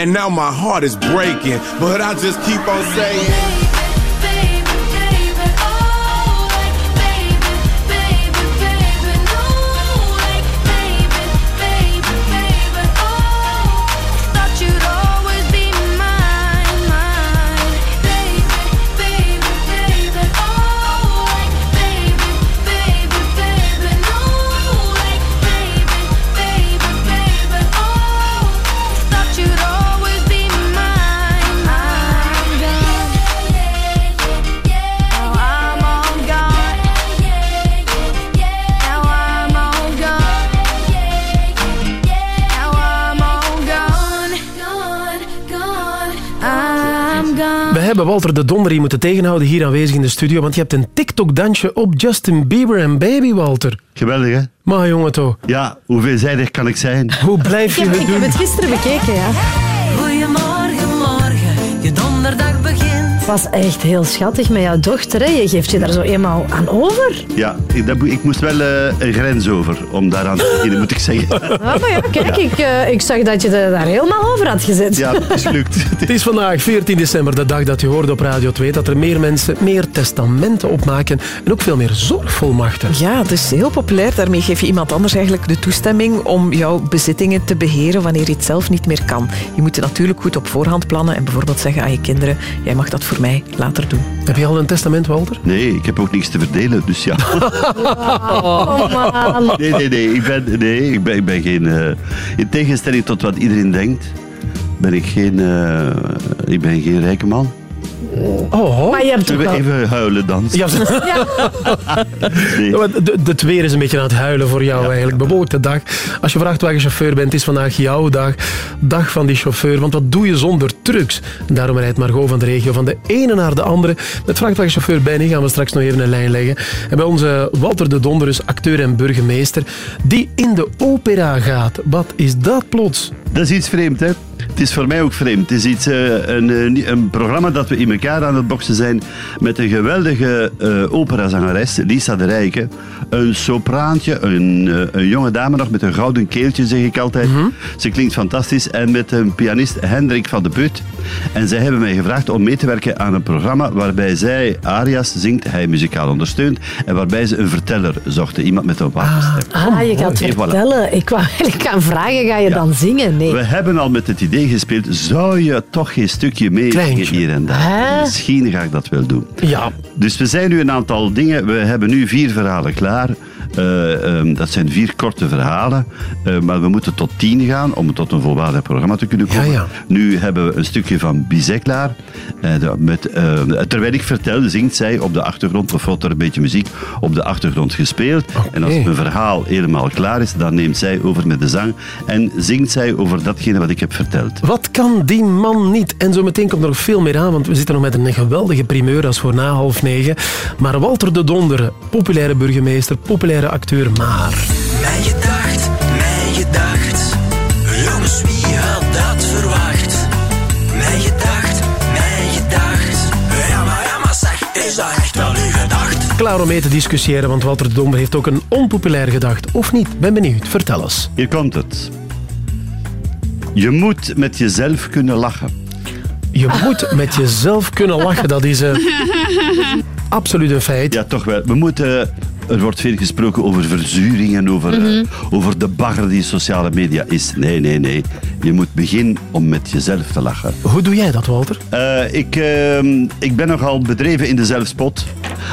And now my heart is breaking, but I just keep on saying. Hebben Walter de Donder hier moeten tegenhouden hier aanwezig in de studio, want je hebt een TikTok-dansje op Justin Bieber en Baby, Walter. Geweldig, hè? Maar jongen toch. Ja, hoe veelzijdig kan ik zijn? Hoe blijf je Ik heb, het ik heb doen? het gisteren bekeken, ja. Was echt heel schattig met jouw dochter. Hè. Je geeft je daar zo eenmaal aan over. Ja, ik, dat, ik moest wel eh, een grens over om daaraan te beginnen, moet ik zeggen. *laughs* Ah, maar ja, kijk, Ik, eh, ik zag dat je er daar helemaal over had gezet. Ja, het is gelukt. *laughs* Het is vandaag 14 december, de dag dat je hoorde op Radio 2 dat er meer mensen meer testamenten opmaken en ook veel meer zorgvolmachten. Ja, het is heel populair. Daarmee geef je iemand anders eigenlijk de toestemming om jouw bezittingen te beheren wanneer je het zelf niet meer kan. Je moet het natuurlijk goed op voorhand plannen en bijvoorbeeld zeggen aan je kinderen, jij mag dat voor mij later doen. Heb je al een testament, Walter? Nee, ik heb ook niks te verdelen, dus ja. *laughs* Oh, man. Nee, nee, nee. Ik ben, nee, ik ben, ik ben geen... eh, in tegenstelling tot wat iedereen denkt, ben ik geen, eh, ik ben geen rijke man. Oh, Maar je hebt toch Zullen we wel... even huilen dan? Ja, *laughs* Nee. Ja, maar de, de weer is een beetje aan het huilen voor jou eigenlijk. Bewolkte dag. Als je vrachtwagenchauffeur bent, is vandaag jouw dag. Dag van die chauffeur. Want wat doe je zonder trucks? Daarom rijdt Margot van de regio van de ene naar de andere. Met vrachtwagenchauffeur Benny gaan we straks nog even een lijn leggen. En bij onze Walter de Donder is acteur en burgemeester. Die in de opera gaat. Wat is dat plots? Dat is iets vreemd, hè? Het is voor mij ook vreemd. Het is iets, eh, een, eh, een programma dat we in elkaar aan het boksen zijn met een geweldige eh operazangeres, Lisa de Rijke. Een sopraantje, een, een jonge dame nog met een gouden keeltje, zeg ik altijd. Ze klinkt fantastisch. En met een pianist, Hendrik van de Put. En zij hebben mij gevraagd om mee te werken aan een programma waarbij zij aria's zingt, hij muzikaal ondersteunt, en waarbij ze een verteller zochten. Iemand met een wapenstem. Ah, je gaat voilà. vertellen. Ik wou eigenlijk gaan vragen, ga je dan zingen? Nee. We hebben al met het idee gespeeld, zou je toch geen stukje meezingen hier en daar? Hè? Misschien ga ik dat wel doen. Ja. Dus we zijn nu een aantal dingen, we hebben nu vier verhalen klaar. Eh, ehm, dat zijn vier korte verhalen, Eh, maar we moeten tot tien gaan om tot een volwaardig programma te kunnen komen. Ja, ja. Nu hebben we een stukje van Bizet klaar. Eh, met, terwijl ik vertel, zingt zij op de achtergrond, of wordt er een beetje muziek op de achtergrond gespeeld. En als mijn verhaal helemaal klaar is, dan neemt zij over met de zang en zingt zij over datgene wat ik heb verteld. Wat kan die man niet? En zo meteen komt er nog veel meer aan, want we zitten nog met een geweldige primeur als voor na half negen. Maar Walter de Donder, populaire burgemeester, populaire acteur, maar... Mij gedacht, mij gedacht. Jongens, wie had dat verwacht? Mij gedacht, mij gedacht. Ja, maar, ja, maar zeg, is dat echt wel uw gedacht? Klaar om mee te discussiëren, want Walter de Donder heeft ook een onpopulair gedacht. Of niet? Ben benieuwd. Vertel eens. Hier komt het. Je moet met jezelf kunnen lachen. Je moet met jezelf kunnen lachen. Dat is eh, *laughs* absoluut een feit. Ja, toch wel. We moeten... Er wordt veel gesproken over verzuring en over, eh, Mhm. over de bagger die sociale media is. Nee, nee, nee. Je moet beginnen om met jezelf te lachen. Hoe doe jij dat, Walter? Eh, ik, ehm, ik ben nogal bedreven in de zelfspot.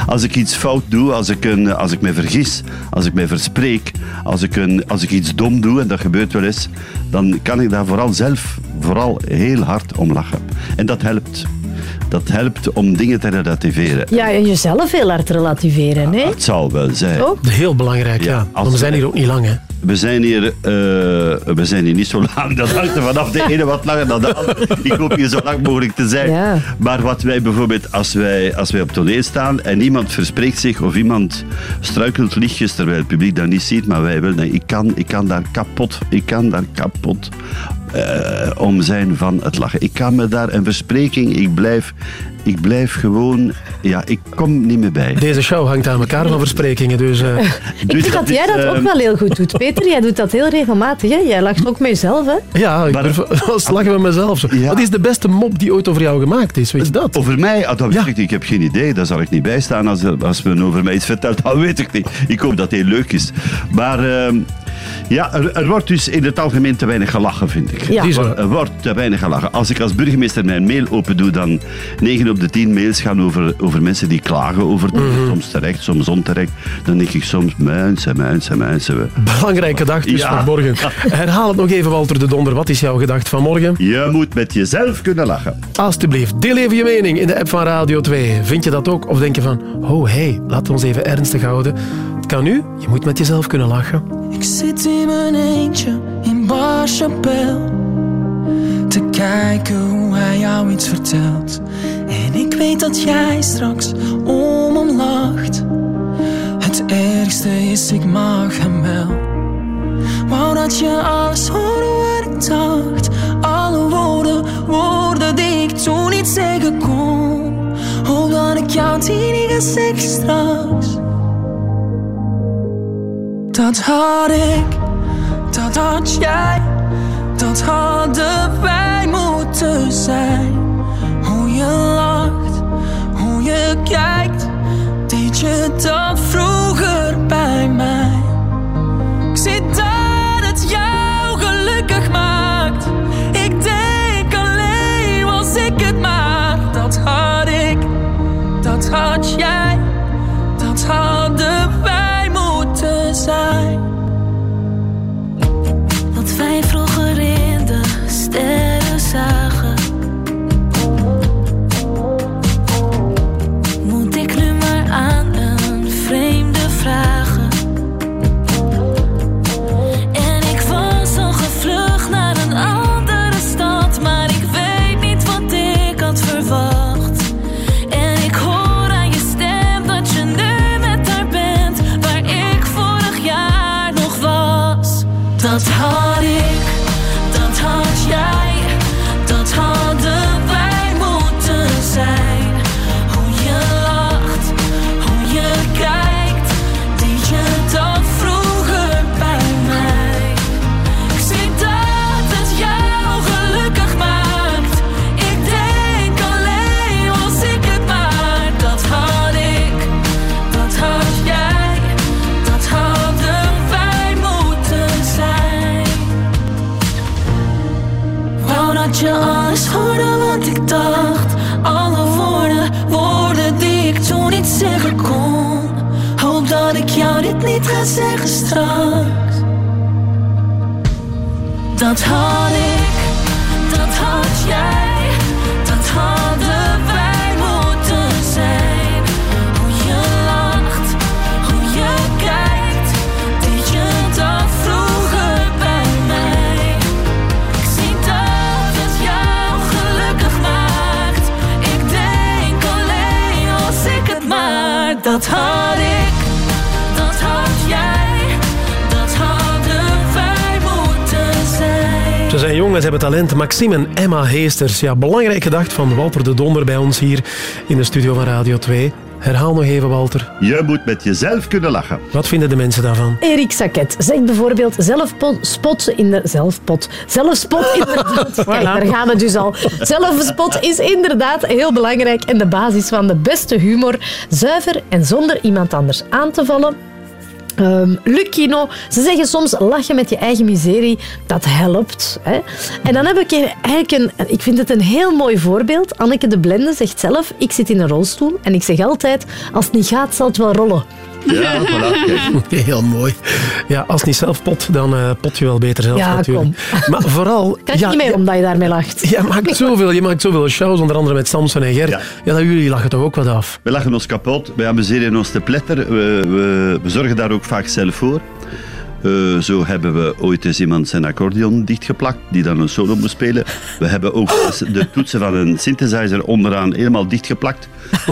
Als ik iets fout doe, als ik, een, als ik mij vergis, als ik mij verspreek, als ik, een, als ik iets dom doe, en dat gebeurt wel eens, dan kan ik daar vooral zelf vooral heel hard om lachen. En dat helpt. Dat helpt om dingen te relativeren. Ja, en jezelf heel hard relativeren. Hè? Het zal wel zijn. Heel belangrijk, ja. Want we zijn hier ook niet lang, hè. We zijn hier, eh, we zijn hier niet zo lang. Dat hangt er vanaf de ene wat langer dan de andere. Ik hoop hier zo lang mogelijk te zijn. Ja. Maar wat wij bijvoorbeeld, als wij, als wij op toneel staan en iemand verspreekt zich of iemand struikelt lichtjes terwijl het publiek dat niet ziet, maar wij wel, nee, ik kan, ik kan daar kapot, ik kan daar kapot eh, om zijn van het lachen. Ik kan me daar een verspreking, ik blijf, ik blijf gewoon, ja, ik kom niet meer bij. Deze show hangt aan elkaar van versprekingen, dus... eh, *laughs* Ik vind dat jij dat ook wel heel goed doet. Peter, jij doet dat heel regelmatig. Hè? Jij lacht ook met jezelf. Hè? Ja, ik durf *laughs* als lachen met mezelf. Zo. Wat is de beste mop die ooit over jou gemaakt is? Weet je dat? Over mij? Ah, dat weet ik niet. Ik heb geen idee. Daar zal ik niet bij staan. Als, als men over mij iets vertelt, *laughs* dat weet ik niet. Ik hoop dat heel leuk is. Maar ehm, ja, er, er wordt dus in het algemeen te weinig gelachen, vind ik. Ja. Er wordt- Er wordt te weinig gelachen. Als ik als burgemeester mijn mail open doe, dan 9 op de 10 mails gaan over, over mensen die klagen over het Mhm. Soms terecht, soms onterecht. Dan denk ik soms, mensen, mensen, mensen. Belangrijke dag dus Ja. voor morgen. Herhaal het nog even, Walter de Donder. Wat is jouw gedacht van morgen? Je moet met jezelf kunnen lachen. Alsjeblieft, deel even je mening in de app van Radio 2. Vind je dat ook? Of denk je van, oh hey, laten we ons even ernstig houden. Kan nu, je moet met jezelf kunnen lachen. Ik zit in mijn eentje in Bar Chapelle Te kijken hoe hij jou iets vertelt. En ik weet dat jij straks om hem lacht. Het ergste is, ik mag hem wel. Wou dat je alles hoorde wat ik dacht. Alle woorden, woorden die ik toen niet zeggen kon. Hoop dat ik jou niet ga zeggen straks dat had ik, dat had jij, dat hadden wij moeten zijn. Hoe je lacht, hoe je kijkt, deed je dat vroeger zeggen straks. Dat had ik, hebben talent. Maxime en Emma Heesters. Ja, belangrijk gedacht van Walter de Donder bij ons hier in de studio van Radio 2. Herhaal nog even, Walter. Je moet met jezelf kunnen lachen. Wat vinden de mensen daarvan? Erik Saket zegt bijvoorbeeld zelfspot in de... Zelfpot. Zelfspot inderdaad. *laughs* Kijk, daar gaan we dus al. Zelfspot is inderdaad heel belangrijk en de basis van de beste humor. Zuiver en zonder iemand anders aan te vallen. Ehm Lucchino, ze zeggen soms lachen met je eigen miserie, dat helpt. Hè? En dan heb ik eigenlijk een, ik vind het een heel mooi voorbeeld. Anneke de Blende zegt zelf, ik zit in een rolstoel en ik zeg altijd, als het niet gaat, zal het wel rollen. Ja, *laughs* voilà. *laughs* Heel mooi. Ja, als het niet zelf pot, dan eh, pot je wel beter zelf Ja, natuurlijk. *laughs* Maar vooral... Je ja, niet meer omdat je daarmee lacht. Je maakt zoveel, je maakt zoveel shows, onder andere met Samson en Gert. Ja, dat jullie lachen toch ook wat af? We lachen ons kapot, we amuseren ons te pletter. We, we, we zorgen daar ook vaak zelf voor. Eh, zo hebben we ooit eens iemand zijn accordeon dichtgeplakt, die dan een solo moest spelen. We hebben ook de toetsen van een synthesizer onderaan helemaal dichtgeplakt.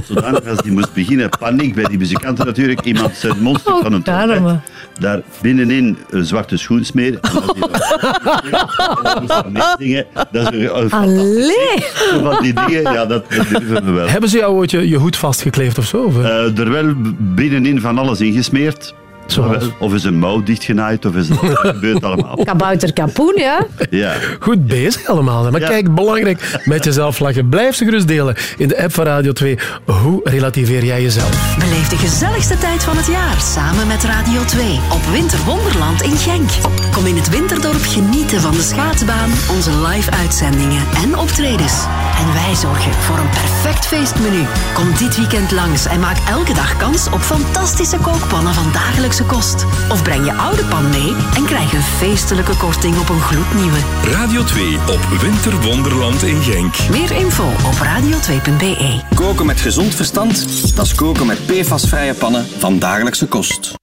Zodanig als die moest beginnen, paniek bij die muzikanten natuurlijk. Iemand zijn monster van een trompet. Daar binnenin een zwarte schoensmeer. En als die dan meezingen, dat is een, Allee! Van die dingen, ja, dat, dat durven we wel. Hebben ze jou ooit je, je hoed vastgekleefd of zo? Of, eh? Eh, er wel binnenin van alles ingesmeerd. Zoals? Of, is een mouw dichtgenaaid, of is dat *laughs* gebeurt allemaal. Kabouter Kapoen, ja. Ja. Goed bezig allemaal. hè. Maar Ja. kijk, belangrijk, met jezelf lachen. Blijf ze gerust delen in de app van Radio 2. Hoe relativeer jij jezelf? Beleef de gezelligste tijd van het jaar samen met Radio 2 op Winterwonderland in Genk. Kom in het Winterdorp genieten van de schaatsbaan, onze live-uitzendingen en optredens. En wij zorgen voor een perfect feestmenu. Kom dit weekend langs en maak elke dag kans op fantastische kookpannen van dagelijkse kost. Of breng je oude pan mee en krijg een feestelijke korting op een gloednieuwe. Radio 2 op Winterwonderland in Genk. Meer info op radio2.be. Koken met gezond verstand, dat is koken met PFAS-vrije pannen van dagelijkse kost.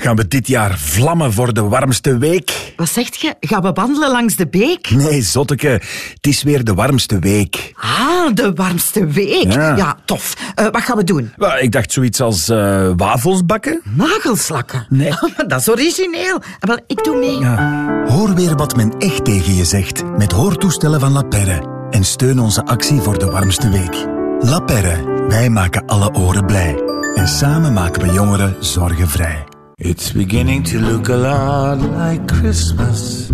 Gaan we dit jaar vlammen voor de warmste week? Wat zegt je? Gaan we wandelen langs de beek? Nee, zotteke. Het is weer de warmste week. Ah, de warmste week. Ja. Ja, tof. Eh, wat gaan we doen? Wel, Ik dacht zoiets als eh, wafels bakken. Nagelslakken? Nee. *laughs* Dat is origineel. Wel, ik doe mee. Hoor weer wat men echt tegen je zegt met hoortoestellen van La Perre. En steun onze actie voor de warmste week. La Perre, wij maken alle oren blij. En samen maken we jongeren zorgenvrij. It's beginning to look a lot like Christmas.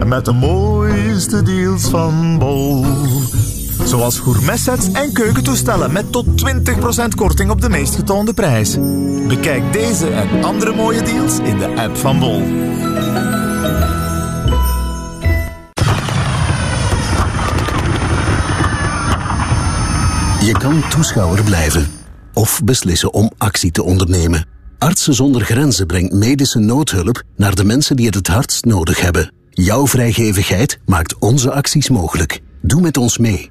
En met de mooiste deals van Bol. Zoals gourmetsets en keukentoestellen met tot 20% korting op de meest getoonde prijs. Bekijk deze en andere mooie deals in de app van Bol. Je kan toeschouwer blijven of beslissen om actie te ondernemen. Artsen zonder grenzen brengt medische noodhulp naar de mensen die het het hardst nodig hebben. Jouw vrijgevigheid maakt onze acties mogelijk. Doe met ons mee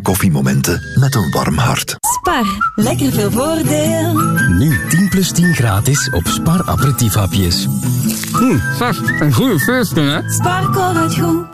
koffiemomenten met een warm hart. Spar, lekker veel voordeel. Nu 10 plus 10 gratis op Spar aperitiefhapjes. Hm, zeg, een goede feestje, hè? Sparko het goed.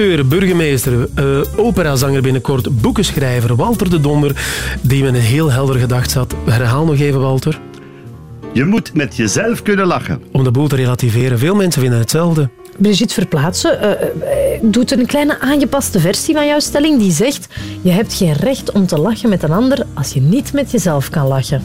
Acteur, burgemeester, eh, operazanger binnenkort, boekenschrijver Walter de Donder, die met een heel helder gedacht zat. Herhaal nog even, Walter. Je moet met jezelf kunnen lachen. Om de boel te relativeren. Veel mensen vinden hetzelfde. Brigitte Verplaatsen eh, doet een kleine aangepaste versie van jouw stelling die zegt je hebt geen recht om te lachen met een ander als je niet met jezelf kan lachen.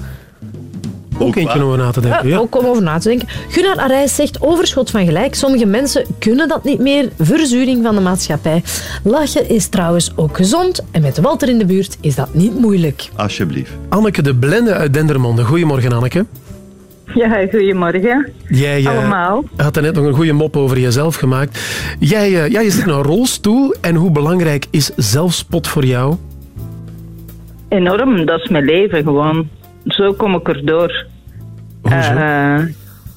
Ook eentje om over na te denken. Ja. Ook om over na te denken. Gunnar Arijs zegt overschot van gelijk. Sommige mensen kunnen dat niet meer. Verzuring van de maatschappij. Lachen is trouwens ook gezond. En met Walter in de buurt is dat niet moeilijk. Alsjeblieft. Anneke de Blende uit Dendermonde. Goedemorgen, Anneke. Ja, goedemorgen. Jij eh, Allemaal. had er net nog een goede mop over jezelf gemaakt. Jij, eh, ja, je zit in een rolstoel. En hoe belangrijk is zelfspot voor jou? Enorm, dat is mijn leven gewoon. Zo kom ik erdoor. Eh,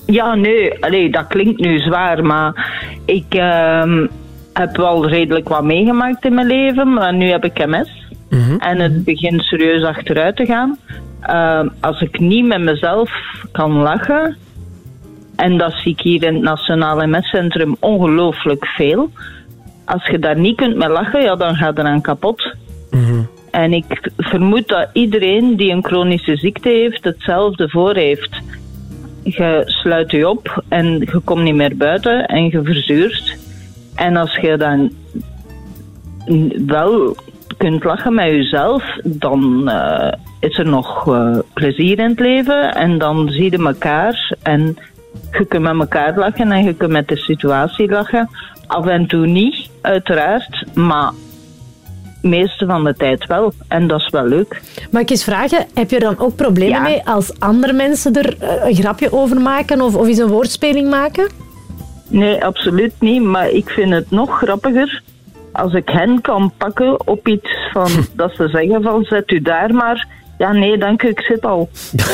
ja, nee, allee, dat klinkt nu zwaar, maar ik ehm, heb wel redelijk wat meegemaakt in mijn leven, maar nu heb ik MS. En het begint serieus achteruit te gaan. Ehm, als ik niet met mezelf kan lachen, en dat zie ik hier in het Nationaal MS-centrum ongelooflijk veel. Als je daar niet kunt mee lachen, ja, dan gaat er aan kapot. En ik vermoed dat iedereen die een chronische ziekte heeft, hetzelfde voor heeft. Je sluit je op en je komt niet meer buiten en je verzuurt. En als je dan wel kunt lachen met jezelf, dan eh, is er nog eh, plezier in het leven. En dan zie je elkaar en je kunt met elkaar lachen en je kunt met de situatie lachen. Af en toe niet, uiteraard, maar meeste van de tijd wel. En dat is wel leuk. Mag ik eens vragen, heb je dan ook problemen mee als andere mensen er eh, een grapje over maken of, of eens een woordspeling maken? Nee, absoluut niet. Maar ik vind het nog grappiger als ik hen kan pakken op iets van *laughs* dat ze zeggen van zet u daar maar. Ja, nee, dank u, ik zit al. *laughs*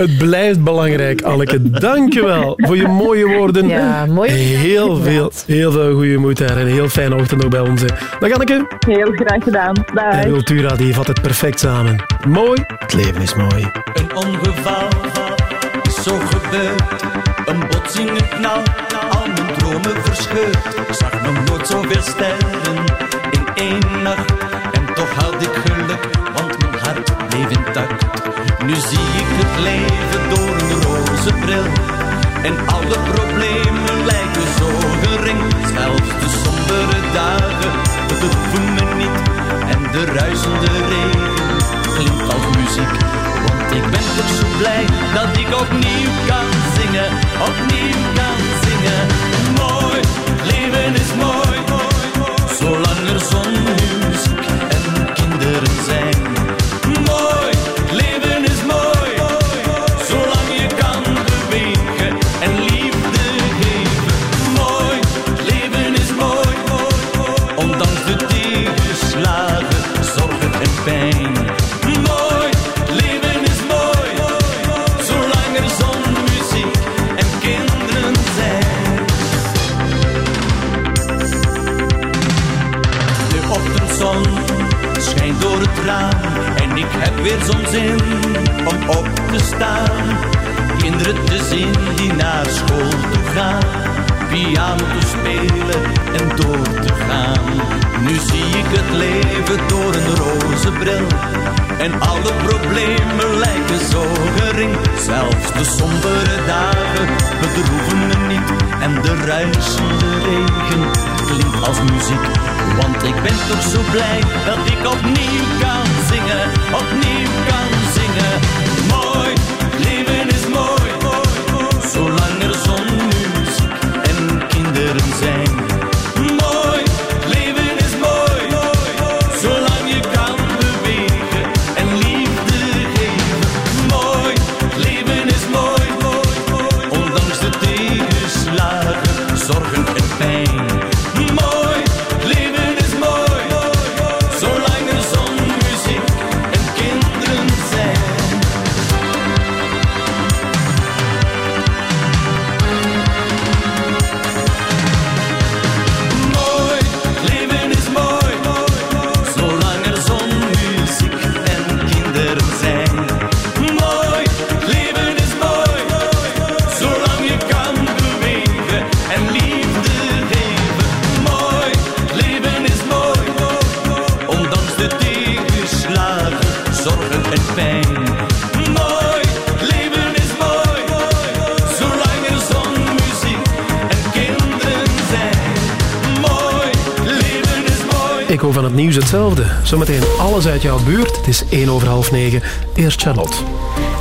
Het blijft belangrijk, Anneke. Dank je wel voor je mooie woorden. Ja, mooi. Heel veel, heel veel goede moed daar en een heel fijne ochtend nog bij ons. hè. Dag Anneke. Heel graag gedaan. Dag. En Cultura die vat het perfect samen. Mooi, het leven is mooi. Een ongeval is zo gebeurd. Een botsing, een knal, al mijn dromen verscheurd. Ik zag nog nooit zoveel sterren in één nacht. En toch had ik geluk, want mijn hart bleef intact. Nu zie ik het leven door een roze bril. En alle problemen lijken zo gering. Zelfs de sombere dagen bedroeven me niet. En de ruisende regen klinkt als muziek. Want ik ben toch zo blij dat ik opnieuw kan zingen. Opnieuw kan zingen. Mooi, leven is mooi. Weer zo'n zin om op te staan. Kinderen te zien die naar school toe gaan, piano te spelen en door te gaan. Nu zie ik het leven door een roze bril en alle problemen lijken zo gering. Zelfs de sombere dagen bedroeven me niet en de ruisende regen klinkt als muziek. Want ik ben toch zo blij dat ik opnieuw kan zingen, opnieuw hetzelfde. Zometeen alles uit jouw buurt. Het is 1 over half 9. Eerst Charlotte.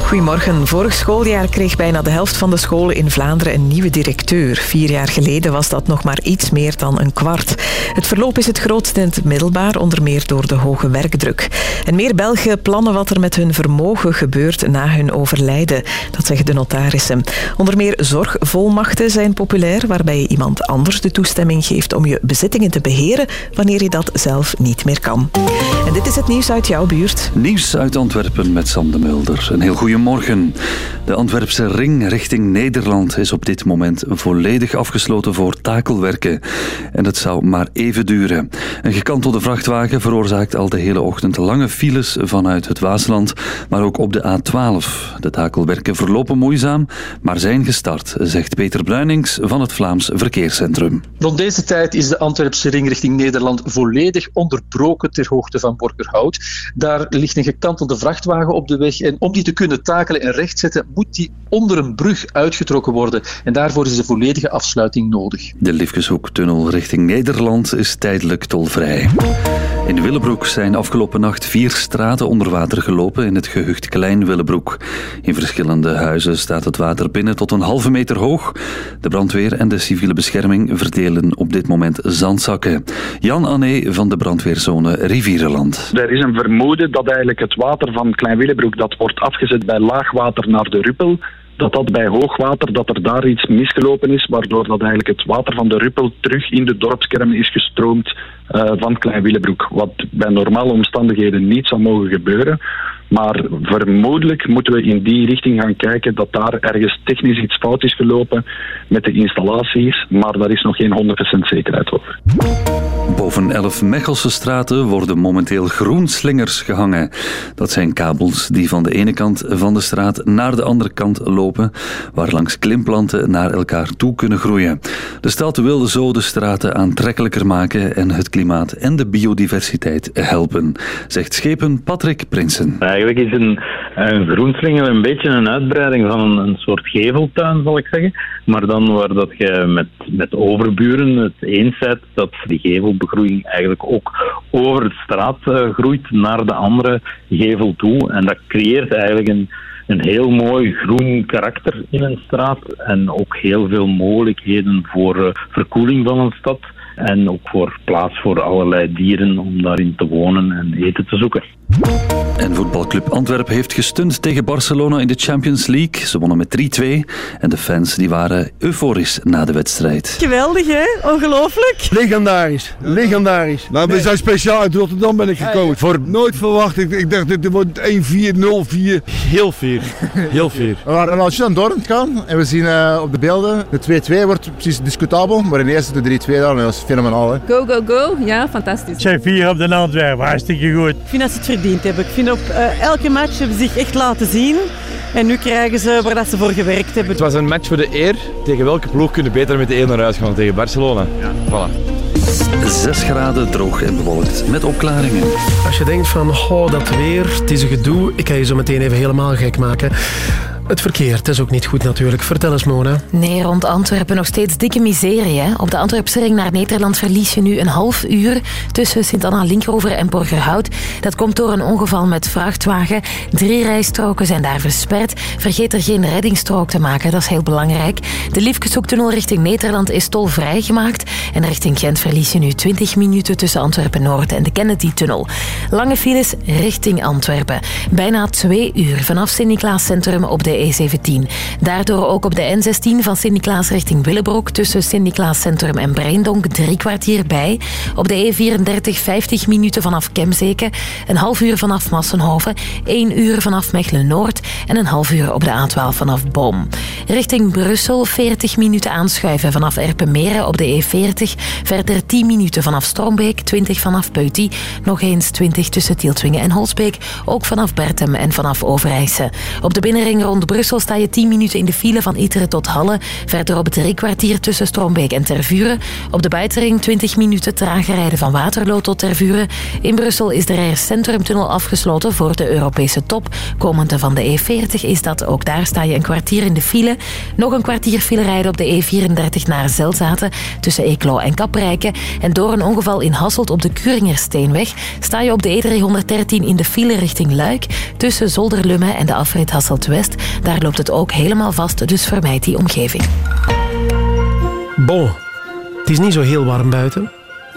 Goedemorgen. Vorig schooljaar kreeg bijna de helft van de scholen in Vlaanderen een nieuwe directeur. Vier jaar geleden was dat nog maar iets meer dan een kwart. Het verloop is het grootste in het middelbaar, onder meer door de hoge werkdruk. En meer Belgen plannen wat er met hun vermogen gebeurt na hun overlijden. Dat zeggen de notarissen. Onder meer zorgvolmachten zijn populair, waarbij je iemand anders de toestemming geeft om je bezittingen te beheren wanneer je dat zelf niet meer kan. En dit is het nieuws uit jouw buurt. Nieuws uit Antwerpen met Sam de Mulder. Een heel goeiemorgen. De Antwerpse ring richting Nederland is op dit moment volledig afgesloten voor takelwerken. En het zou maar even duren. Een gekantelde vrachtwagen veroorzaakt al de hele ochtend lange files vanuit het Waasland, maar ook op de A12. De takelwerken verlopen moeizaam, maar zijn gestart, zegt Peter Bruinings van het Vlaams Verkeerscentrum. Rond deze tijd is de Antwerpse ring richting Nederland volledig onderbroken ter hoogte van Borgerhout. Daar ligt een gekantelde vrachtwagen op de weg en om die te kunnen takelen en rechtzetten, moet die onder een brug uitgetrokken worden. En daarvoor is een volledige afsluiting nodig. De Liefkeshoektunnel richting Nederland is tijdelijk tolvrij. In Willebroek zijn afgelopen nacht vier straten onder water gelopen in het gehucht Klein Willebroek. In verschillende huizen staat het water binnen tot een halve meter hoog. De brandweer en de civiele bescherming verdelen op dit moment zandzakken. Jan Anné van de brandweerzone Rivierenland. Er is een vermoeden dat eigenlijk het water van Klein Willebroek dat wordt afgezet bij laagwater naar de Ruppel, dat dat bij hoogwater, dat er daar iets misgelopen is, waardoor dat eigenlijk het water van de Ruppel terug in de dorpskerm is gestroomd eh, van Klein Willebroek. Wat bij normale omstandigheden niet zou mogen gebeuren. Maar vermoedelijk moeten we in die richting gaan kijken dat daar ergens technisch iets fout is gelopen met de installaties, maar daar is nog geen 100% zekerheid over. Boven elf Mechelse straten worden momenteel groenslingers gehangen. Dat zijn kabels die van de ene kant van de straat naar de andere kant lopen, waar langs klimplanten naar elkaar toe kunnen groeien. De stad wil zo de straten aantrekkelijker maken en het klimaat en de biodiversiteit helpen, zegt schepen Patrick Prinsen. Eigenlijk is een, een een beetje een uitbreiding van een, een soort geveltuin, zal ik zeggen. Maar dan waar dat je met, met overburen het eens bent dat die gevelbegroeiing eigenlijk ook over de straat eh, groeit naar de andere gevel toe. En dat creëert eigenlijk een, een heel mooi groen karakter in een straat. En ook heel veel mogelijkheden voor eh, verkoeling van een stad. En ook voor plaats voor allerlei dieren om daarin te wonen en eten te zoeken. En voetbalclub Antwerpen heeft gestund tegen Barcelona in de Champions League. Ze wonnen met 3-2 en de fans die waren euforisch na de wedstrijd. Geweldig, hè? Ongelooflijk. Legendarisch. Legendarisch. Nou, we zijn speciaal uit Rotterdam ben ik gekomen. Voor nooit verwacht. Ik, ik dacht, dit wordt 1-4, 0-4. Heel vier. Heel vier. *laughs* We waren als je aan Dortmund gaan en we zien uh, op de beelden de 2-2 wordt precies discutabel, maar in de eerste de 3-2 dan, dat is fenomenaal. Hè. Go, go, go. Ja, fantastisch. zijn vier op de Antwerpen. Hartstikke goed. Ik vind dat ze het verdiend hebben. Ik vind op uh, elke match hebben ze zich echt laten zien. En nu krijgen ze waar dat ze voor gewerkt hebben. Het was een match voor de eer. Tegen welke ploeg kunnen beter met de 1 naar huis gaan? Tegen Barcelona. Ja. Voilà. 6 graden droog en bewolkt met opklaringen. Als je denkt van, oh, dat weer, het is een gedoe, ik ga je zo meteen even helemaal gek maken. Het verkeer, het is ook niet goed natuurlijk. Vertel eens, Mona. Nee, rond Antwerpen nog steeds dikke miserie. Op de Antwerpse ring naar Nederland verlies je nu een half uur tussen Sint-Anna-Linkrover en Borgerhout. Dat komt door een ongeval met vrachtwagen. Drie rijstroken zijn daar versperd. Vergeet er geen reddingsstrook te maken, dat is heel belangrijk. De Liefkeshoektunnel richting Nederland is tolvrij gemaakt. En richting Gent verlies je nu 20 minuten tussen Antwerpen-Noord en de Kennedy-tunnel. Lange files richting Antwerpen. Bijna twee uur vanaf Sint-Niklaas Centrum op de E17. Daardoor ook op de N16 van Sint-Niklaas richting Willebroek tussen Sint-Niklaas Centrum en Breindonk drie kwartier bij. Op de E34 50 minuten vanaf Kemzeke, een half uur vanaf Massenhoven, één uur vanaf Mechelen-Noord en een half uur op de A12 vanaf Boom. Richting Brussel 40 minuten aanschuiven vanaf Erpenmeren op de E40, verder 10 minuten vanaf Strombeek, 20 vanaf Peuty, nog eens 20 tussen Tieltwingen en Holsbeek, ook vanaf Bertem en vanaf Overijse. Op de binnenring rond Brussel sta je 10 minuten in de file van Iteren tot Halle. Verder op het drie tussen Strombeek en Tervuren. Op de buitenring 20 minuten trager rijden van Waterloo tot Tervuren. In Brussel is de Rijers Centrumtunnel afgesloten voor de Europese top. Komende van de E40 is dat. Ook daar sta je een kwartier in de file. Nog een kwartier file rijden op de E34 naar Zelzaten. Tussen Eeklo en Kaprijke. En door een ongeval in Hasselt op de Kuringersteenweg sta je op de E313 in de file richting Luik tussen Zolderlumme en de afrit Hasselt-West. Daar loopt het ook helemaal vast, dus vermijd die omgeving. Bon, het is niet zo heel warm buiten.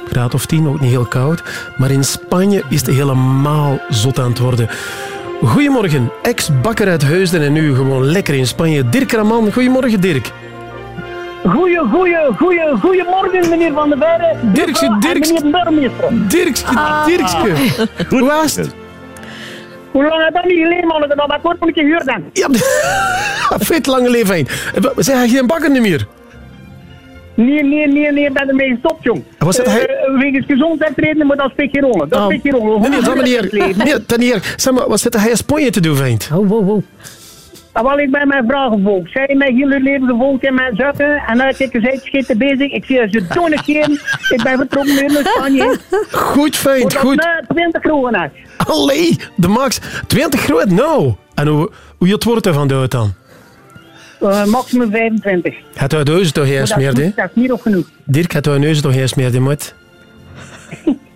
Graad of 10, ook niet heel koud. Maar in Spanje is het helemaal zot aan het worden. Goedemorgen, ex-bakker uit Heusden en nu gewoon lekker in Spanje. Dirk Raman, goedemorgen Dirk. Goeie, goeie, goeie, goeiemorgen, meneer Van der Veire. Dirkse, Dirkse. De burgemeester. Dirkske, Dirkske. *laughs* Hoe was het? Hoe lang heb dat niet geleden, man? Dat heb ik ooit een keer gehuurd dan. Ja, *laughs* vet lange leven heen. Zeg, hij geen bakker niet meer? Nee, nee, nee, nee, ik ben ermee gestopt, jong. Wat zit hij- Eh, wegens gezondheidsredenen, maar dat spreekt geen rol. Dat Ah, spreekt geen rol. Nee, nee, dat *laughs* meneer. Nee, ten hier. Zeg maar, wat zit hij in Spanje te doen, vriend? Oh, wow, wow. Wel, ik ben mijn vragen gevolgd. Zij mij hele leven gevolgd in mijn zakken. En dan heb ik gezegd, schieten bezig. Ik zie ze toen een keer. Ik ben vertrokken naar Spanje. Goed, dat goed. me 20 kronen. Allee, de max. 20 groot, nou. En hoe, hoe je het wordt er van de uit dan? Eh, maximum 25. Het uit huis toch Maar geen dat, is hè? niet- dat is niet op genoeg. Dirk, het uit huis toch smeerd, hè, maat? *laughs*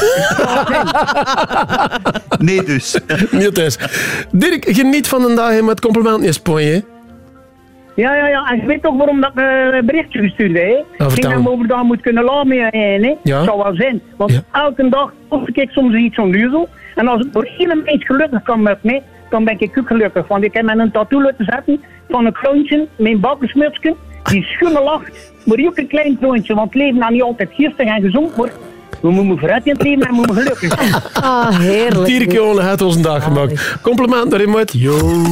*laughs* Nee dus. Niet dus. Dirk, geniet van een dag met compliment in Spanje. hè? Ja, ja, ja. En je weet toch waarom dat ik een berichtje gestuurd hè? Ik vertel ging hem me. overdag moet kunnen laten, hè? Ja. Dat zou wel zijn. Want elke dag kost ik soms iets zo'n duizel. En als ik door één mens gelukkig kan met mij, dan ben ik ook gelukkig. Want ik heb met een tattoo laten zetten van een kroontje, mijn bakkersmutsje, die schumme lacht. Maar ook een klein kroontje, want het leven nou niet altijd gisteren en gezond wordt. We moeten vooruit in het leven en we moeten gelukkig zijn. *laughs* Ah, heerlijk. Dirk Jolen heeft ons een dag gemaakt. Compliment daarin, maat. Yo. *laughs*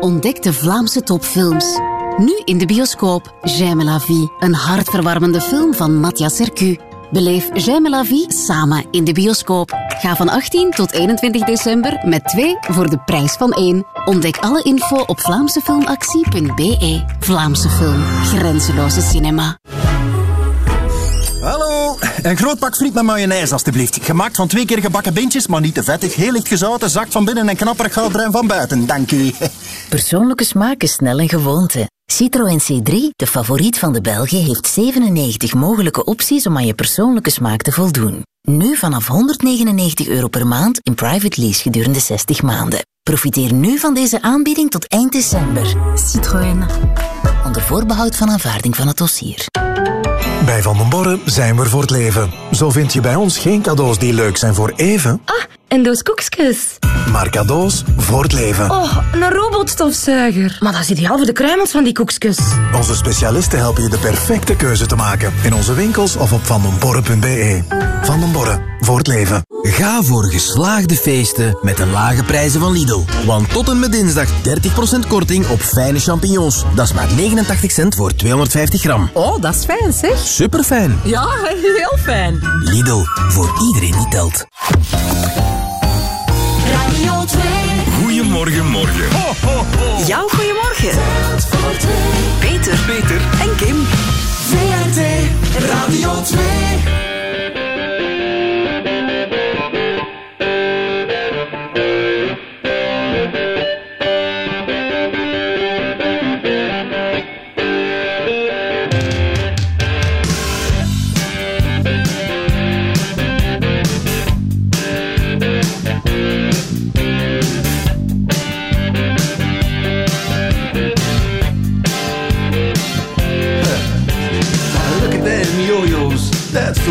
Ontdek de Vlaamse topfilms. Nu in de bioscoop J'aime la vie, een hartverwarmende film van Matthias Sercu. Beleef J'aime la vie samen in de bioscoop. Ga van 18 tot 21 december met twee voor de prijs van één. Ontdek alle info op vlaamsefilmactie.be. Vlaamse film, grenzeloze cinema. Een groot pak friet met mayonaise alstublieft. Gemaakt van twee keer gebakken bintjes, maar niet te vettig. Heel licht gezouten, zacht van binnen en knapperig goudbruin van buiten. Dank u. *laughs* Persoonlijke smaak is snel een gewoonte. Citroën C3, de favoriet van de Belgen, heeft 97 mogelijke opties om aan je persoonlijke smaak te voldoen. Nu vanaf 199 euro per maand in private lease gedurende 60 maanden. Profiteer nu van deze aanbieding tot eind december. Citroën. Onder voorbehoud van aanvaarding van het dossier. Bij Van den Borren zijn we voor het leven. Zo vind je bij ons geen cadeaus die leuk zijn voor even, Ah, en doos koekjes. maar cadeaus voor het leven. Oh, een robotstofzuiger. Maar dat is ideaal voor de kruimels van die koekjes. Onze specialisten helpen je de perfecte keuze te maken in onze winkels of op vandenborren.be. Van den Borren, voor het leven. Ga voor geslaagde feesten met de lage prijzen van Lidl. Want tot en met dinsdag 30% korting op fijne champignons. Dat is maar 89 cent voor 250 gram. Oh, dat is fijn, zeg. Super fijn. Ja, *laughs* heel fijn. Lidl, voor iedereen die telt. Radio 2. Goedemorgen, morgen. Jouw goeiemorgen. Peter. Peter. En Kim. VRT Radio 2.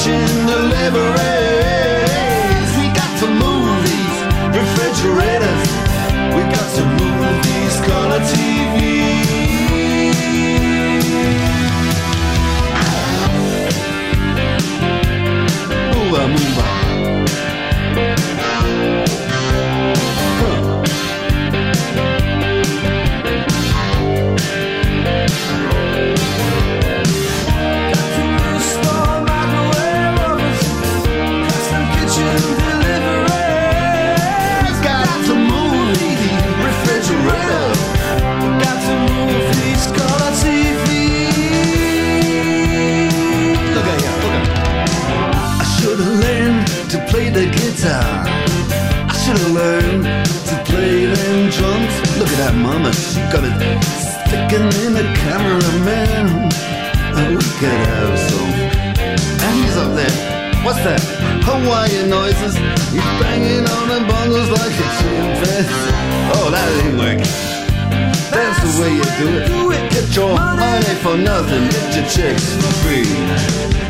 watching the livery. guitar. I should have learned to play them drums. Look at that mama, she got it sticking in the cameraman. Oh, we could have some. And he's up there. What's that? Hawaiian noises. He's banging on the bongos like a chimpanzee. Oh, that ain't working. That's the way you do it. Get your money for nothing. Get your chicks for free.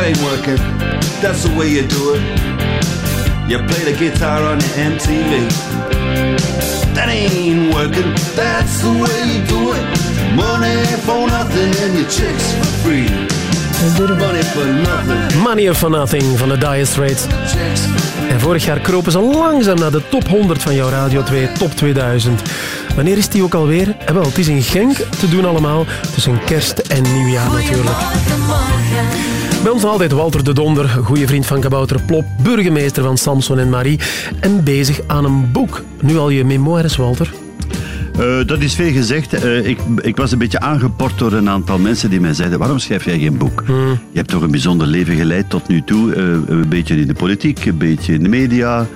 that ain't working. That's the way you do it. You play the guitar on the MTV. That ain't working. That's the way you do it. Money for nothing and your chicks for free. Money for nothing. Money for Nothing van de Dire Straits. En vorig jaar kropen ze langzaam naar de top 100 van jouw Radio 2 Top 2000. Wanneer is die ook alweer? Eh, wel, het is in Genk te doen allemaal. Tussen kerst en nieuwjaar natuurlijk. Bij ons altijd Walter de Donder, goede vriend van Kabouter Plop, burgemeester van Samson en Marie en bezig aan een boek. Nu al je memoires, Walter. Eh, dat is veel gezegd. Eh, ik, ik was een beetje aangeport door een aantal mensen die mij zeiden: waarom schrijf jij geen boek? Je hebt toch een bijzonder leven geleid tot nu toe. eh, een beetje in de politiek, een beetje in de media.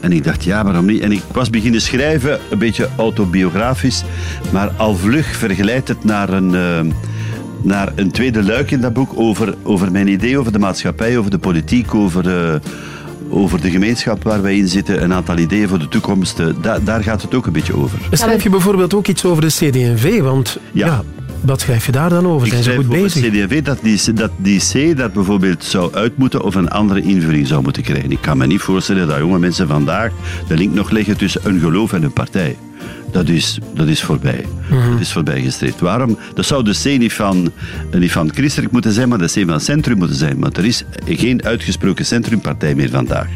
En ik dacht, ja, waarom niet? En ik was beginnen schrijven, een beetje autobiografisch. Maar al vlug vergelijkt het naar een. Naar een tweede luik in dat boek over, over mijn idee over de maatschappij, over de politiek, over, eh, over de gemeenschap waar wij in zitten, een aantal ideeën voor de toekomst. Eh, da- daar gaat het ook een beetje over. Schrijf je bijvoorbeeld ook iets over de CD&V? Want ja. wat schrijf je daar dan over? Ik Zijn ze goed over bezig? CD&V dat die, dat die C dat bijvoorbeeld zou uit moeten of een andere invulling zou moeten krijgen. Ik kan me niet voorstellen dat jonge mensen vandaag de link nog leggen tussen een geloof en een partij. Dat is, dat is voorbij. Mhm. Dat is voorbijgestreefd. Waarom? Dat zou de C niet van, niet van christelijk moeten zijn, maar de C van centrum moeten zijn. Want er is geen uitgesproken centrumpartij meer vandaag.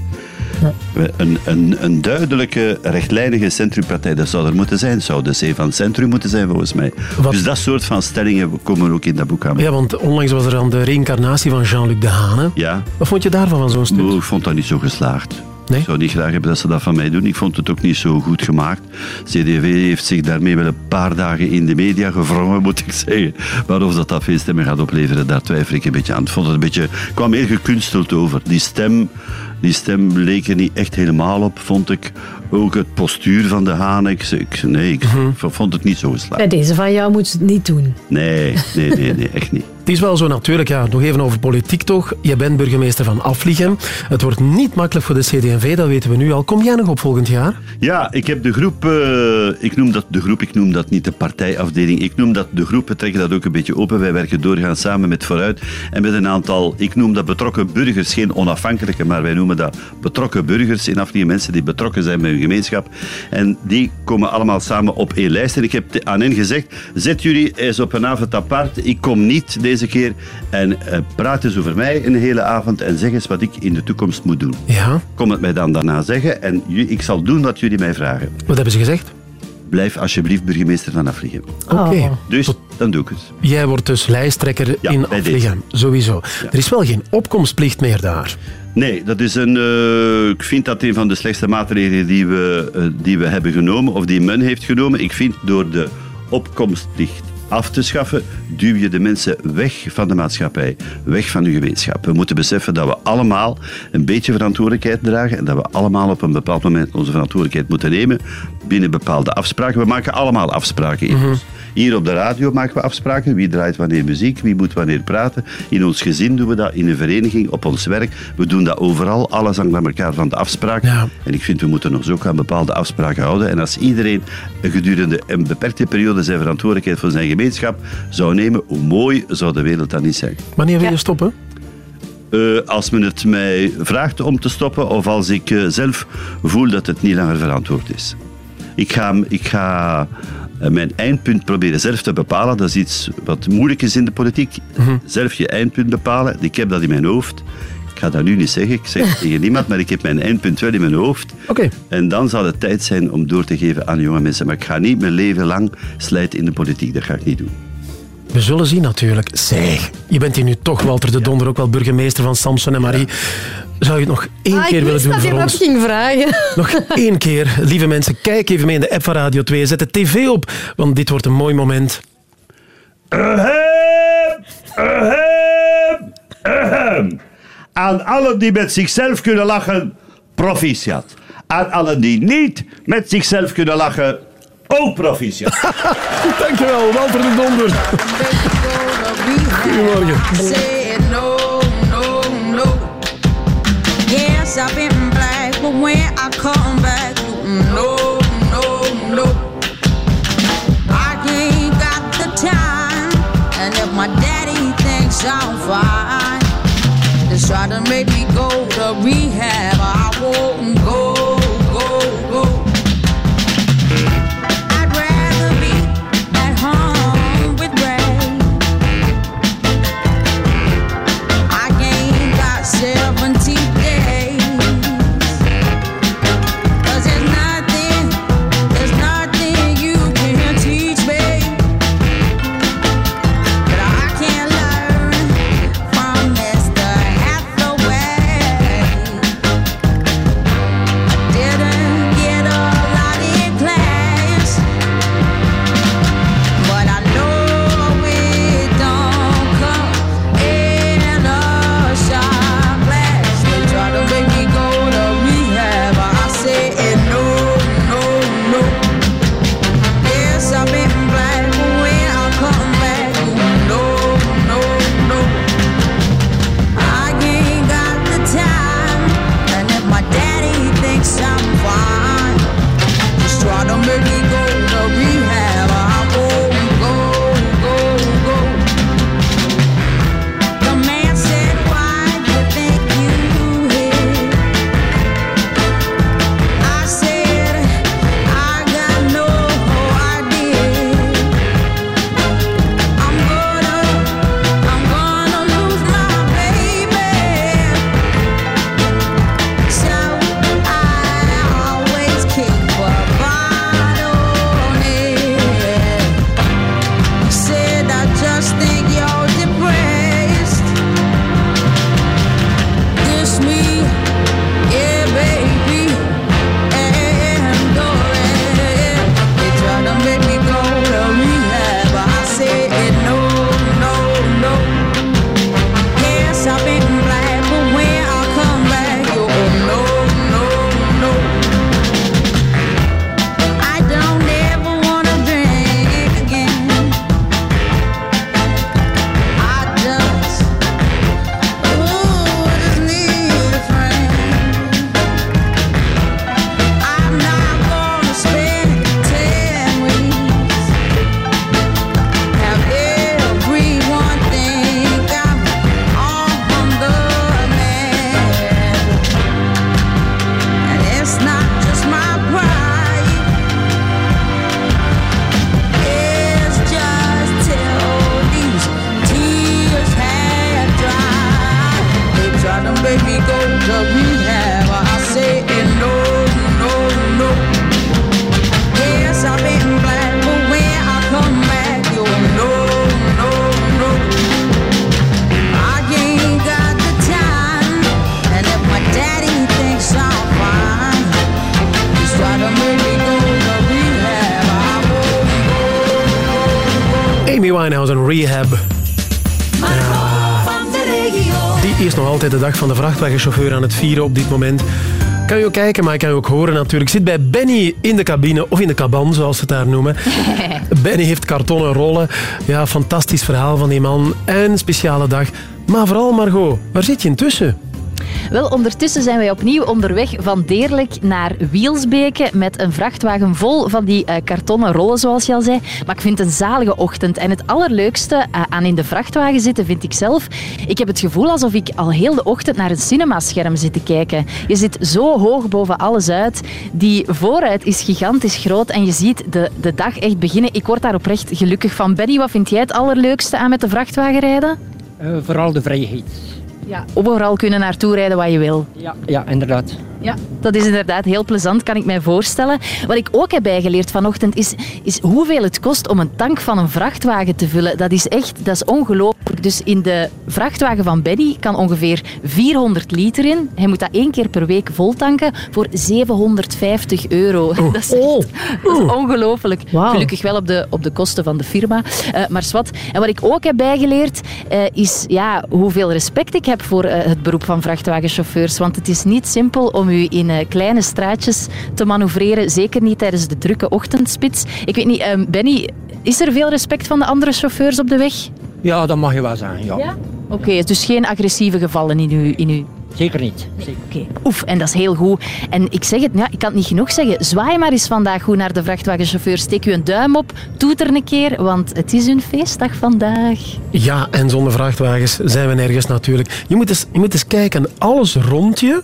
Een, een, een duidelijke, rechtlijnige centrumpartij, dat zou er moeten zijn. Zou de C van centrum moeten zijn, volgens mij. Dus dat soort van stellingen komen ook in dat boek aan. Ja, want onlangs was er dan de reïncarnatie van Jean-Luc Dehane. Ja. Wat vond je daarvan, van zo'n stuk? Ik vond dat niet zo geslaagd. Ik zou niet graag hebben dat ze dat van mij doen. Ik vond het ook niet zo goed gemaakt. CDV heeft zich daarmee wel een paar dagen in de media gevrongen, moet ik zeggen. Maar of dat, dat veel stemmen gaat opleveren, daar twijfel ik een beetje aan. Ik vond het een beetje, kwam heel gekunsteld over. Die stem, die stem leek er niet echt helemaal op, vond ik. Ook het postuur van de haan. Ik, ik- nee, ik vond het niet zo geslaagd. Bij deze van jou moet je het niet doen. Nee, nee, nee, nee, echt niet. *laughs* Het is wel zo natuurlijk, ja, nog even over politiek toch. Je bent burgemeester van Afliegem. Het wordt niet makkelijk voor de CD&V, dat weten we nu al. Kom jij nog op volgend jaar? Ja, ik heb de groep, eh, ik noem dat de groep, ik noem dat niet de partijafdeling, ik noem dat de groep, we trekken dat ook een beetje open. Wij werken doorgaan samen met Vooruit en met een aantal, ik noem dat betrokken burgers, geen onafhankelijke, maar wij noemen dat betrokken burgers in Afliegen, mensen die betrokken zijn bij hun gemeenschap. En die komen allemaal samen op één lijst. En ik heb te- aan hen gezegd, zet jullie eens op een avond apart, ik kom niet deze keer en eh, praat eens over mij een hele avond en zeg eens wat ik in de toekomst moet doen. Ja. Kom het mij dan daarna zeggen en ik zal doen wat jullie mij vragen. Wat hebben ze gezegd? Blijf alsjeblieft burgemeester van Afliegen. Oké. Dus dan doe ik het. Jij wordt dus lijsttrekker Ja, in bij Afliegem, sowieso. Er is wel geen opkomstplicht meer daar. Nee, dat is een, eh, ik vind dat een van de slechtste maatregelen die we, eh, die we hebben genomen, of die men heeft genomen. Ik vind door de opkomstplicht af te schaffen, duw je de mensen weg van de maatschappij, weg van uw gemeenschap. We moeten beseffen dat we allemaal een beetje verantwoordelijkheid dragen en dat we allemaal op een bepaald moment onze verantwoordelijkheid moeten nemen binnen bepaalde afspraken. We maken allemaal afspraken in ons. Hier op de radio maken we afspraken. Wie draait wanneer muziek, wie moet wanneer praten. In ons gezin doen we dat, in een vereniging, op ons werk. We doen dat overal. Alles hangt aan elkaar van de afspraken. En ik vind, we moeten ons ook aan bepaalde afspraken houden. En als iedereen gedurende een beperkte periode zijn verantwoordelijkheid voor zijn gemeenschap zou nemen, hoe mooi zou de wereld dan niet zijn. Wanneer wil je stoppen? Eh, als men het mij vraagt om te stoppen of als ik eh, zelf voel dat het niet langer verantwoord is. Ik ga, ik ga eh, mijn eindpunt proberen zelf te bepalen. Dat is iets wat moeilijk is in de politiek. Zelf je eindpunt bepalen. Ik heb dat in mijn hoofd. Ik ga dat nu niet zeggen, ik zeg het *laughs* tegen niemand, maar ik heb mijn eindpunt wel in mijn hoofd. Oké. En dan zal het tijd zijn om door te geven aan jonge mensen. Maar ik ga niet mijn leven lang slijten in de politiek, dat ga ik niet doen. We zullen zien natuurlijk. Zeg, je bent hier nu toch, Walter de Donder, ook wel burgemeester van Samson en Marie. Zou je het nog één Ah, keer ik willen wist doen dat je voor dat ons? ging vragen. *laughs* Nog één keer, lieve mensen, kijk even mee in de app van Radio 2. Zet de tv op, want dit wordt een mooi moment. Ahem, ahem, ahem. Aan allen die met zichzelf kunnen lachen, proficiat. Aan allen die niet met zichzelf kunnen lachen, ook proficiat. *laughs* Dankjewel, Walter de Donder. Goedemorgen. Yes, I've been black, but when I come back, no, no, no. I ain't got the time, and if my daddy thinks I'm fine, just try to make me go to rehab. I won't go, van de vrachtwagenchauffeur aan het vieren op dit moment. Kan je ook kijken, maar je kan je ook horen natuurlijk. Ik zit bij Benny in de cabine, of in de kaban, zoals ze het daar noemen. *laughs* Benny heeft kartonnen rollen. Ja, fantastisch verhaal van die man. En een speciale dag. Maar vooral, Margot, waar zit je intussen? Wel, ondertussen zijn wij opnieuw onderweg van Deerlijk naar Wielsbeke met een vrachtwagen vol van die eh, kartonnen rollen, zoals je al zei. Maar ik vind het een zalige ochtend. En het allerleukste eh, aan in de vrachtwagen zitten, vind ik zelf. Ik heb het gevoel alsof ik al heel de ochtend naar een cinemascherm zit te kijken. Je zit zo hoog boven alles uit. Die vooruit is gigantisch groot en je ziet de, de dag echt beginnen. Ik word daar oprecht gelukkig van. Benny, wat vind jij het allerleukste aan met de vrachtwagen rijden? Eh, vooral de vrijheid. Ja. Overal kunnen naartoe rijden waar je wil. Ja, ja inderdaad. Ja, dat is inderdaad heel plezant, kan ik mij voorstellen. Wat ik ook heb bijgeleerd vanochtend is, is hoeveel het kost om een tank van een vrachtwagen te vullen. Dat is echt, dat is ongelooflijk. Dus in de vrachtwagen van Benny kan ongeveer 400 liter in. Hij moet dat één keer per week voltanken voor 750 euro. *laughs* Dat is, echt, dat is ongelooflijk. Gelukkig wel op de, op de kosten van de firma. Eh, maar zwart. En wat ik ook heb bijgeleerd eh, is ja, hoeveel respect ik heb voor eh, het beroep van vrachtwagenchauffeurs. Want het is niet simpel om u in kleine straatjes te manoeuvreren. Zeker niet tijdens de drukke ochtendspits. Ik weet niet, ehm, Benny, is er veel respect van de andere chauffeurs op de weg? Ja, dat mag je wel zeggen. Ja. Ja? Oké, dus geen agressieve gevallen in uw... In uw... Zeker niet. Oké, oef, en dat is heel goed. En ik zeg het, ja, ik kan het niet genoeg zeggen. Zwaai maar eens vandaag goed naar de vrachtwagenchauffeur. Steek u een duim op, toeter een keer, want het is hun feestdag vandaag. Ja, en zonder vrachtwagens zijn we nergens natuurlijk. Je moet eens, je moet eens kijken, alles rond je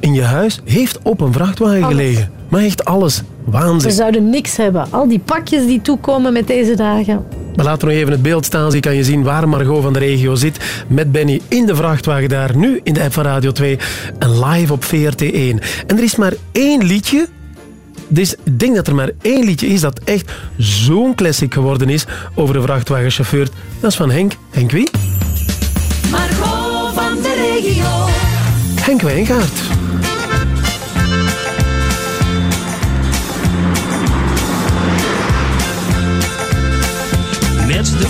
in je huis heeft op een vrachtwagen Alles. gelegen. Maar echt alles. Waanzin. Ze zouden niks hebben. Al die pakjes die toekomen met deze dagen. Maar laten we nog even het beeld staan. Zo kan je zien waar Margot van de regio zit. Met Benny in de vrachtwagen daar. Nu in de app van Radio 2. En live op VRT1. En er is maar één liedje. Dus ik denk dat er maar één liedje is dat echt zo'n classic geworden is over de vrachtwagenchauffeur. Dat is van Henk. Henk wie? Margot van de regio. Henk Wijngaard.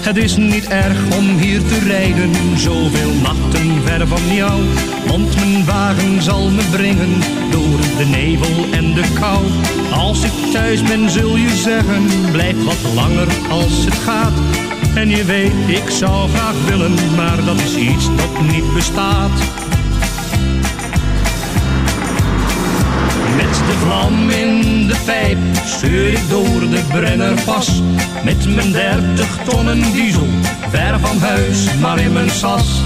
Het is niet erg om hier te rijden, zoveel nachten ver van jou. Want mijn wagen zal me brengen door de nevel en de kou. Als ik thuis ben zul je zeggen, blijf wat langer als het gaat. En je weet, ik zou graag willen, maar dat is iets dat niet bestaat. De vlam in de pijp scheur ik door de Brennerpas. Met mijn 30 tonnen diesel, ver van huis, maar in mijn sas.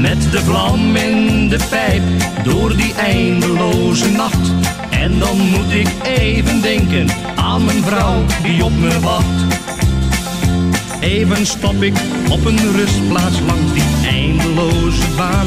Met de vlam in de pijp, door die eindeloze nacht. En dan moet ik even denken aan mijn vrouw die op me wacht. Even stop ik op een rustplaats langs die eindeloze baan.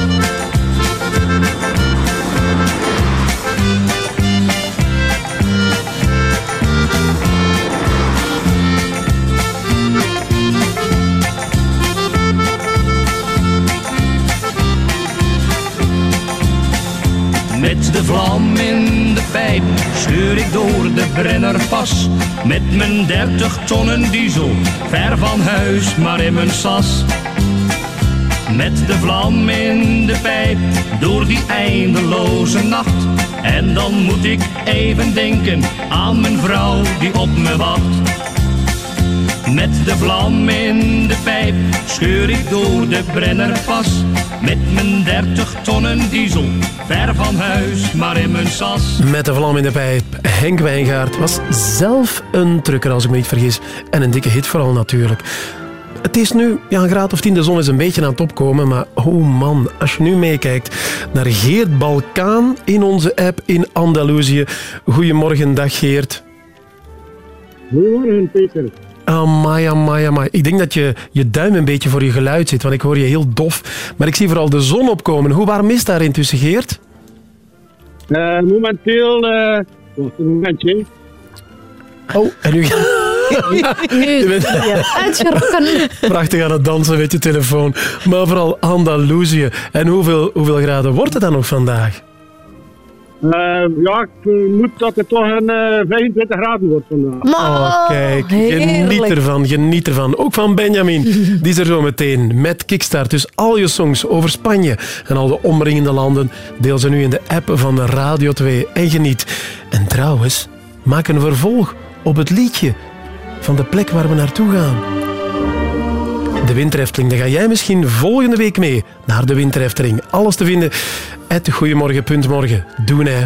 De vlam in de pijp scheur ik door de Brennerpas. Met mijn 30 tonnen diesel, ver van huis, maar in mijn sas. Met de vlam in de pijp, door die eindeloze nacht. En dan moet ik even denken aan mijn vrouw die op me wacht. Met de vlam in de pijp scheur ik door de Brennerpas. Met mijn 30 tonnen diesel, ver van huis, maar in mijn sas. Met de vlam in de pijp. Henk Wijngaard was zelf een trucker, als ik me niet vergis. En een dikke hit vooral natuurlijk. Het is nu ja, een graad of tien, de zon is een beetje aan het opkomen, maar oh man, als je nu meekijkt naar Geert Balkaan in onze app in Andalusië. Goedemorgen, dag Geert. Goedemorgen, Peter. Amai, amai, amai. Ik denk dat je, je duim een beetje voor je geluid zit, want ik hoor je heel dof. Maar ik zie vooral de zon opkomen. Hoe warm is daar intussen, Geert? Eh, momenteel, eh een momentje. Oh, en nu... Nu Je bent- uitgerokken. Prachtig aan het dansen met je telefoon. Maar vooral Andalusië. En hoeveel, hoeveel graden wordt het dan nog vandaag? Eh, ja, ik moet dat het toch een eh, 25 graden wordt vandaag. Oh, kijk, geniet ervan, geniet ervan. Ook van Benjamin. *laughs* Die is er zo meteen met Kickstart. Dus al je songs over Spanje en al de omringende landen deel ze nu in de app van Radio 2 en geniet. En trouwens, maak een vervolg op het liedje van de plek waar we naartoe gaan. De Winterefteling, dan ga jij misschien volgende week mee naar de Winterefteling. Alles te vinden at goeiemorgen.morgen. Doen hè.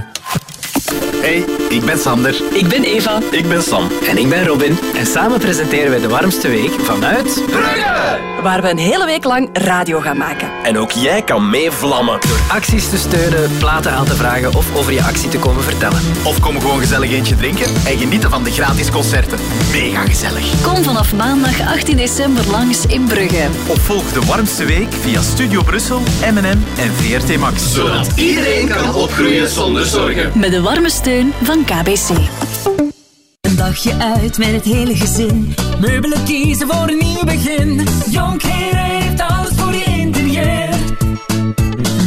Hey, ik ben Sander. Ik ben Eva. Ik ben Sam. En ik ben Robin. En samen presenteren wij de warmste week vanuit... Brugge! Waar we een hele week lang radio gaan maken. En ook jij kan mee vlammen. Door acties te steunen, platen aan te vragen of over je actie te komen vertellen. Of kom gewoon gezellig eentje drinken en genieten van de gratis concerten. Mega gezellig. Kom vanaf maandag 18 december langs in Brugge. Of volg de warmste week via Studio Brussel, M&M en VRT Max. Zodat iedereen kan opgroeien zonder zorgen. Met de warme steun van KBC. Een dagje uit met het hele gezin. Meubelen kiezen voor een nieuw begin. Jonkheren heeft alles voor je interieur.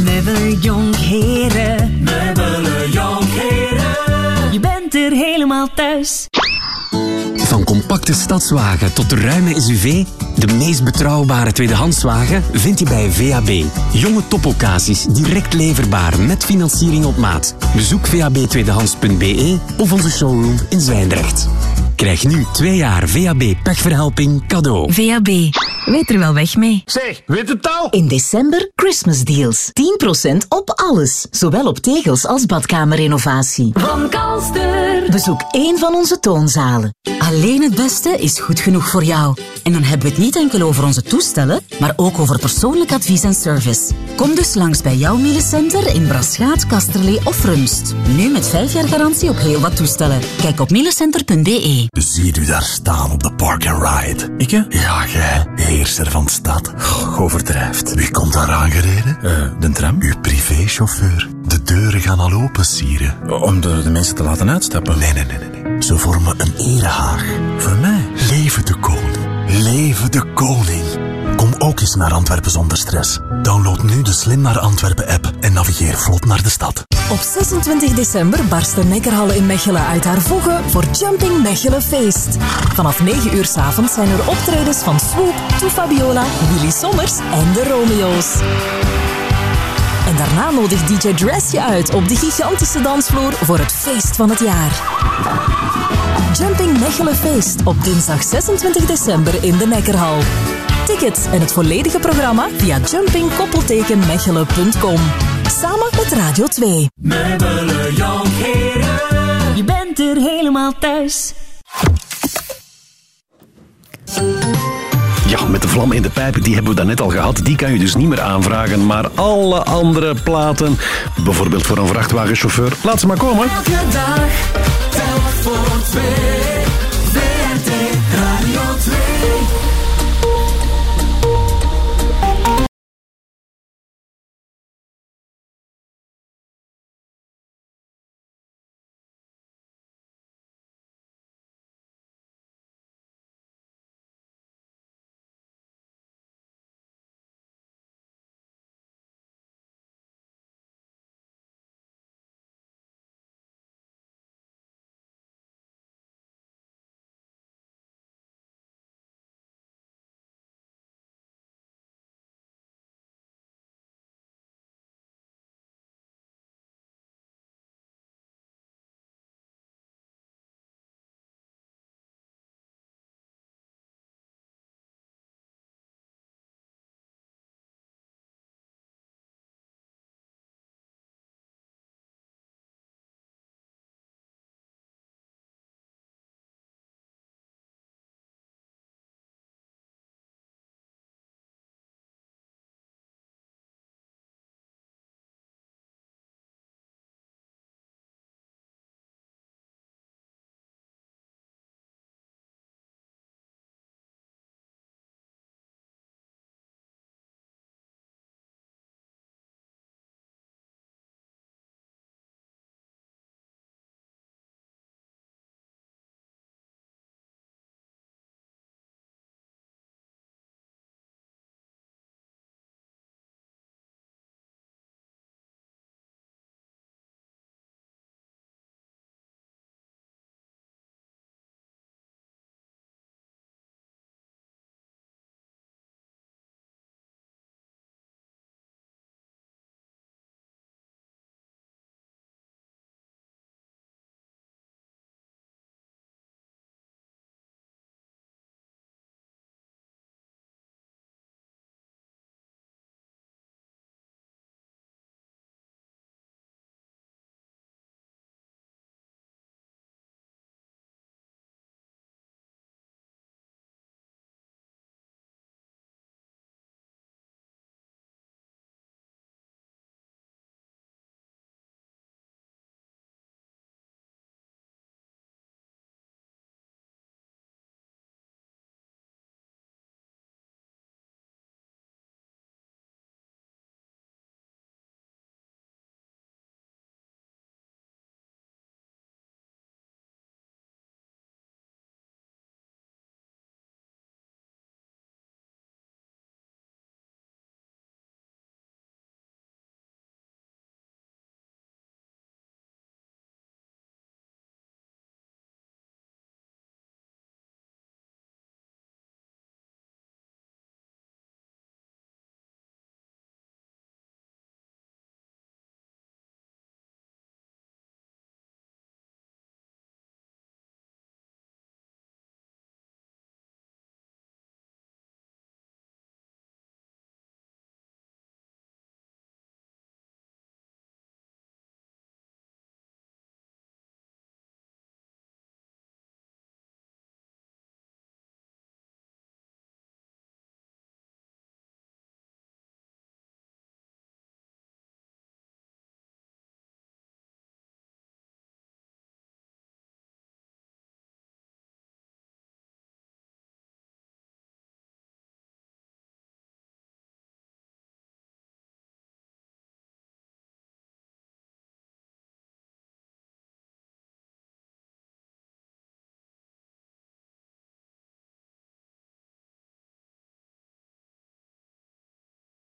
Meubelen Jonkheren. Meubelen Jonkheren. Je bent er helemaal thuis. Van compacte stadswagen tot de ruime SUV, de meest betrouwbare tweedehandswagen vind je bij VAB. Jonge topoccasies, direct leverbaar met financiering op maat. Bezoek vabtweedehands.be of onze showroom in Zwijndrecht. Krijg nu twee jaar VAB pechverhelping cadeau. VAB. Weet er wel weg mee. Zeg, weet het al? In december Christmas deals. 10% op alles. Zowel op tegels als badkamerrenovatie. Van Kalster. Bezoek één van onze toonzalen. Alleen het beste is goed genoeg voor jou. En dan hebben we het niet enkel over onze toestellen, maar ook over persoonlijk advies en service. Kom dus langs bij jouw Miele-center in Braschaat, Kasterlee of Rumst. Nu met 5 jaar garantie op heel wat toestellen. Kijk op milecenter.be. Ziet u daar staan op de park and ride? Ik Ja, jij. Heerser van de stad. Goh, overdrijft. Wie komt daar aangereden? de tram. Uw privéchauffeur. De deuren gaan al open, sieren. Om de, de mensen te laten uitstappen? Nee, nee, nee, nee. nee. Ze vormen een erehaag. Voor mij? Leven de koning. Leven de koning. Kom ook eens naar Antwerpen zonder stress. Download nu de Slim naar Antwerpen app en navigeer vlot naar de stad. Op 26 december barst de Nekkerhalle in Mechelen uit haar voegen voor Jumping Mechelen Feest. Vanaf 9 uur 's avonds zijn er optredens van Swoop, To Fabiola, Willy Sommers en de Romeo's. En daarna nodigt DJ Dress je uit op de gigantische dansvloer voor het feest van het jaar. Jumping Mechelen Feest op dinsdag 26 december in de Nekkerhal. Tickets en het volledige programma via jumpingkoppeltekenmechelen.com. Samen met Radio 2. Meubelen Jonkheren. Je bent er helemaal thuis. Met de vlam in de pijp, die hebben we daarnet al gehad. Die kan je dus niet meer aanvragen. Maar alle andere platen, bijvoorbeeld voor een vrachtwagenchauffeur, laat ze maar komen.